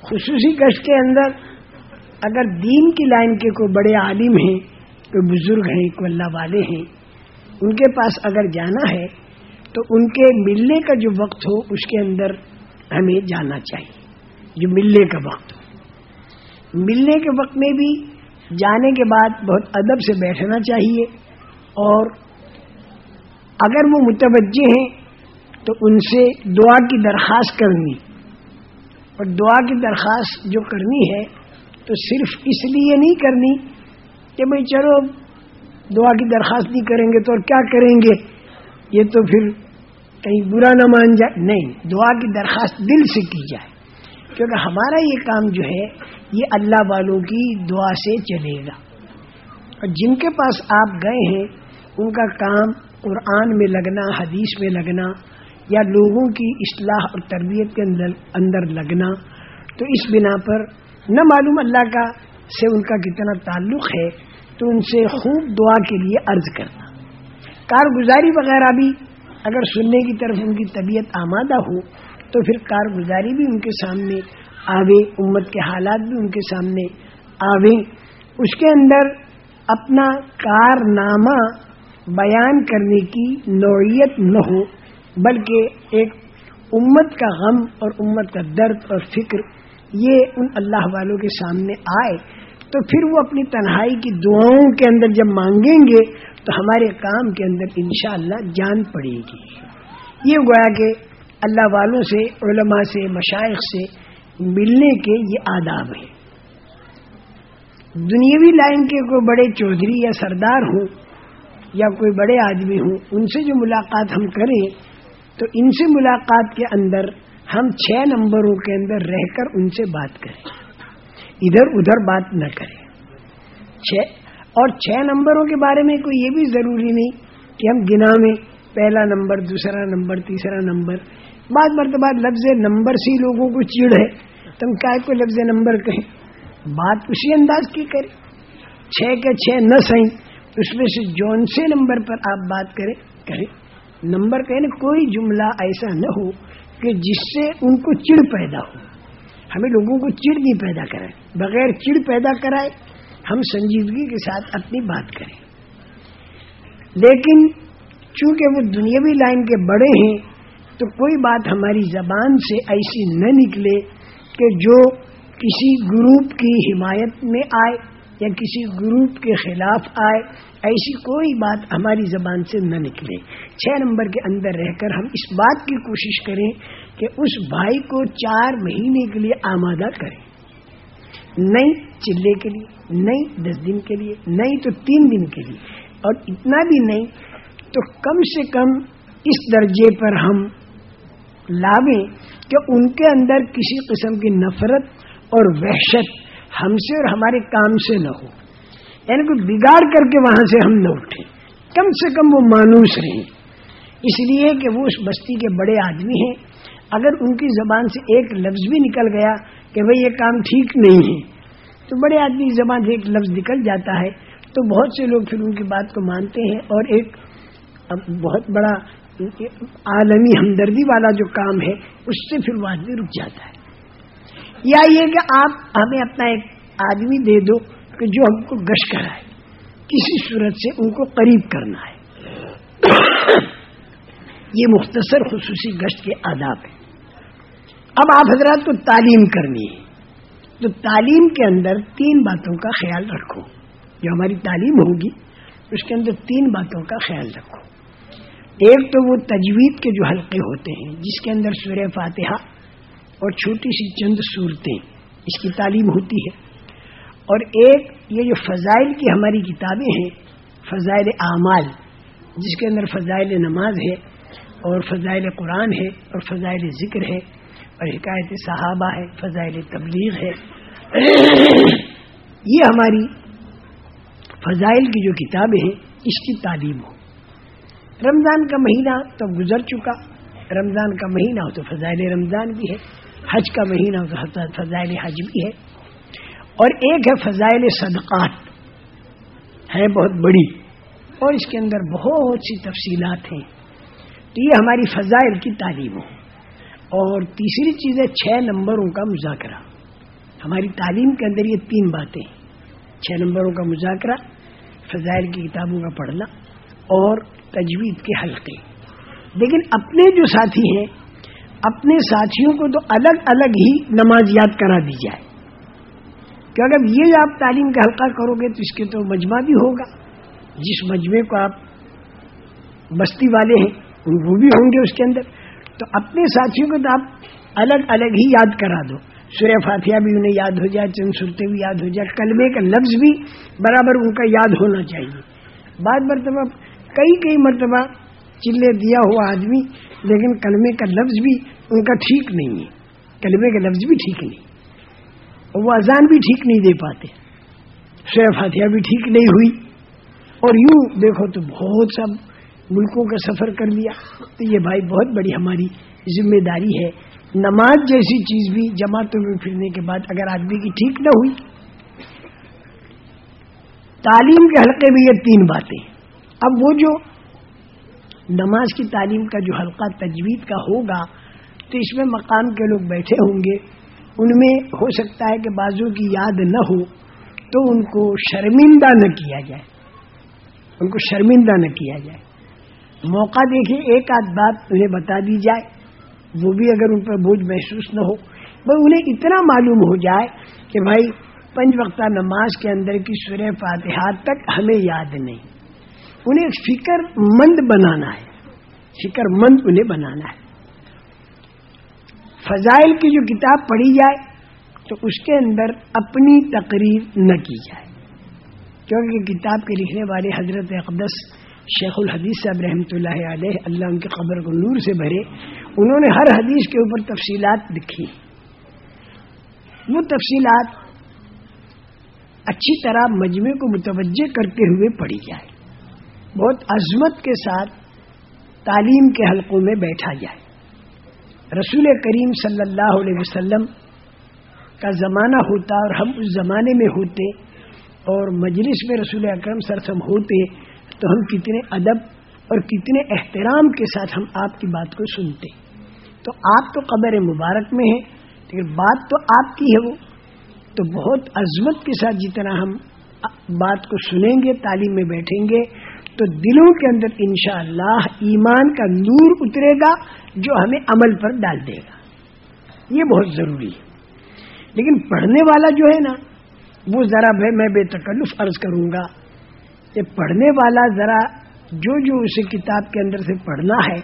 خصوصی گشت کے اندر اگر دین کی لائن کے کوئی بڑے عالم ہیں، کوئی بزرگ ہیں، کوئی اللہ والے ہیں، ان کے پاس اگر جانا ہے، تو ان کے ملنے کا جو وقت ہو، اس کے اندر ہمیں جانا چاہیے۔ جو ملنے کا وقت ہو۔ ملنے کے وقت میں بھی جانے کے بعد بہت ادب سے بیٹھنا چاہیے اور اگر وہ متوجہ ہیں تو ان سے دعا کی درخواست کرنی اور دعا کی درخواست جو کرنی ہے تو صرف اس لیے نہیں کرنی کہ بھائی چلو دعا کی درخواست نہیں کریں گے تو اور کیا کریں گے؟ یہ تو پھر کہیں برا نہ مان جائے۔ نہیں، دعا کی درخواست دل سے کی جائے۔ کیونکہ ہمارا یہ کام جو ہے، یہ اللہ والوں کی دعا سے چلے گا۔ اور جن کے پاس آپ گئے ہیں، ان کا کام قرآن میں لگنا، حدیث میں لگنا، یا لوگوں کی اصلاح اور تربیت کے اندر اندر لگنا، تو اس بنا پر نہ معلوم اللہ کا سے ان کا کتنا تعلق ہے، تو ان سے خوب دعا کے لیے عرض کرنا۔ کارگزاری وغیرہ بھی اگر سننے کی طرف ان کی طبیعت آمادہ ہو، تو پھر کارگزاری بھی ان کے سامنے، آوے امت کے حالات بھی ان کے سامنے، آوے اس کے اندر اپنا کارنامہ بیان کرنے کی نوعیت نہ ہو، بلکہ ایک امت کا غم اور امت کا درد اور فکر یہ ان اللہ والوں کے سامنے آئے، تو پھر وہ اپنی تنہائی کی دعاؤں کے اندر جب مانگیں گے، تو ہمارے کام کے اندر انشاءاللہ جان پڑے گی۔ یہ گویا کہ اللہ والوں سے، علماء سے مشائق سے ملنے کے یہ آداب ہیں۔ دنیاوی لائن کے کوئی بڑے چودھری یا سردار ہوں یا کوئی بڑے آدمی ہوں، ان سے جو ملاقات ہم کریں، تو ان سے ملاقات کے اندر ہم چھ نمبروں کے اندر رہ کر ان سے بات کریں۔ ادھر ادھر بات نہ کرے چھ، اور چھ نمبروں کے بارے میں کوئی یہ بھی ضروری نہیں کہ ہم گنا میں پہلا نمبر، دوسرا نمبر، تیسرا نمبر۔ بعد مرتبہ لفظ نمبر سے لوگوں کو چیڑ ہے۔ تم کیا کو لفظ نمبر کہیں۔ بات اسی انداز کی کرے چھ کے چھ نہ سہیں۔ اس میں سے جون سے نمبر پر آپ بات کریں کریں۔ نمبر کہیں یعنی کوئی جملہ ایسا نہ ہو کہ جس سے ان کو چڑ پیدا ہو۔ ہمیں لوگوں کو چڑ نہیں پیدا کرائے۔ بغیر چڑ پیدا کرائے ہم سنجیدگی کے ساتھ اپنی بات کریں۔ لیکن چونکہ وہ دنیاوی لائن کے بڑے ہیں، تو کوئی بات ہماری زبان سے ایسی نہ نکلے کہ جو کسی گروپ کی حمایت میں آئے۔ یا کسی گروپ کے خلاف آئے، ایسی کوئی بات ہماری زبان سے نہ نکلے۔ چھ نمبر کے اندر رہ کر ہم اس بات کی کوشش کریں کہ اس بھائی کو چار مہینے کے لیے آمادہ کریں۔ نہیں چلے کے لیے، نہیں دس دن کے لیے، نہیں تو تین دن کے لیے۔ اور اتنا بھی نہیں تو کم سے کم اس درجے پر ہم لاویں کہ ان کے اندر کسی قسم کی نفرت اور وحشت ہم سے اور ہمارے کام سے نہ ہو۔ یعنی کوئی بگاڑ کر کے وہاں سے ہم نہ اٹھیں۔ کم سے کم وہ مانوس رہیں۔ اس لیے کہ وہ اس بستی کے بڑے آدمی ہیں۔ اگر ان کی زبان سے ایک لفظ بھی نکل گیا کہ بھئی یہ کام ٹھیک نہیں ہے، تو بڑے آدمی کی زبان سے ایک لفظ نکل جاتا ہے۔ تو بہت سے لوگ پھر ان کی بات کو مانتے ہیں اور ایک بہت بڑا عالمی ہمدردی والا جو کام ہے، اس سے پھر وہ آدمی رک جاتا ہے۔ یا یہ کہ آپ ہمیں اپنا ایک آدمی دے دو کہ جو ہم کو گش کرائے، کسی صورت سے ان کو قریب کرنا ہے۔ یہ مختصر خصوصی گشت کے آداب ہیں۔ اب آپ حضرات کو تعلیم کرنی ہے۔ تو تعلیم کے اندر تین باتوں کا خیال رکھو۔ جو ہماری تعلیم ہوگی، اس کے اندر تین باتوں کا خیال رکھو۔ ایک تو وہ تجوید کے جو حلقے ہوتے ہیں، جس کے اندر سورہ فاتحہ اور چھوٹی سی چند صورتیں اس کی تعلیم ہوتی ہے۔ اور ایک یہ جو فضائل کی ہماری کتابیں ہیں، فضائل اعمال، جس کے اندر فضائل نماز ہے اور فضائل قرآن ہے اور فضائل ذکر ہے اور حکایت صحابہ ہے، فضائل تبلیغ ہے۔ یہ ہماری فضائل کی جو کتابیں ہیں، اس کی تعلیم ہو۔ رمضان کا مہینہ تو گزر چکا۔ رمضان کا مہینہ ہو تو فضائل رمضان بھی ہے۔ حج کا مہینہ فضائل حج بھی ہے۔ اور ایک ہے فضائل صدقات۔ ہے بہت بڑی۔ اور اس کے اندر بہت سی تفصیلات ہیں۔ تو یہ ہماری فضائل کی تعلیم ہو۔ اور تیسری چیز ہے چھ نمبروں کا مذاکرہ۔ ہماری تعلیم کے اندر یہ تین باتیں۔ چھ نمبروں کا مذاکرہ، فضائل کی کتابوں کا پڑھنا اور تجوید کے حلقے۔ لیکن اپنے جو ساتھی ہیں اپنے ساتھیوں کو تو الگ الگ ہی نماز یاد کرا دی جائے۔ کہ اگر یہ آپ تعلیم کا حلقہ کرو گے تو اس کے تو مجمع بھی ہوگا۔ جس مجمے کو آپ بستی والے ہیں، وہ بھی ہوں گے اس کے اندر۔ تو اپنے ساتھیوں کو تو آپ الگ الگ ہی یاد کرا دو۔ سورہ فاتحہ بھی انہیں یاد ہو جائے، چند صورتیں بھی یاد ہو جائے۔ کلمے کا لفظ بھی برابر ان کا یاد ہونا چاہیے۔ بعد مرتبہ، کئی کئی مرتبہ چلے دیا ہوا آدمی، لیکن کلمے کا لفظ بھی ان کا ٹھیک نہیں ہے۔ کلمے کا لفظ بھی ٹھیک نہیں۔ وہ اذان بھی ٹھیک نہیں دے پاتے۔ سورہ فاتحہ بھی ٹھیک نہیں ہوئی۔ اور یوں دیکھو تو بہت سب ملکوں کا سفر کر لیا۔ تو یہ بھائی بہت بڑی ہماری ذمہ داری ہے۔ نماز جیسی چیز بھی جماعتوں میں پھرنے کے بعد اگر آدمی کی ٹھیک نہ ہوئی۔ تعلیم کے حلقے میں یہ تین باتیں۔ اب وہ جو نماز کی تعلیم کا جو حلقہ تجوید کا ہوگا، تو اس میں مقام کے لوگ بیٹھے ہوں گے۔ ان میں ہو سکتا ہے کہ بازو کی یاد نہ ہو تو ان کو شرمندہ نہ کیا جائے۔ ان کو شرمندہ نہ کیا جائے۔ موقع دیکھیں ایک آدھ بات انہیں بتا دی جائے۔ وہ بھی اگر ان پر بوجھ محسوس نہ ہو بھائی انہیں اتنا معلوم ہو جائے کہ بھائی، پنج وقتہ نماز کے اندر کی سورہ فاتحہ تک ہمیں یاد نہیں۔ انہیں فکر مند بنانا ہے۔ فکر مند انہیں بنانا ہے۔ فضائل کی جو کتاب پڑھی جائے تو اس کے اندر اپنی تقریر نہ کی جائے۔ کیونکہ کتاب کے لکھنے والے حضرت اقدس شیخ الحدیث صاحب رحمۃ اللہ علیہ اللہ ان کی قبر کو نور سے بھرے، انہوں نے ہر حدیث کے اوپر تفصیلات لکھی۔ وہ تفصیلات اچھی طرح مجمع کو متوجہ کرتے ہوئے پڑھی جائے۔ بہت عظمت کے ساتھ تعلیم کے حلقوں میں بیٹھا جائے۔ رسول کریم صلی اللہ علیہ وسلم کا زمانہ ہوتا اور ہم اس زمانے میں ہوتے اور مجلس میں رسول اکرم سرسم ہوتے تو ہم کتنے ادب اور کتنے احترام کے ساتھ ہم آپ کی بات کو سنتے۔ تو آپ تو قبر مبارک میں ہیں، لیکن بات تو آپ کی ہے وہ۔ تو بہت عظمت کے ساتھ جتنا ہم بات کو سنیں گے، تعلیم میں بیٹھیں گے تو دلوں کے اندر انشاءاللہ ایمان کا نور اترے گا جو ہمیں عمل پر ڈال دے گا۔ یہ بہت ضروری ہے۔ لیکن پڑھنے والا جو ہے نا، وہ ذرا میں بے تکلف عرض کروں گا کہ پڑھنے والا ذرا جو جو اسے کتاب کے اندر سے پڑھنا ہے،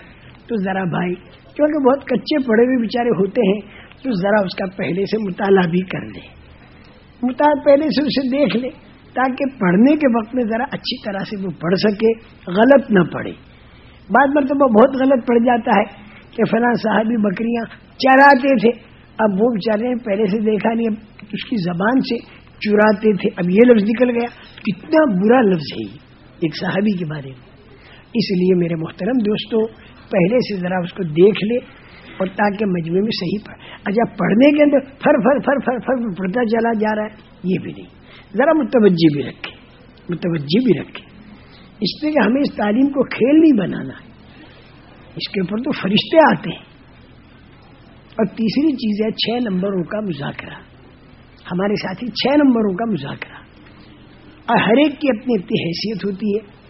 تو ذرا بھائی کیونکہ بہت کچے پڑھے ہوئے بیچارے ہوتے ہیں، تو ذرا اس کا پہلے سے مطالعہ بھی کر لے۔ مطالعہ پہلے سے اسے دیکھ لے۔ تاکہ پڑھنے کے وقت میں ذرا اچھی طرح سے وہ پڑھ سکے، غلط نہ پڑھے۔ بعض مرتبہ بہت غلط پڑ جاتا ہے کہ فلاں صاحبی بکریاں چراتے تھے۔ اب وہ بیچارے پہلے سے دیکھا نہیں، اب اس کی زبان سے چراتے تھے۔ اب یہ لفظ نکل گیا۔ کتنا برا لفظ ہے ایک صحابی کے بارے میں۔ اس لیے میرے محترم دوستو، پہلے سے ذرا اس کو دیکھ لے اور تاکہ مجموعے میں صحیح پڑھ۔ اچھا پڑھنے کے اندر فر فر فر فر فر پڑھتا چلا جا رہا ہے، یہ بھی نہیں۔ ذرا متوجہ بھی رکھے متوجہ بھی رکھے اس لیے کہ ہمیں اس تعلیم کو کھیل نہیں بنانا ہے۔ اس کے اوپر تو فرشتے آتے ہیں۔ اور تیسری چیز ہے چھ نمبروں کا مذاکرہ۔ ہمارے ساتھی چھ نمبروں کا مذاکرہ۔ اور ہر ایک کی اپنی اپنی حیثیت ہوتی ہے۔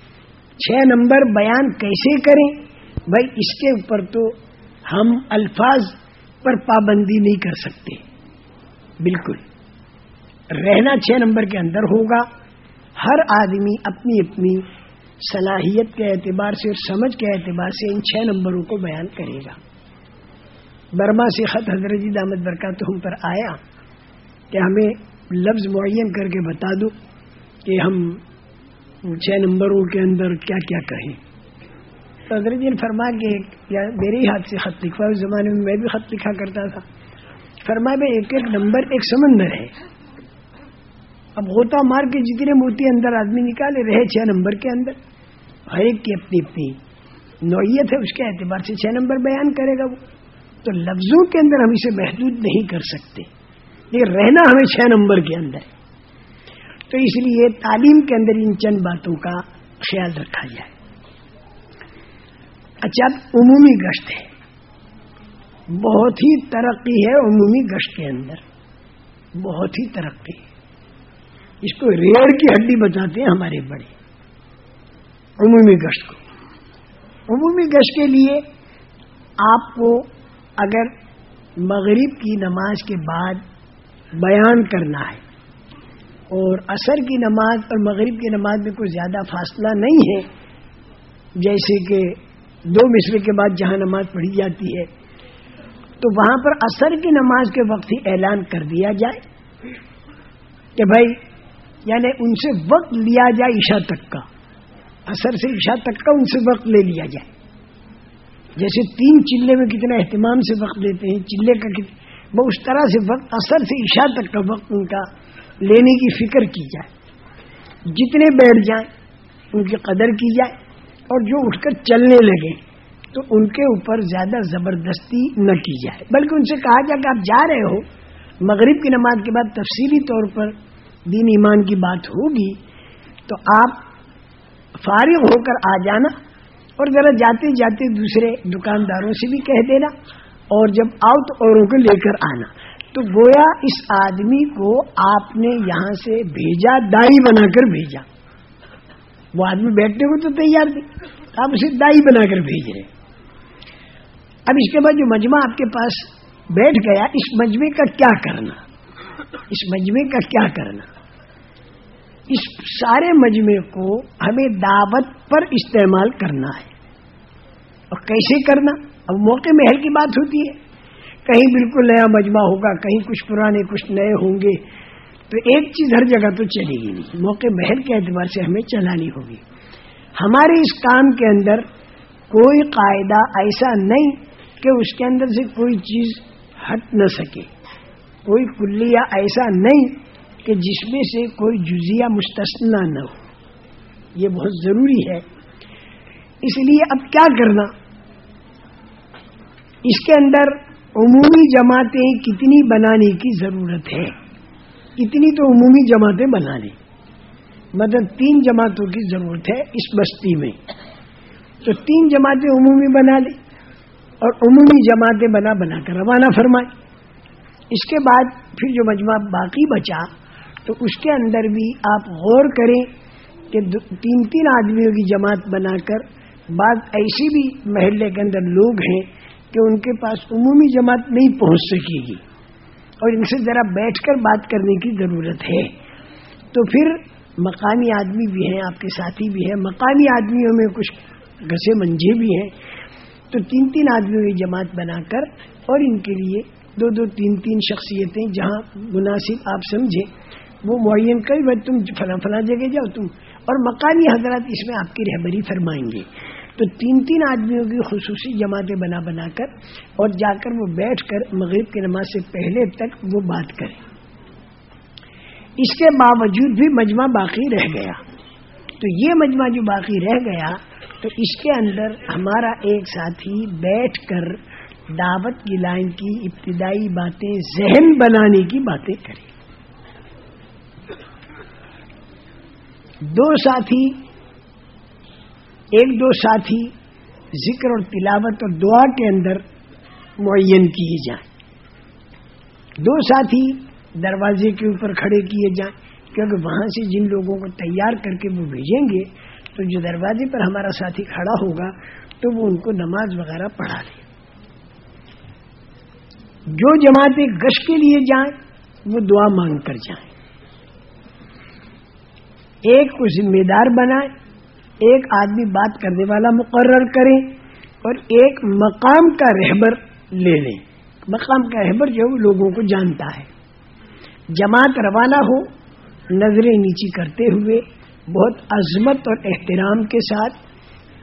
چھ نمبر بیان کیسے کریں؟ بھائی، اس کے اوپر تو ہم الفاظ پر پابندی نہیں کر سکتے۔ بالکل۔ رہنا چھ نمبر کے اندر ہوگا۔ ہر آدمی اپنی اپنی صلاحیت کے اعتبار سے اور سمجھ کے اعتبار سے ان چھ نمبروں کو بیان کرے گا۔ برما سے خط حضرت جی دامد برکات ہم پر آیا کہ ہمیں لفظ معین کر کے بتا دو کہ ہم چھ نمبروں کے اندر کیا کیا کہیں۔ تو حضرت جی نے فرما کے یا میرے ہی ہاتھ سے خط لکھوا اس زمانے میں میں بھی خط لکھا کرتا تھا۔ فرما میں ایک ایک نمبر ایک سمندر ہے۔ اب غوطہ مار کے جتنے موتی اندر آدمی نکالے، رہے چھ نمبر کے اندر۔ ہر ایک کی اپنی اپنی نوعیت ہے، اس کے اعتبار سے چھ نمبر بیان کرے گا وہ۔ تو لفظوں کے اندر ہم اسے محدود نہیں کر سکتے۔ لیکن رہنا ہمیں چھ نمبر کے اندر تو اس لیے تعلیم کے اندر ان چند باتوں کا خیال رکھا جائے۔ اچھا عمومی گشت ہے۔ بہت ہی ترقی ہے عمومی گشت کے اندر۔ بہت ہی ترقی۔ ہے اس کو ریڑھ کی ہڈی بتاتے ہیں ہمارے بڑے عمومی گشت کو۔ عمومی گشت کے لیے آپ کو اگر مغرب کی نماز کے بعد بیان کرنا ہے اور عصر کی نماز اور مغرب کی نماز میں کوئی زیادہ فاصلہ نہیں ہے، جیسے کہ دو مصرے کے بعد جہاں نماز پڑھی جاتی ہے، تو وہاں پر عصر کی نماز کے وقت ہی اعلان کر دیا جائے کہ بھائی یعنی ان سے وقت لیا جائے عشاء تک کا۔ اثر سے عشاء تک کا ان سے وقت لے لیا جائے۔ جیسے تین چلے میں کتنا اہتمام سے وقت دیتے ہیں، چلے کا وہ اس طرح سے وقت، اثر سے عشاء تک کا وقت ان کا لینے کی فکر کی جائے۔ جتنے بیٹھ جائیں، ان کی قدر کی جائے اور جو اٹھ کر چلنے لگے، تو ان کے اوپر زیادہ زبردستی نہ کی جائے۔ بلکہ ان سے کہا جائے کہ آپ جا رہے ہو، مغرب کی نماز کے بعد تفصیلی طور پر دین ایمان کی بات ہوگی تو آپ فارغ ہو کر آ جانا اور ذرا جاتے جاتے دوسرے دکانداروں سے بھی کہہ دینا اور جب آؤ تو اوروں کو لے کر آنا۔ تو گویا اس آدمی کو آپ نے یہاں سے بھیجا، دائی بنا کر بھیجا۔ وہ آدمی بیٹھنے کو تو تیار تھے آپ اسے دائی بنا کر بھیج رہے اب اس کے بعد جو مجمع آپ کے پاس بیٹھ گیا، اس مجمع کا کیا کرنا؟ اس مجمع کا کیا کرنا؟ اس سارے مجمع کو ہمیں دعوت پر استعمال کرنا ہے۔ اور کیسے کرنا؟ اب موقع محل کی بات ہوتی ہے۔ کہیں بالکل نیا مجمع ہوگا، کہیں کچھ پرانے، کچھ نئے ہوں گے۔ تو ایک چیز ہر جگہ تو چلے گی نہیں۔ موقع محل کے اعتبار سے ہمیں چلانی ہوگی۔ ہمارے اس کام کے اندر کوئی قاعدہ ایسا نہیں کہ اس کے اندر سے کوئی چیز ہٹ نہ سکے۔ کوئی کلیہ ایسا نہیں کہ جس میں سے کوئی جزیہ مستثنا نہ ہو۔ یہ بہت ضروری ہے۔ اس لیے اب کیا کرنا؟ اس کے اندر عمومی جماعتیں کتنی بنانے کی ضرورت ہے؟ کتنی تو عمومی جماعتیں بنا لیں مطلب تین جماعتوں کی ضرورت ہے اس بستی میں۔ تو تین جماعتیں عمومی بنا لیں اور عمومی جماعتیں بنا بنا کر روانہ فرمائیں۔ اس کے بعد پھر جو مجمع باقی بچا، تو اس کے اندر بھی آپ غور کریں کہ تین تین آدمیوں کی جماعت بنا کر بعض ایسی بھی محلے کے اندر لوگ ہیں کہ ان کے پاس عمومی جماعت نہیں پہنچ سکے گی اور ان سے ذرا بیٹھ کر بات کرنے کی ضرورت ہے۔ تو پھر مقامی آدمی بھی ہیں، آپ کے ساتھی بھی ہیں، مقامی آدمیوں میں کچھ گسے منجے بھی ہیں۔ تو تین تین آدمیوں کی جماعت بنا کر اور ان کے لیے دو دو تین تین شخصیتیں جہاں مناسب آپ سمجھیں، وہ معین کر بھائی تم فلاں فلاں جگہ جاؤ تم، اور مقامی حضرات اس میں آپ کی رہبری فرمائیں گے۔ تو تین تین آدمیوں کی خصوصی جماعتیں بنا بنا کر اور جا کر وہ بیٹھ کر مغرب کی نماز سے پہلے تک وہ بات کریں۔ اس کے باوجود بھی مجمع باقی رہ گیا۔ تو یہ مجمع جو باقی رہ گیا، تو اس کے اندر ہمارا ایک ساتھی بیٹھ کر دعوت کی لائن کی ابتدائی باتیں، ذہن بنانے کی باتیں کرے دو ساتھی، ایک دو ساتھی ذکر اور تلاوت اور دعا کے اندر معین کیے جائیں۔ دو ساتھی دروازے کے اوپر کھڑے کیے جائیں۔ کیونکہ وہاں سے جن لوگوں کو تیار کر کے وہ بھیجیں گے، تو جو دروازے پر ہمارا ساتھی کھڑا ہوگا، تو وہ ان کو نماز وغیرہ پڑھا لے جو جماعتیں گش کے لیے جائیں، وہ دعا مانگ کر جائیں۔ ایک کو ذمہ دار بنائیں، ایک آدمی بات کرنے والا مقرر کریں اور ایک مقام کا رہبر لے لیں۔ مقام کا رہبر جو لوگوں کو جانتا ہے۔ جماعت روانہ ہو، نظریں نیچی کرتے ہوئے، بہت عظمت اور احترام کے ساتھ،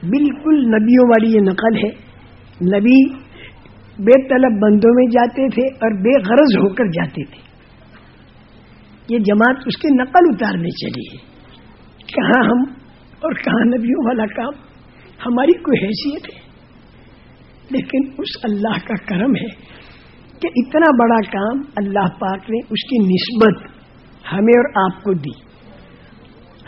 بالکل نبیوں والی یہ نقل ہے۔ نبی بے طلب بندوں میں جاتے تھے اور بے غرض ہو کر جاتے تھے۔ یہ جماعت اس کی نقل اتارنے چلی ہے۔ کہاں ہم اور کہاں نبیوں والا کام؟ ہماری کوئی حیثیت ہے۔ لیکن اس اللہ کا کرم ہے کہ اتنا بڑا کام اللہ پاک نے اس کی نسبت ہمیں اور آپ کو دی۔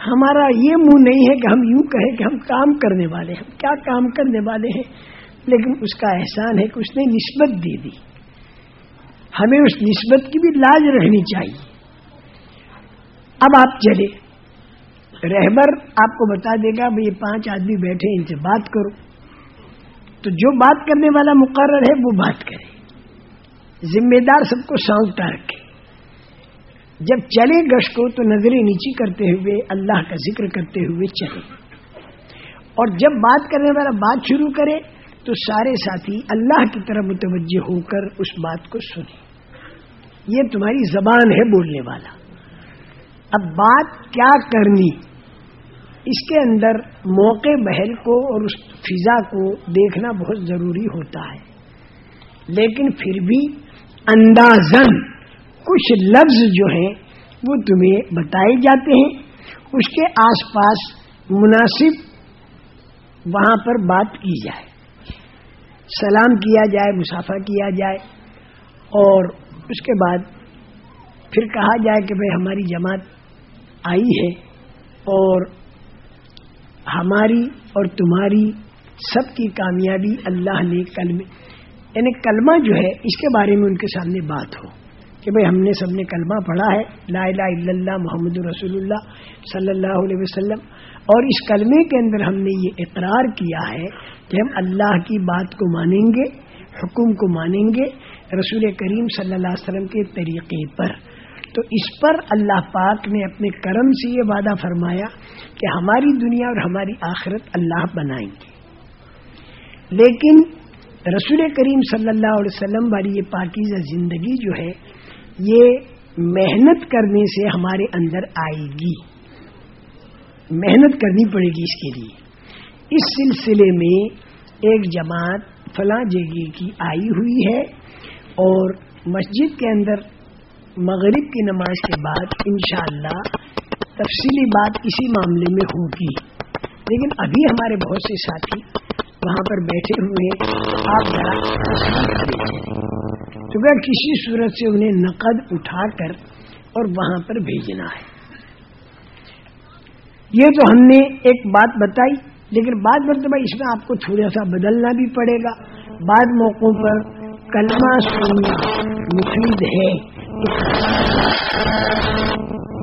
ہمارا یہ منہ نہیں ہے کہ ہم یوں کہیں کہ ہم کام کرنے والے ہیں۔ کیا کام کرنے والے ہیں؟ لیکن اس کا احسان ہے کہ اس نے نسبت دے دی۔ ہمیں اس نسبت کی بھی لاج رہنی چاہیے۔ اب آپ چلے۔ رہبر آپ کو بتا دے گا، بھائی یہ پانچ آدمی بیٹھے، ان سے بات کرو۔ تو جو بات کرنے والا مقرر ہے، وہ بات کرے۔ ذمہ دار سب کو سونپتا رکھے۔ جب چلے گش کو تو نظریں نیچی کرتے ہوئے، اللہ کا ذکر کرتے ہوئے چلے۔ اور جب بات کرنے والا بات شروع کرے تو سارے ساتھی اللہ کی طرف متوجہ ہو کر اس بات کو سنیں۔ یہ تمہاری زبان ہے بولنے والا۔ اب بات کیا کرنی؟ اس کے اندر موقع بہل کو اور اس فضا کو دیکھنا بہت ضروری ہوتا ہے۔ لیکن پھر بھی اندازن کچھ لفظ جو ہیں وہ تمہیں بتائے جاتے ہیں۔ اس کے آس پاس مناسب وہاں پر بات کی جائے۔ سلام کیا جائے مسافہ کیا جائے، اور اس کے بعد پھر کہا جائے کہ بھائی ہماری جماعت آئی ہے، اور ہماری اور تمہاری سب کی کامیابی اللہ نے کلمے یعنی کلمہ جو ہے، اس کے بارے میں ان کے سامنے بات ہو کہ بھئی ہم نے سب نے کلمہ پڑھا ہے، لا الہ الا اللہ محمد رسول اللہ صلی اللہ علیہ وسلم اور اس کلمے کے اندر ہم نے یہ اقرار کیا ہے کہ ہم اللہ کی بات کو مانیں گے، حکم کو مانیں گے رسول کریم صلی اللہ علیہ وسلم کے طریقے پر۔ تو اس پر اللہ پاک نے اپنے کرم سے یہ وعدہ فرمایا کہ ہماری دنیا اور ہماری آخرت اللہ بنائیں گے۔ لیکن رسول کریم صلی اللہ علیہ وسلم والی یہ پاکیزہ زندگی جو ہے، یہ محنت کرنے سے ہمارے اندر آئے گی۔ محنت کرنی پڑے گی اس کے لیے۔ اس سلسلے میں ایک جماعت فلاں جگہ کی آئی ہوئی ہے اور مسجد کے اندر مغرب کی نماز کے بعد انشاءاللہ تفصیلی بات اسی معاملے میں ہوگی۔ لیکن ابھی ہمارے بہت سے ساتھی وہاں پر بیٹھے ہوئے آپ ذرا کسی صورت سے انہیں نقد اٹھا کر اور وہاں پر بھیجنا ہے؟ یہ تو ہم نے ایک بات بتائی، لیکن بعد مرتبہ اس میں آپ کو تھوڑا سا بدلنا بھی پڑے گا۔ بعد موقعوں پر کلمہ سننا مفید ہے۔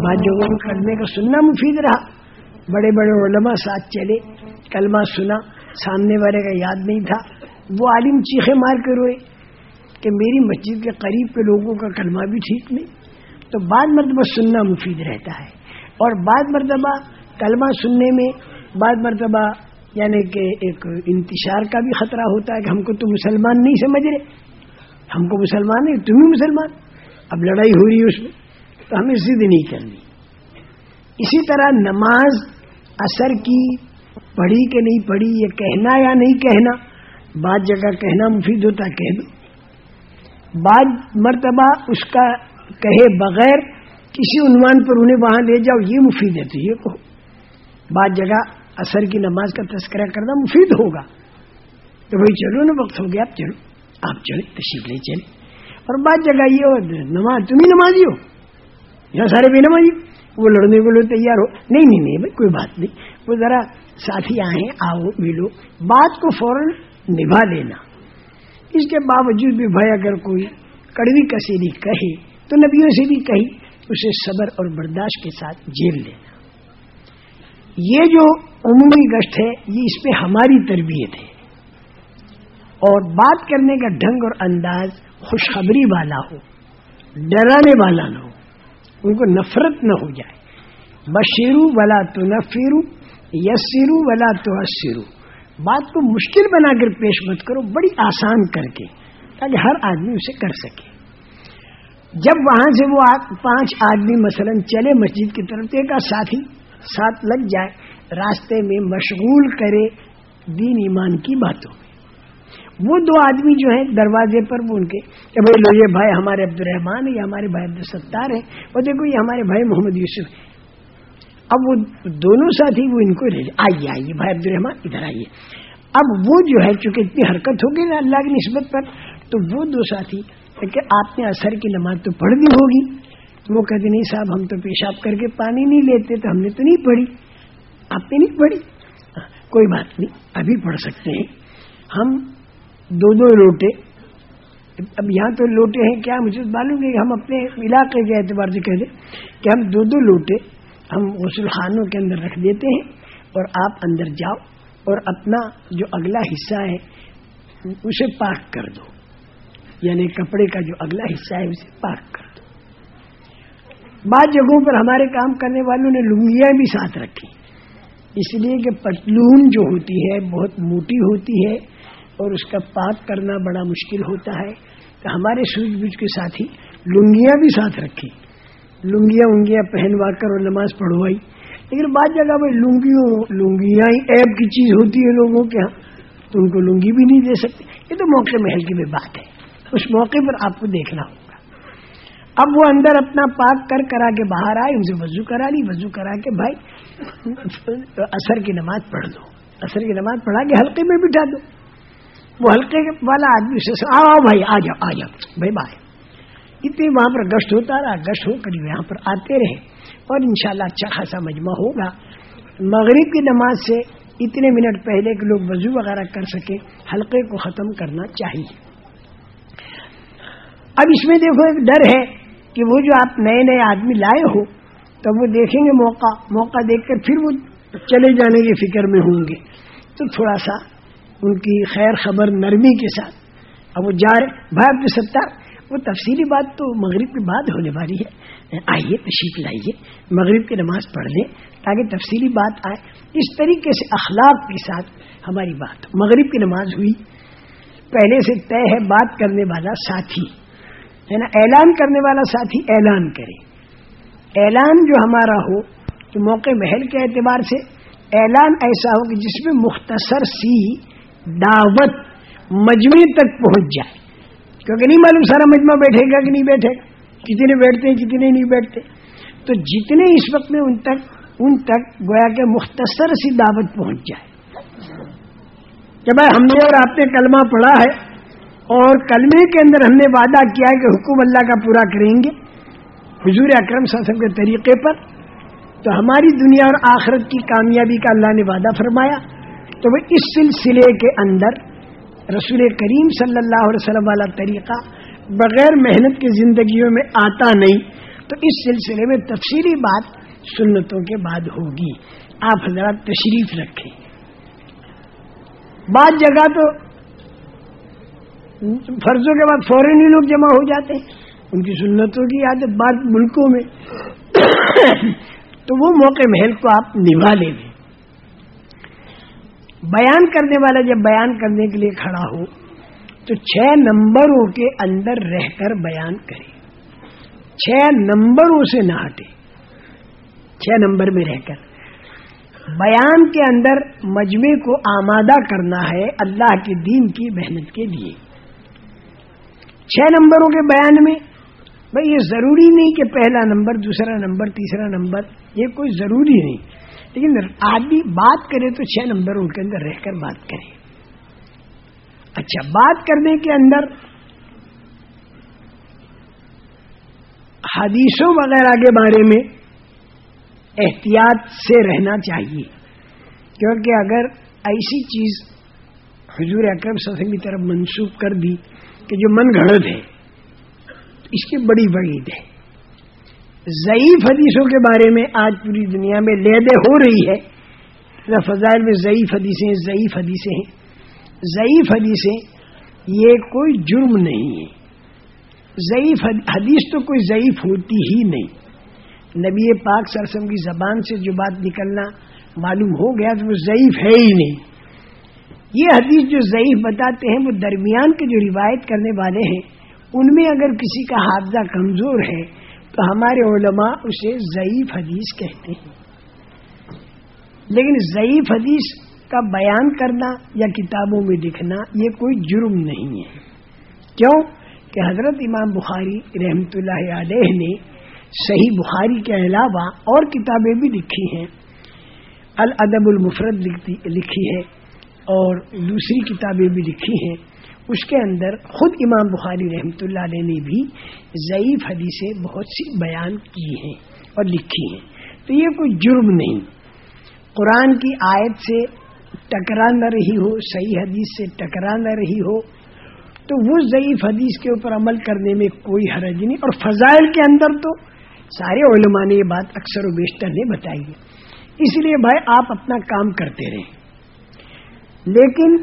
بعض جگہوں میں کلمے کا سننا مفید رہا۔ بڑے بڑے علماء ساتھ چلے، کلمہ سنا، سامنے والے کا یاد نہیں تھا۔ وہ عالم چیخے مار کے روئے کہ میری مسجد کے قریب کے لوگوں کا کلمہ بھی ٹھیک نہیں۔ تو بعض مرتبہ سننا مفید رہتا ہے۔ اور بعض مرتبہ کلمہ سننے میں بعض مرتبہ یعنی کہ ایک انتشار کا بھی خطرہ ہوتا ہے کہ ہم کو تو مسلمان نہیں سمجھ رہے۔ ہم کو مسلمان نہیں، تم ہی مسلمان۔ اب لڑائی ہو رہی ہے اس میں، تو ہمیں ضد نہیں کرنی۔ اسی طرح نماز اثر کی، پڑھی کہ نہیں پڑھی، یہ کہنا یا نہیں کہنا، بعض جگہ کہنا مفید ہوتا کہہ دو بعض مرتبہ اس کا کہے بغیر کسی عنوان پر انہیں وہاں لے جاؤ، یہ مفید ہے تو یہ کہو۔ بعض جگہ اثر کی نماز کا تذکرہ کرنا مفید ہوگا۔ تو بھائی چلو نا، وقت ہو گیا، آپ چلو، آپ چلے تشریف لے، چلے۔ اور بعض جگہ یہ ہو، نماز، تم ہی نمازی ہو۔ یہاں سارے بھی نمازی۔ وہ لڑنے کے لیے تیار ہو۔ نہیں نہیں نہیں بھائی، کوئی بات نہیں۔ وہ ذرا ساتھی آئے، آؤ، ملو۔ بات کو فوراً نبھا لینا۔ اس کے باوجود بھی بھائی، اگر کوئی کڑوی کسیری کہے، تو نبیوں سے بھی کہی، اسے صبر اور برداشت کے ساتھ جیل لینا یہ جو عمومی گشت ہے، یہ اس پہ ہماری تربیت ہے۔ اور بات کرنے کا ڈھنگ اور انداز خوشخبری والا ہو، ڈرانے والا نہ ہو، ان کو نفرت نہ ہو جائے۔ بشیرو ولا تو نفیرو یسیرو ولا تو اسرو بات کو مشکل بنا کر پیش مت کرو، بڑی آسان کر کے، تاکہ ہر آدمی اسے کر سکے۔ جب وہاں سے وہ پانچ آدمی مثلا چلے مسجد کی طرف ایک ساتھی ساتھ لگ جائے، راستے میں مشغول کرے دین ایمان کی باتوں میں۔ وہ دو آدمی جو ہیں دروازے پر، وہ ان کے کہ بھائی لو یہ بھائی ہمارے عبد الرحمان ہے یہ ہمارے بھائی عبد الستار ہے اور دیکھو یہ ہمارے بھائی محمد یوسف اب وہ دونوں ساتھی وہ ان کو لے لے آئیے آئیے، بھائی عبد الرحمان ادھر آئیے۔ اب وہ جو ہے، چونکہ اتنی حرکت ہوگی نا اللہ کی نسبت پر، تو وہ دو ساتھی کہ آپ نے اثر کی نماز تو پڑھ دی ہوگی۔ وہ کہتے نہیں صاحب، ہم تو پیشاب کر کے پانی نہیں لیتے، تو ہم نے تو نہیں پڑھی۔ آپ نے نہیں پڑھی۔ کوئی بات نہیں، ابھی پڑھ سکتے ہیں۔ ہم دو دو لوٹے۔ اب یہاں تو لوٹے ہیں، کیا مجھے معلوم ہے کہ ہم اپنے علاقے کے اعتبار سے کہہ دیں کہ ہم دو دو لوٹے، ہم غسل خانوں کے اندر رکھ دیتے ہیں اور آپ اندر جاؤ اور اپنا جو اگلا حصہ ہے، اسے پاک کر دو۔ یعنی کپڑے کا جو اگلا حصہ ہے، اسے پاک کر بعض جگہوں پر ہمارے کام کرنے والوں نے لنگیاں بھی ساتھ رکھی۔ اس لیے کہ پتلون جو ہوتی ہے بہت موٹی ہوتی ہے اور اس کا پاک کرنا بڑا مشکل ہوتا ہے۔ تو ہمارے سوچ بوجھ کے ساتھ ہی لنگیاں بھی ساتھ رکھی لنگیاں انگیاں پہنوا کر اور نماز پڑھوائی۔ لیکن بعض جگہ بھائی لنگیوں لنگیاں ہی ایب کی چیز ہوتی ہے لوگوں کے ہاں۔ تو ان کو لنگی بھی نہیں دے سکتے۔ یہ تو موقع محل کی بھی بات ہے۔ اس موقع پر آپ کو دیکھنا ہو۔ اب وہ اندر اپنا پاک کر کرا کے باہر آئے ان سے وضو کرا لی، وضو کرا کے بھائی اثر کی نماز پڑھ دو اثر کی نماز پڑھا کے حلقے میں بٹھا دو۔ وہ حلقے والا آدمی سے، آؤ بھائی، آ جاؤ آ جاؤ۔ بھائی بھائی، اتنی وہاں پر گشت ہوتا رہا، گشت ہو کر یہاں پر آتے رہے۔ اور انشاءاللہ اچھا خاصا مجمع ہوگا۔ مغرب کی نماز سے اتنے منٹ پہلے کہ لوگ وضو وغیرہ کر سکے حلقے کو ختم کرنا چاہیے۔ اب اس میں دیکھو، ایک ڈر ہے۔ کہ وہ جو آپ نئے نئے آدمی لائے ہو، تو وہ دیکھیں گے موقع موقع دیکھ کر پھر وہ چلے جانے کی فکر میں ہوں گے۔ تو تھوڑا سا ان کی خیر خبر نرمی کے ساتھ، اب وہ جا رہے بھائی عبد ستار۔ وہ تفصیلی بات تو مغرب کے بعد ہونے والی ہے۔ آئیے، تشریف لائیے، مغرب کی نماز پڑھ لیں تاکہ تفصیلی بات آئے۔ اس طریقے سے اخلاق کے ساتھ ہماری بات۔ مغرب کی نماز ہوئی۔ پہلے سے طے ہے بات کرنے والا ساتھی۔ ہے نا اعلان کرنے والا ساتھی اعلان کرے۔ اعلان جو ہمارا ہو تو موقع محل کے اعتبار سے، اعلان ایسا ہو کہ جس میں مختصر سی دعوت مجموعے تک پہنچ جائے۔ کیونکہ نہیں معلوم سارا مجمع بیٹھے گا کہ نہیں بیٹھے گا۔ کتنے بیٹھتے ہیں، کتنے نہیں بیٹھتے۔ تو جتنے اس وقت میں ان تک ان تک گویا کہ مختصر سی دعوت پہنچ جائے۔ کہ بھائی ہم نے اور آپ نے کلمہ پڑھا ہے اور کلمے کے اندر ہم نے وعدہ کیا ہے کہ حکم اللہ کا پورا کریں گے حضور اکرم صاحب کے طریقے پر۔ تو ہماری دنیا اور آخرت کی کامیابی کا اللہ نے وعدہ فرمایا۔ تو وہ اس سلسلے کے اندر رسول کریم صلی اللہ علیہ وسلم والا طریقہ بغیر محنت کی زندگیوں میں آتا نہیں، تو اس سلسلے میں تفصیلی بات سنتوں کے بعد ہوگی۔ آپ حضرات تشریف رکھیں۔ بعض جگہ تو فرضوں کے بعد فوراً ہی لوگ جمع ہو جاتے ہیں۔ ان کی سنتوں کی عادت بعض ملکوں میں۔ تو وہ موقع محل کو آپ نبھا لیں۔ گے بیان کرنے والا جب بیان کرنے کے لیے کھڑا ہو، تو چھ نمبروں کے اندر رہ کر بیان کرے۔ چھ نمبروں سے نہ ہٹے۔ چھ نمبر میں رہ کر۔ بیان کے اندر مجمے کو آمادہ کرنا ہے اللہ کے دین کی محنت کے لیے۔ چھ نمبروں کے بیان میں، بھائی یہ ضروری نہیں کہ پہلا نمبر، دوسرا نمبر، تیسرا نمبر، یہ کوئی ضروری نہیں۔ لیکن آدمی بات کرے تو چھ نمبروں کے اندر رہ کر بات کرے۔ اچھا بات کرنے کے اندر حدیثوں وغیرہ کے بارے میں احتیاط سے رہنا چاہیے۔ کیونکہ اگر ایسی چیز حضور اکرم وسلم کی طرف منسوخ کر دی کہ جو من گھڑت ہے اس کی بڑی وعید ہے۔ ضعیف حدیثوں کے بارے میں آج پوری دنیا میں لیدے ہو رہی ہے۔ فضائل میں ضعیف حدیثیں ضعیف حدیثیں ہیں۔ ضعیف حدیثیں، یہ کوئی جرم نہیں ہے۔ ضعیف حدیث تو کوئی ضعیف ہوتی ہی نہیں۔ نبی پاک سرسم کی زبان سے جو بات نکلنا معلوم ہو گیا تو وہ ضعیف ہے ہی نہیں۔ یہ حدیث جو ضعیف بتاتے ہیں، وہ درمیان کے جو روایت کرنے والے ہیں، ان میں اگر کسی کا حافظہ کمزور ہے، تو ہمارے علماء اسے ضعیف حدیث کہتے ہیں۔ لیکن ضعیف حدیث کا بیان کرنا یا کتابوں میں لکھنا، یہ کوئی جرم نہیں ہے۔ کیوں؟ کہ حضرت امام بخاری رحمت اللہ علیہ نے صحیح بخاری کے علاوہ اور کتابیں بھی لکھی ہیں۔ الادب المفرد لکھی ہے۔ اور دوسری کتابیں بھی لکھی ہیں۔ اس کے اندر خود امام بخاری رحمۃ اللہ علیہ نے بھی ضعیف حدیثیں بہت سی بیان کی ہیں اور لکھی ہیں۔ تو یہ کوئی جرم نہیں۔ قرآن کی آیت سے ٹکرا نہ رہی ہو، صحیح حدیث سے ٹکرا نہ رہی ہو، تو وہ ضعیف حدیث کے اوپر عمل کرنے میں کوئی حرج نہیں۔ اور فضائل کے اندر تو سارے علماء نے یہ بات اکثر و بیشتر نے بتائی۔ ہے اس لیے بھائی آپ اپنا کام کرتے رہیں۔ لیکن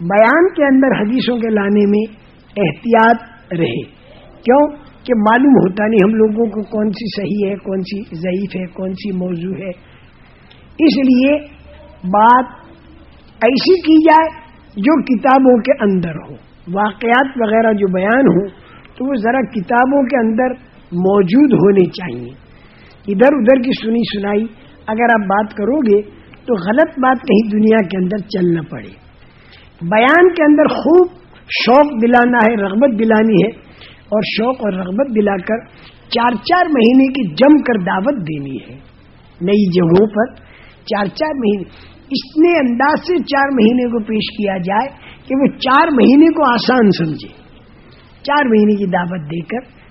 بیان کے اندر حدیثوں کے لانے میں احتیاط رہے۔ کیوں؟ کہ معلوم ہوتا نہیں ہم لوگوں کو کون سی صحیح ہے، کون سی ضعیف ہے، کون سی موضوع ہے۔ اس لیے بات ایسی کی جائے جو کتابوں کے اندر ہو۔ واقعات وغیرہ جو بیان ہو تو وہ ذرا کتابوں کے اندر موجود ہونے چاہیے۔ ادھر ادھر کی سنی سنائی۔ اگر آپ بات کرو گے تو غلط بات کہیں دنیا کے اندر چل نہ پڑے۔ بیان کے اندر خوب شوق دلانا ہے، رغبت دلانی ہے اور شوق اور رغبت دلا کر چار چار مہینے کی جم کر دعوت دینی ہے۔ نئی جگہوں پر چار چار مہینے، اتنے انداز سے چار مہینے کو پیش کیا جائے کہ وہ چار مہینے کو آسان سمجھے۔ چار مہینے کی دعوت دے کر۔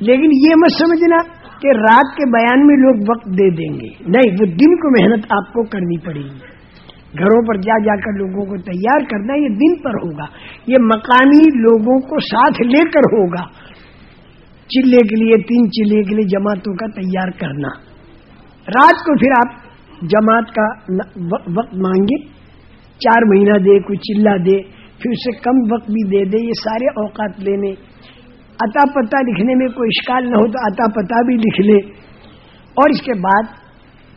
لیکن یہ مت سمجھنا کہ رات کے بیان میں لوگ وقت دے دیں گے۔ نہیں، وہ دن کو محنت آپ کو کرنی پڑے گی۔ گھروں پر جا جا کر لوگوں کو تیار کرنا یہ دن پر ہوگا۔ یہ مقامی لوگوں کو ساتھ لے کر ہوگا۔ چلے کے لیے، تین چلے کے لیے جماعتوں کا تیار کرنا۔ رات کو پھر آپ جماعت کا وقت مانگے۔ چار مہینہ دے، کوئی چلا دے، پھر اسے کم وقت بھی دے دے، یہ سارے اوقات لینے۔ اتا پتا لکھنے میں کوئی اشکال نہ ہو تو اتا پتا بھی لکھ لے۔ اور اس کے بعد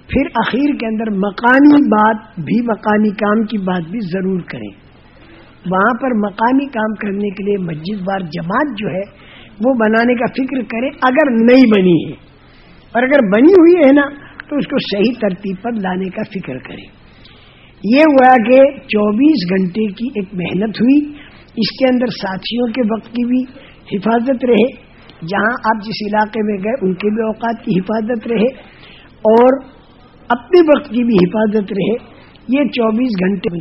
پھر اخیر کے اندر مکانی بات بھی مکانی کام کی بات بھی ضرور کریں۔ وہاں پر مکانی کام کرنے کے لیے مسجد بار جماعت جو ہے، وہ بنانے کا فکر کریں اگر نہیں بنی ہے۔ اور اگر بنی ہوئی ہے نا، تو اس کو صحیح ترتیب پر لانے کا فکر کریں یہ ہوا کہ چوبیس گھنٹے کی ایک محنت ہوئی، اس کے اندر ساتھیوں کے وقت کی بھی حفاظت رہے، جہاں آپ جس علاقے میں گئے، ان کے بھی اوقات کی حفاظت رہے اور اپنے وقت کی بھی حفاظت رہے۔ یہ چوبیس گھنٹے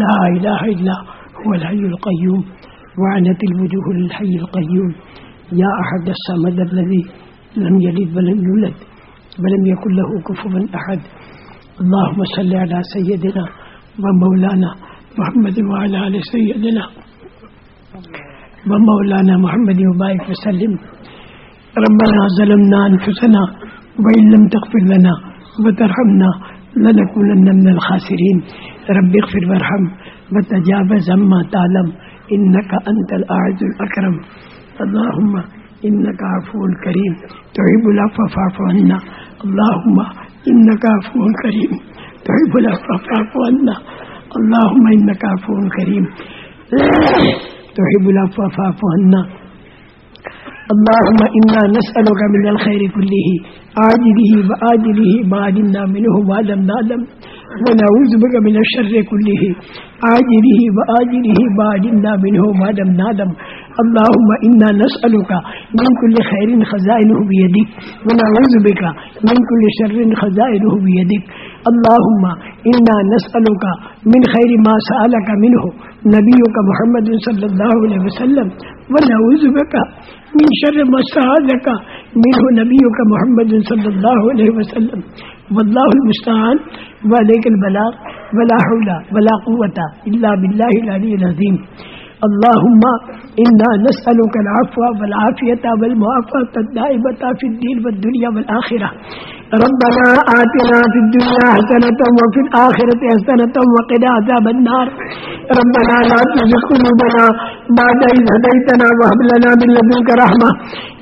لا الہ الا هو الحی القیوم، وعنت الوجوه للحی القیوم۔ یا احد الصمد الذي لم يلد ولم يولد ولم يكن له كفوا احد۔ اللهم صل على سيدنا ومولانا محمد وعلى آل سيدنا ومولانا محمد وبارك وسلم. ربنا ظلمنا أنفسنا وإن لم تغفر لنا وترحمنا لنكونن من الخاسرين. رب اغفر وارحم وتجاوز عما تعلم. إنك أنت الأعز الأكرم. اللهم إنك عفو كريم. تحب العفو فاعف عنا. اللهم إنك عفو كريم. تحب العفو فاعف عنا. اللهم إنك عفو كريم. تحب العفو فاعف عنا. اللهم إنا نسألك من الخير كله، عاجله وآجله ما علمنا منه ما لم نعلم، ونعوذ بك من الشر كله، عاجله وآجله ما علمنا منه ما لم نعلم. اللهم إنا نسألك من كل خير خزائنه بيدك، ونعوذ بك من كل شر خزائنه بيدك. اللهم إنا نسألك من خير ما سألك منه نبيك محمد صلى الله عليه وسلم و ونعوذ بك من شر ما استعاذك منه نبيك محمد صلى الله عليه وسلم والله المستعان وعليك البلاغ ولا حول ولا قوة إلا بالله العلي العظيم اللهم إنا نسألك العفو والعافية والمعافاة الدائمة في الدين والدنيا والآخرة ربنا آتنا في الدنيا حسنة وفي الآخرة حسنة وقنا عذاب النار. ربنا لا تزغ قلوبنا بعد إذ هديتنا وهب لنا من لدنك رحمة.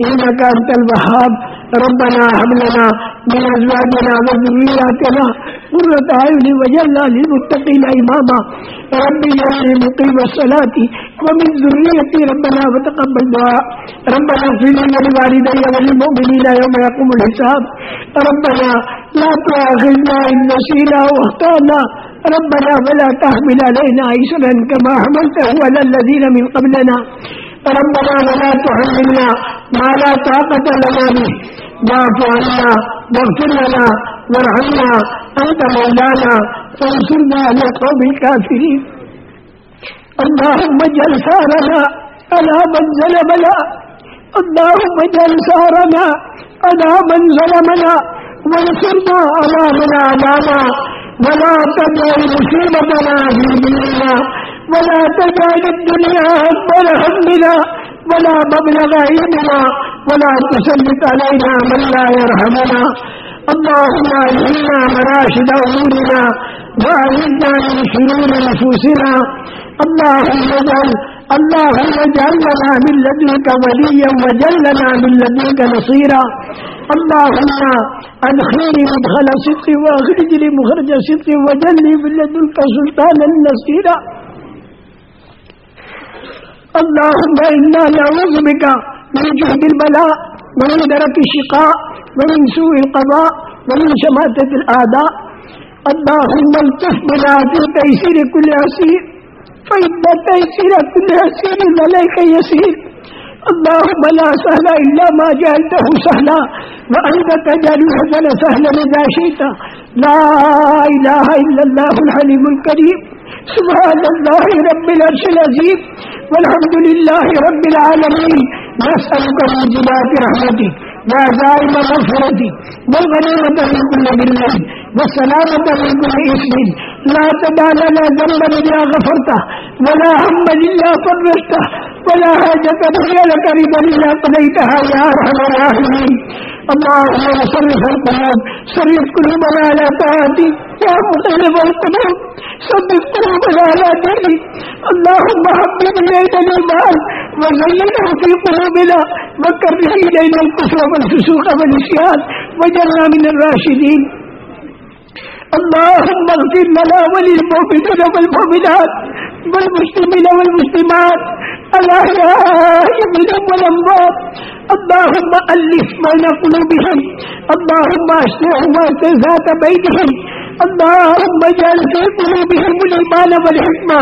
إنك أنت الوهاب. ربنا هب لنا من أزواجنا وذرياتنا قرة أعين وجعلنا للمتقين إماما. رب اجعلني مقيم الصلاة ومن ذريتي ربنا وتقبل دعاء. ربنا اغفر لي ولوالدي وللمؤمنين يوم يقوم الحساب. ربنا لا تؤاخذنا إن نسينا واخطأنا. ربنا ولا تحمل علينا عيسرا كما حملته على الذين من قبلنا. ربنا ولا تحملنا، ما لا طاقة لنا به. واعف عنا، واغفر لنا، وارحمنا. أنت مولانا فانصرنا على القوم الكافرين. اللهم اجعل ثارنا على من ظلمنا. اللهم اجعل ثارنا على من ظلمنا. وانصرنا على من عادانا. ولا تجعل مصيبتنا في ديننا. ولا تجعل الدنيا اكبر همنا، ولا مبلغ علمنا، ولا تسلط علينا من لا يرحمنا. اللهم اجعلنا مراشد امورنا واعذنا من شرور انفسنا اللهم اجعل اللهم اجعل لنا من لدنك وليا وجل لنا من لدنك نصيرا. اللهم ادخلني مدخل صدق واخرجني مخرج صدق وجلني من لدنك سلطانا نصيرا. اللهم انا نعوذ بك من جهد البلاء، ومن درك الشقاء، ومن سوء القضاء، ومن شماتة الأعداء. اللهم التف بنا في تيسير كل عسير فإن تيسير كل عسير عليك يسير. اللهم لا سهل إلا ما جعلته سهلا، وأنت تجعل الحزن سهلا إذا شئت. لا إله إلا الله الحليم الكريم. سبحان اللہ رب العرش العظیم والحمد لله رب العالمين نسألك من جبات رحمتك وعزائم مغفرتك والغنيمة من كل بالله والسلامة من كل إثم لا تدع لنا ذنبا إلا غفرته ولا هم إلا فرجته ولا حاجة هي لك رضا إلا قضيتها يا أرحم الراحمين. اللهم صرف القلوب صرف قلوبنا على طاعتك يا مقلب القلوب ثبت قلوبنا على دينك. اللهم حبب إلينا الإيمان، وزينه في قلوبنا، وكره إلينا الكفر والفسوق والعصيان، وجعلنا من الراشدين. اللهم اغفر لنا وللمؤمنين والمؤمنات والمسلمين والمسلمات. الأحياء منهم والأموات اللهم ألف بين قلوبهم. اللهم أصلحهم ذات بينهم. اللهم اجعل في قلوبهم الإيمان والحكمة.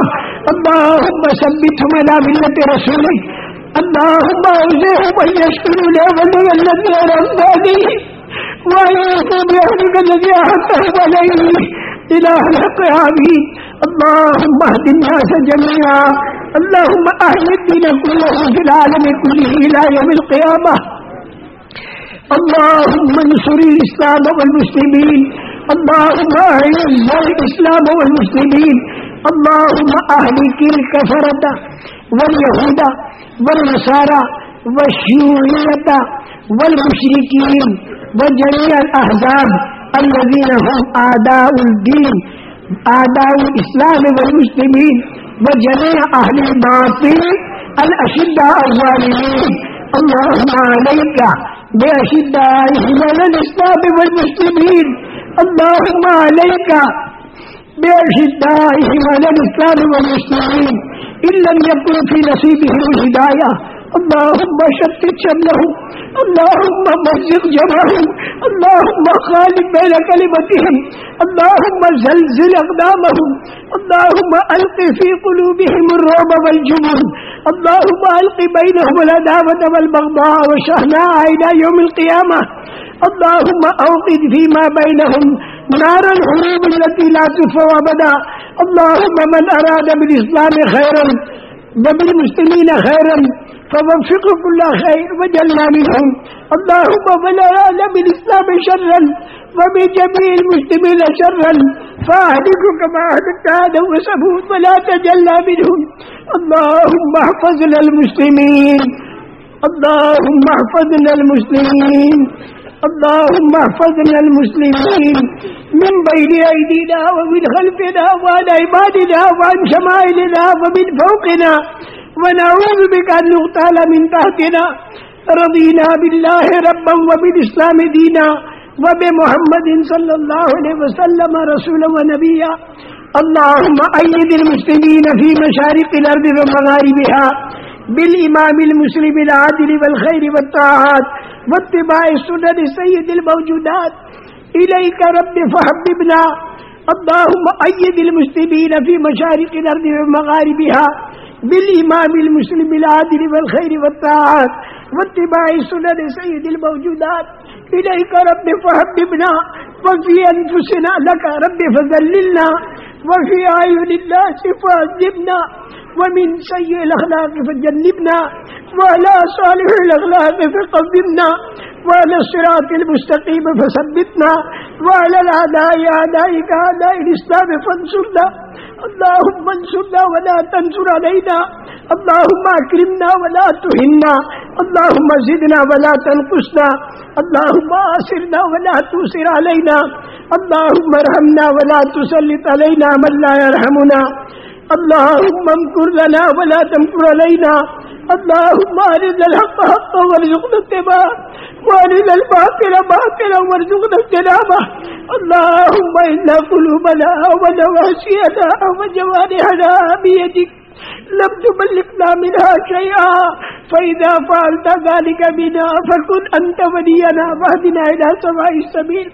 اللهم ثبتهم على ملة رسولك اللهم أوزعهم أن يشكروا لأولي الذي أنعمت عليه اللهم اهد الناس جميعا اللهم أهل الدين كله في العالم كله إلى يوم القيامة اللهم انصر الإسلام والمسلمين اللهم اعز الاسلام والمسلمين اللهم اهلك واليهود والنصارى والمشركين وجميع الاحزاب الذين هم اعداء الدين اعداء الاسلام والمسلمين وجميع اهل الباطل الاشداء الظالمين. اللهم عليك باشدائهم على الاسلام والمسلمين. اللهم عليك باشدائهم على الاسلام والمسلمين. ان لم يكن في نصيبهم الهدايه اللهم شتت شملهم اللهم مزق جمعهم اللهم خالف بين كلمتهم، اللهم زلزل اقدامهم اللهم الق في قلوبهم الرعب والجبن، اللهم الق بينهم العداوه والبغضاء والشحناء الى يوم القيامه اللهم اوقد فيما بينهم نار الحروب التي لا تطفى ابدا اللهم من اراد بالاسلام خيرا وبالمسلمين خيرا فوفق كل خير وجلنا منهم اللهم ولا أعلى بالإسلام شرا وبجميع المسلمين شرا فأهلك كما أهلكت آدم وثمود ولا تجلى منهم اللهم احفظنا المسلمين اللهم احفظنا المسلمين اللهم احفظنا المسلمين من بين أيدينا ومن خلفنا وعن عبادنا وعن شمائلنا ومن فوقنا ونعوذ بك أن نغتال من تحتنا رضينا بالله ربا وبالإسلام دينا وبمحمد صلى الله عليه وسلم رسولا ونبيا اللهم أيد المسلمين في مشارق الأرض ومغاربها بالإمام المسلم العادل والخير والطاعات واتباع سنن سيد الموجودات. إليك رب فحببنا. اللهم أيد المسلمين في مشارق الأرض ومغاربها بالإمام المسلم العادل والخير والطاعات واتباع سنن سيد الموجودات. إليك رب فحببنا. وفي أنفسنا لك رب فذللنا. وفي أعين الناس فعذبنا ومن سيء الأخلاق فجنبنا وعلى صالح الأخلاق فقبلنا وعلى الصراط المستقيم فثبتنا وعلى الأعداء أعدائك أعداء الإسلام فانصرنا اللهم انصرنا ولا تنصر علينا اللهم اكرمنا ولا تهنا اللهم زدنا ولا تنقصنا اللهم آسرنا ولا توسر علينا اللهم ارحمنا ولا تسلط علينا من لا يرحمنا اللهم امكر لنا ولا تمكر علينا. اللهم ارنا الحق حقا وارزقنا اتباعه. وارنا الباطل باطلا وارزقنا اجتنابه. اللهم انا قلوبنا ونواسينا وجوارحنا بيدك لم تملكنا منها شيئا. فإذا فعلت ذلك بنا فكن أنت ولينا. واهدنا إلى سواء السبيل.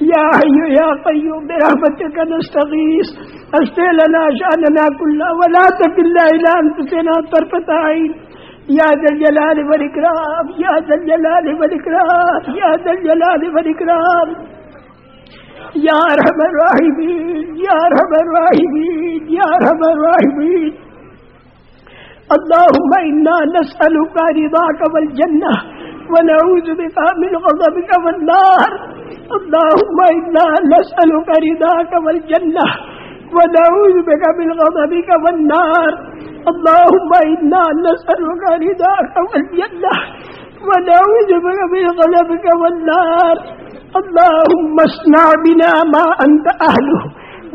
يا حي يا قيوم برحمتك نستغيث أشفي لنا شأننا كله ولا تكلنا إلى أنفسنا طرفة عين يا ذا الجلال والإكرام يا ذا الجلال والإكرام يا ذا الجلال والإكرام يا أرحم الراحمين يا أرحم الراحمين يا أرحم الراحمين اللهم إنا نسألك رضاك والجنة ونعوذ بك من غضبك والنار. اللهم إنا نسألك رضاك والجنة، ونعوذ بك من غضبك والنار. اللهم إنا نسألك رضاك والجنة، ونعوذ بك من غضبك والنار. اللهم اصنع بنا ما أنت أهله،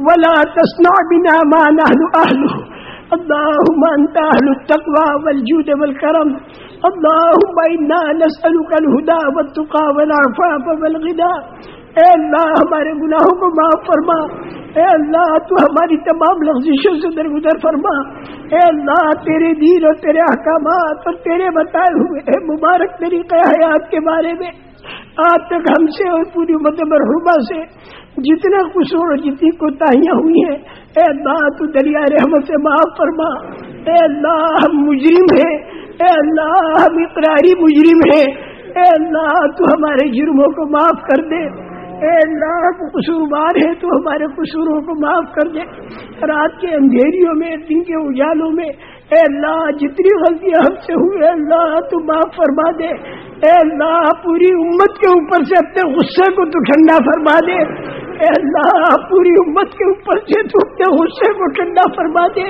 ولا تصنع بنا ما نحن أهله. اللهم أنت أهل التقوى والجود والكرم. اللهم إنا نسألك الهدى والتقى والعفاف والغنى. اے اللہ، ہمارے گناہوں کو معاف فرما. اے اللہ، تو ہماری تمام لفظشوں سے درگزر فرما. اے اللہ، تیرے دین اور تیرے احکامات اور تیرے بتائے ہوئے مبارک طریقہ حیات کے بارے میں آج تک ہم سے اور پوری مد مرحوبہ سے جتنا قصور اور جتنی کوتاہیاں ہوئی ہیں، اے اللہ تو دریا رحمت سے معاف فرما۔ اے اللہ ہم مجرم ہیں۔ اے اللہ ہم اقراری مجرم ہیں۔ اے اللہ تو ہمارے جرموں کو معاف کر دے۔ اے اللہ قصوروار ہے تو ہمارے قصوروں کو معاف کر دے۔ رات کے اندھیریوں میں، دن کے اجالوں میں اے اللہ، جتنی غلطیاں ہم سے ہوئی اللہ تو معاف فرما دے۔ اے اللہ، پوری امت کے اوپر سے اپنے غصے کو تو ٹھنڈا فرما دے۔ اے اللہ، پوری امت کے اوپر سے تو اپنے غصے کو ٹھنڈا فرما دے۔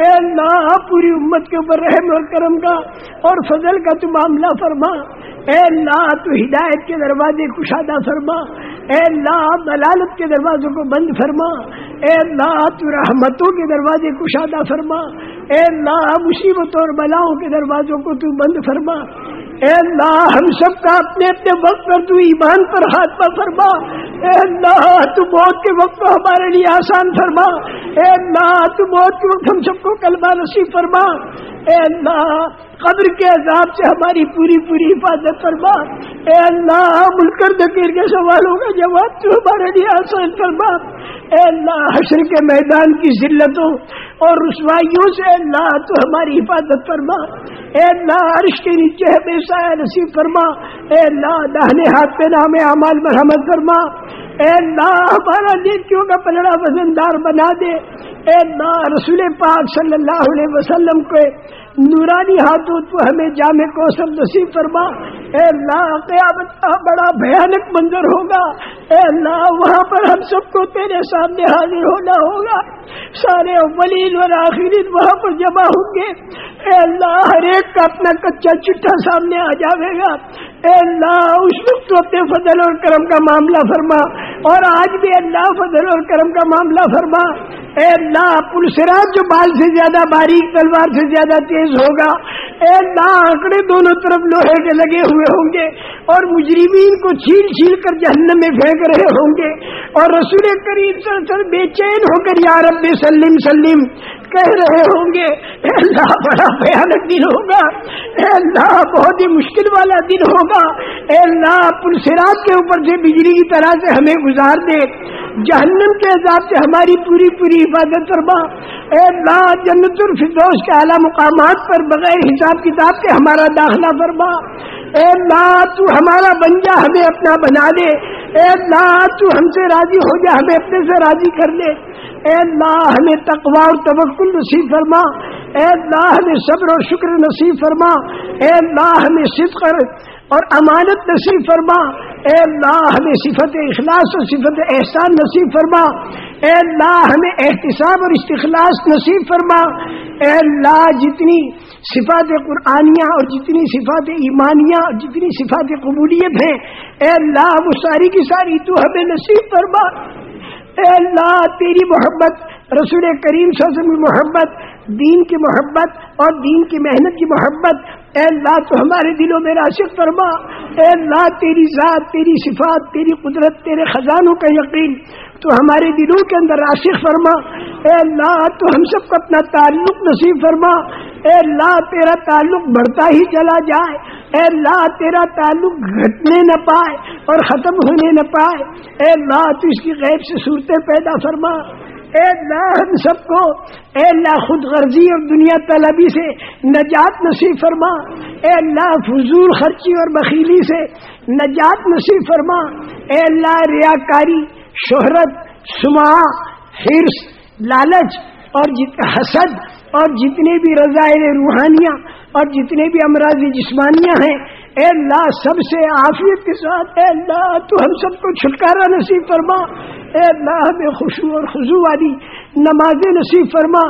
اے اللہ پوری امت کے اوپر رحم اور کرم کا اور فضل کا تو معاملہ فرما۔ اے اللہ، تو ہدایت کے دروازے کشادہ فرما۔ اے اللہ دلالت کے دروازوں کو بند فرما۔ اے اللہ، تو رحمتوں کے دروازے کشادہ فرما۔ اے اللہ مصیبتوں اور بلاؤں کے دروازوں کو تو بند فرما۔ اے اللہ، ہم سب کا اپنے اپنے وقت پر تو ایمان پر ہاتھ پر فرما۔ اے اللہ، تو موت کے وقت کو ہمارے لیے آسان فرما۔ اے اللہ، تو موت کے وقت ہم سب کو کلمہ نصیب فرما۔ اے اللہ، قبر کے عذاب سے ہماری پوری پوری حفاظت فرما۔ اے اللہ ملکر دکیر کے سوالوں کا جواب تو ہمارے لیے آسان فرما۔ اے اللہ، حشر کے میدان کی ذلتوں اور رسوائیوں سے اللہ، تو ہماری حفاظت فرما۔ اے اللہ، عرش کے نیچے ہمیشہ نصیب فرما۔ اے اللہ دہنے ہاتھ پہ نام اعمال مرحمت فرما۔ اے اللہ، ہمارا نیتوں کا پلڑا وزندار بنا دے۔ اے اللہ، رسول پاک صلی اللہ علیہ وسلم کو نورانی ہاتھوں تو ہمیں جامع کو نصیب فرما۔ اے اللہ قیامت کا بڑا بھیانک منظر ہوگا۔ اے اللہ، وہاں پر ہم سب کو تیرے سامنے حاضر ہونا ہوگا۔ سارے اولین اور آخرین وہاں پر جمع ہوں گے۔ اے اللہ، ہر ایک کا اپنا کچا چٹھا سامنے آ جاوے گا۔ اے اللہ، اس وقت تو اپنے فضل اور کرم کا معاملہ فرما۔ اور آج بھی اللہ، فضل اور کرم کا معاملہ فرما۔ اے اللہ پلسراج جو بال سے زیادہ، باریک تلوار سے زیادہ تیز ہوگا۔ ایک آنکڑے دونوں طرف لوہے کے لگے ہوئے ہوں گے اور مجرمین کو چھیل چھیل کر جہنم میں پھینک رہے ہوں گے۔ اور رسول کریم سر سر بے چین ہو کر یا رب سلیم سلیم کہہ رہے ہوں گے، اے اللہ، بڑا بھیانک دن ہوگا، اے اللہ، بہت ہی مشکل والا دن ہوگا، اے اللہ پلسرات کے اوپر سے بجلی کی طرح سے ہمیں گزار دے، جہنم کے عذاب سے ہماری پوری پوری حفاظت فرما۔ اے اللہ، جنت الفردوس کے اعلیٰ مقامات پر بغیر حساب کتاب کے ہمارا داخلہ فرما۔ اے اللہ، تو ہمارا بن جا ہمیں اپنا بنا دے۔ اے اللہ، تو ہم سے راضی ہو جا، ہمیں اپنے سے راضی کر لے۔ اے اللہ، ہمیں تقوا اور توکل نصیب فرما۔ اے اللہ، ہمیں صبر اور شکر نصیب فرما۔ اے اللہ، ہمیں صدق اور امانت نصیب فرما۔ اے اللہ، ہمیں صفت اخلاص اور صفت احسان نصیب فرما۔ اے اللہ، ہمیں احتساب اور استخلاص نصیب فرما۔ اے اللہ، جتنی صفات قرآنیاں اور جتنی صفات ایمانیاں اور جتنی صفات قبولیت ہیں، اے اللہ وہ ساری کی ساری تو ہمیں نصیب فرما۔ اے اللہ، تیری محبت رسول کریم صلی اللہ علیہ وسلم محبت دین کی محبت اور دین کی محنت کی محبت۔ اے اللہ، تو ہمارے دلوں میں راشد فرما۔ اے اللہ، تیری ذات، تیری صفات، تیری قدرت، تیرے خزانوں کا یقین۔ تو ہمارے دلوں کے اندر راشق فرما۔ اے اللہ، تو ہم سب کو اپنا تعلق نصیب فرما۔ اے اللہ، تیرا تعلق بڑھتا ہی چلا جائے۔ اے اللہ، تیرا تعلق گھٹنے نہ پائے اور ختم ہونے نہ پائے۔ اے اللہ، تو اس کی غیب سے صورتیں پیدا فرما۔ اے اللہ ہم سب کو، اے اللہ خود غرضی اور دنیا طلبی سے نجات نصیب فرما۔ اے اللہ فضول خرچی اور بخیلی سے نجات نصیب فرما۔ اے اللہ ریاکاری، شہرت سما حرص، لالچ اور جت، حسد اور جتنے بھی رضائل روحانیاں اور جتنے بھی امراض جسمانیاں ہیں اے اللہ سب سے عافیت کے ساتھ، اے اللہ تو ہم سب کو چھٹکارا نصیب فرما۔ اے اللہ ہمیں خوشو اور خضو والی نماز نصیب فرما۔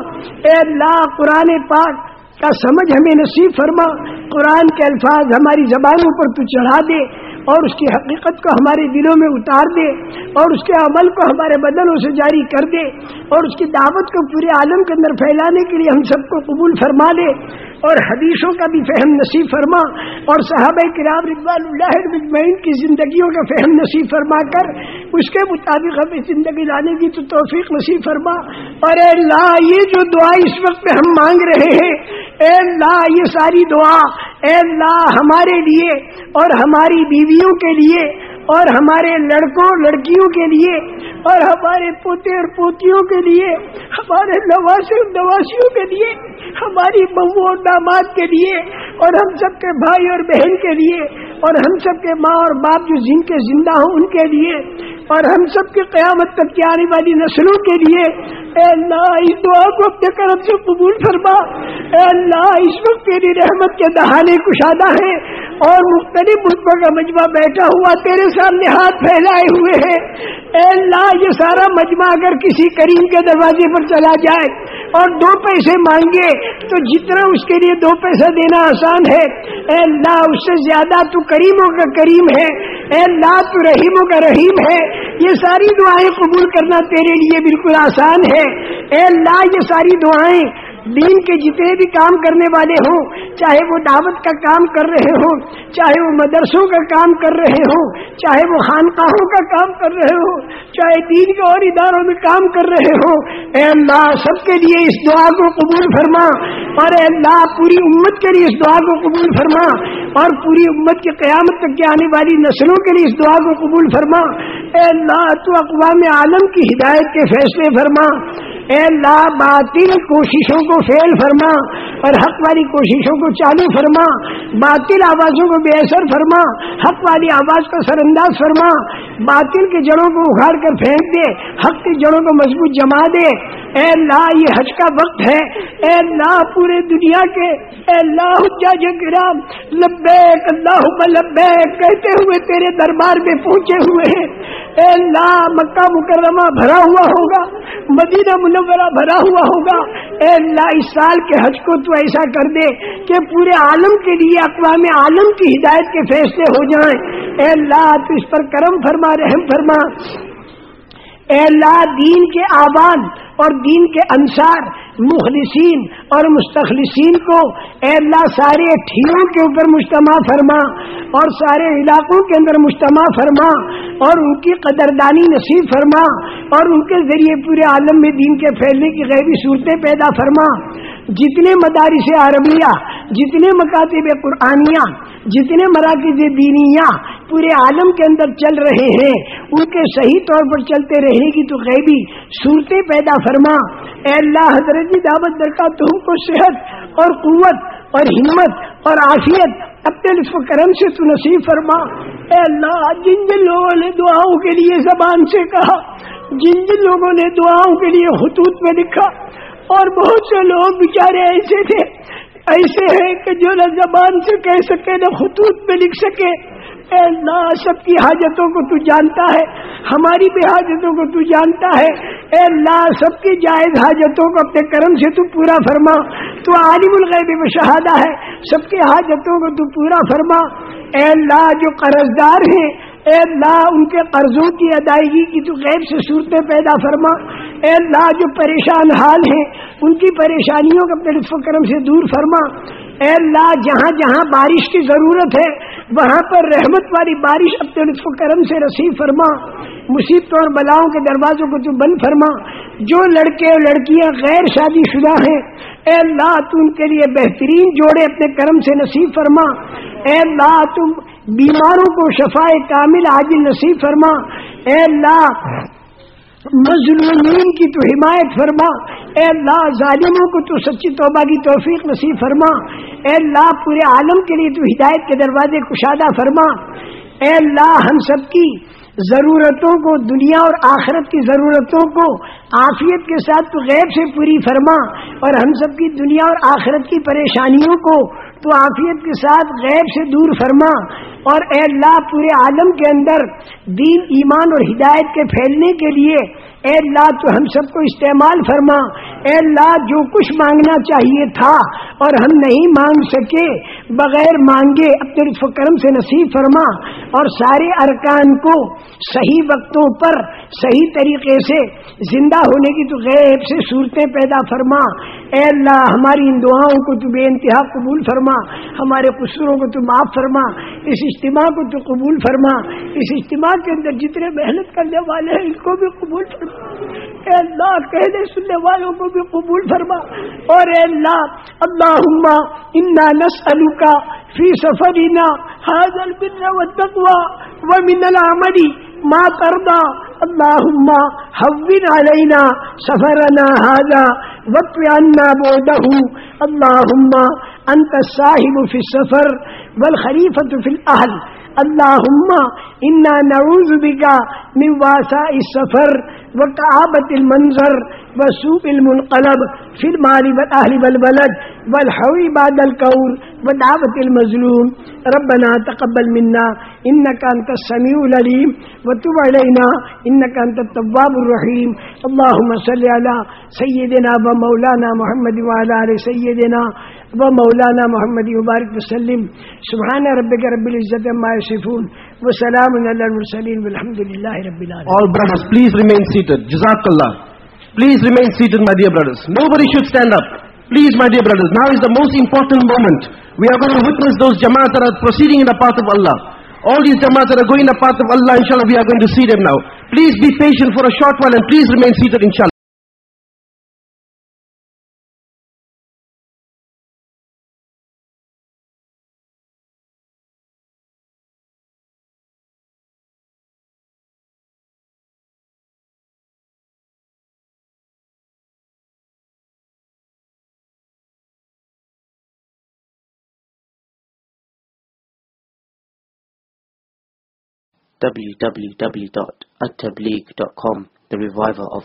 اے اللہ قرآن پاک کا سمجھ ہمیں نصیب فرما۔ قرآن کے الفاظ ہماری زبانوں پر تو چڑھا دے اور اس کی حقیقت کو ہمارے دلوں میں اتار دے اور اس کے عمل کو ہمارے بدنوں سے جاری کر دے اور اس کی دعوت کو پورے عالم کے اندر پھیلانے کے لیے ہم سب کو قبول فرما لے اور حدیثوں کا بھی فہم نصیب فرما اور صحابہ کرام رضوان اللہ مجمعین کی زندگیوں کا فہم نصیب فرما کر اس کے مطابق ہمیں زندگی لانے کی تو توفیق نصیب فرما اور اے اللہ، یہ جو دعا اس وقت ہم مانگ رہے ہیں، اے اللہ، یہ ساری دعا، اے اللہ، ہمارے لیے اور ہماری بیویوں کے لیے اور ہمارے لڑکوں، لڑکیوں کے لیے، اور ہمارے پوتے اور پوتیوں کے لیے، ہمارے نواسی اور نواسیوں کے لیے، ہماری بہو اور داماد کے لیے، اور ہم سب کے بھائی اور بہن کے لیے، اور ہم سب کے ماں اور باپ جو جن کے زندہ ہوں ان کے لیے، اور ہم سب کی قیامت تک کی آنے والی نسلوں کے لیے، اے اللہ، اس دعا کو اپنے کرم سے قبول فرما۔ اے اللہ، اس وقت تیری رحمت کے دہانے کشادہ ہے اور مختلف ملکوں کا مجمع بیٹھا ہوا تیرے سامنے ہاتھ پھیلائے ہوئے ہیں۔ اے اللہ، یہ سارا مجمع اگر کسی کریم کے دروازے پر چلا جائے اور دو پیسے مانگے، تو جتنا اس کے لیے دو پیسہ دینا آسان ہے۔ اے اللہ، اس سے زیادہ تو کریموں کا کریم ہے۔ اے اللہ، تو رحیموں کا رحیم ہے۔ یہ ساری دعائیں قبول کرنا تیرے لیے بالکل آسان ہے۔ اے اللہ، یہ ساری دعائیں دین کے جتنے بھی کام کرنے والے ہوں، چاہے وہ دعوت کا کام کر رہے ہوں، چاہے وہ مدرسوں کا کام کر رہے ہوں، چاہے وہ خانقاہوں کا کام کر رہے ہوں، چاہے دین کے اور اداروں میں کام کر رہے ہوں، اے اللہ سب کے لیے اس دعا کو قبول فرما اور اے اللہ پوری امت کے لیے اس دعا کو قبول فرما اور پوری امت کی قیامت تک کے آنے والی نسلوں کے لیے اس دعا کو قبول فرما۔ اے اللہ تو اقوام عالم کی ہدایت کے فیصلے فرما۔ اے اللہ باطل کوششوں کو فیل فرما اور حق والی کوششوں کو چالو فرما، باطل آوازوں کو بے اثر فرما، حق والی آواز کو سر انداز فرما، باطل کے جڑوں کو اکھاڑ کر پھینک دے، حق کی جڑوں کو مضبوط جما دے۔ اے اللہ، یہ حج کا وقت ہے۔ اے اللہ، پورے دنیا کے، اے اللہ، حجاج کرام، لبیک اللہ لبیک، کہتے ہوئے تیرے دربار میں پہنچے ہوئے ہیں۔ اے اللہ، مکہ مکرمہ بھرا ہوا ہوگا، مدینہ منورہ بھرا ہوا ہوگا۔ اے اللہ اس سال کے حج کو تو ایسا کر دے کہ پورے عالم کے لیے، اقوام عالم کی ہدایت کے فیصلے ہو جائیں۔ اے اللہ تو اس پر کرم فرما، رحم فرما۔ اے اللہ، دین کے آباد اور دین کے انصار، مخلصین اور مستخلصین کو اے اللہ، سارے ٹھیروں کے اوپر مجتمع فرما اور سارے علاقوں کے اندر مجتمع فرما اور ان کی قدردانی نصیب فرما اور ان کے ذریعے پورے عالم میں دین کے پھیلنے کی غیبی صورتیں پیدا فرما۔ جتنے مدارس عربیہ، جتنے مکاتب قرآنیہ، جتنے مراکز دینیا پورے عالم کے اندر چل رہے ہیں، ان کے صحیح طور پر چلتے رہے گی تو غیبی صورتیں پیدا فرما۔ اے اللہ، حضرت جی، دعوت درکار تم کو صحت اور قوت اور ہمت اور عافیت اپنے لطف کرم سے تو نصیب فرما۔ اے اللہ، جن جن لوگوں نے دعاؤں کے لیے زبان سے کہا، جن جن لوگوں نے دعاؤں کے لیے خطوط میں لکھا، اور بہت سے لوگ بیچارے ایسے تھے، ایسے ہیں کہ جو نہ زبان سے کہہ سکے، نہ خطوط میں لکھ سکے۔ اے اللہ، سب کی حاجتوں کو تو جانتا ہے، ہماری بھی حاجتوں کو تو جانتا ہے۔ اے اللہ، سب کی جائز حاجتوں کو اپنے کرم سے تو پورا فرما۔ تو عالم الغیب و شہادہ ہے، سب کی حاجتوں کو تو پورا فرما۔ اے اللہ، جو قرض دار ہیں، اے اللہ، ان کے قرضوں کی ادائیگی کی تو غیب سے صورتیں پیدا فرما۔ اے اللہ، جو پریشان حال ہیں، ان کی پریشانیوں کو اپنے لطف کرم سے دور فرما۔ اے اللہ، جہاں جہاں بارش کی ضرورت ہے، وہاں پر رحمت والی بارش اپنے لطف کرم سے رسیف فرما، مصیبتوں اور بلاؤں کے دروازوں کو تو بند فرما۔ جو لڑکے اور لڑکیاں غیر شادی شدہ ہیں، اے اللہ، تو ان کے لیے بہترین جوڑے اپنے کرم سے نصیب فرما۔ اے اللہ، تم بیماروں کو شفا کامل عاجل نصیب فرما۔ اے اللہ مظلومین کی تو حمایت فرما۔ اے اللہ، ظالموں کو تو سچی توبہ کی توفیق نصیب فرما۔ اے اللہ، پورے عالم کے لیے تو ہدایت کے دروازے کشادہ فرما۔ اے اللہ، ہم سب کی ضرورتوں کو، دنیا اور آخرت کی ضرورتوں کو عافیت کے ساتھ تو غیب سے پوری فرما اور ہم سب کی دنیا اور آخرت کی پریشانیوں کو تو عافیت کے ساتھ غیب سے دور فرما اور اے اللہ پورے عالم کے اندر دین، ایمان اور ہدایت کے پھیلنے کے لیے اے اللہ تو ہم سب کو استعمال فرما۔ اے اللہ جو کچھ مانگنا چاہیے تھا اور ہم نہیں مانگ سکے، بغیر مانگے اپنے کرم سے نصیب فرما۔ اور سارے ارکان کو صحیح وقتوں پر صحیح طریقے سے زندہ ہونے کی تو غیب سے صورتیں پیدا فرما۔ اے اللہ ہماری ان دعاؤں کو تو بے انتہا قبول فرما۔ ہمارے قصوروں کو تو معاف فرما۔ اس اجتماع کو تو قبول فرما۔ اس اجتماع کے اندر جتنے محنت کرنے والے ہیں، ان کو بھی قبول فرما۔ اے اللہ، کہنے سننے والوں کو بھی قبول فرما۔ اور اے اللہ اللہ انا نسلو کا فی سفرینا حاضر البر والتقوى ومن العمل ما ترضى اللهم هون علينا سفرنا هذا واطوي عنا بعده۔ اللهم انت الصاحب في السفر والخليفة في الأهل اللهم انا نعوذ بك من واساء السفر وكعابة المنظر وسوء المنقلب في المال والأهل والولد والحوي بعد الكور ودعوة المظلوم. ربنا تقبل منا. إنك أنت السميع العليم. وتب علينا. إنك أنت التواب الرحيم. اللهم صل على سيدنا ومولانا محمد وعلى آل سيدنا ومولانا محمد وبارك وسلم. سبحان ربك رب العزة عما يصفون. وسلام على المرسلين والحمد لله رب العالمين. All brothers, please remain seated. Jazakallah. Please remain seated, my dear brothers. Nobody should stand up. Please, my dear brothers, now is the most important moment. We are going to witness those jamaat that are proceeding in the path of Allah. All these jamaat that are going in the path of Allah, inshallah, we are going to see them now. Please be patient for a short while and please remain seated, inshallah. www.attableek.com The Reviver of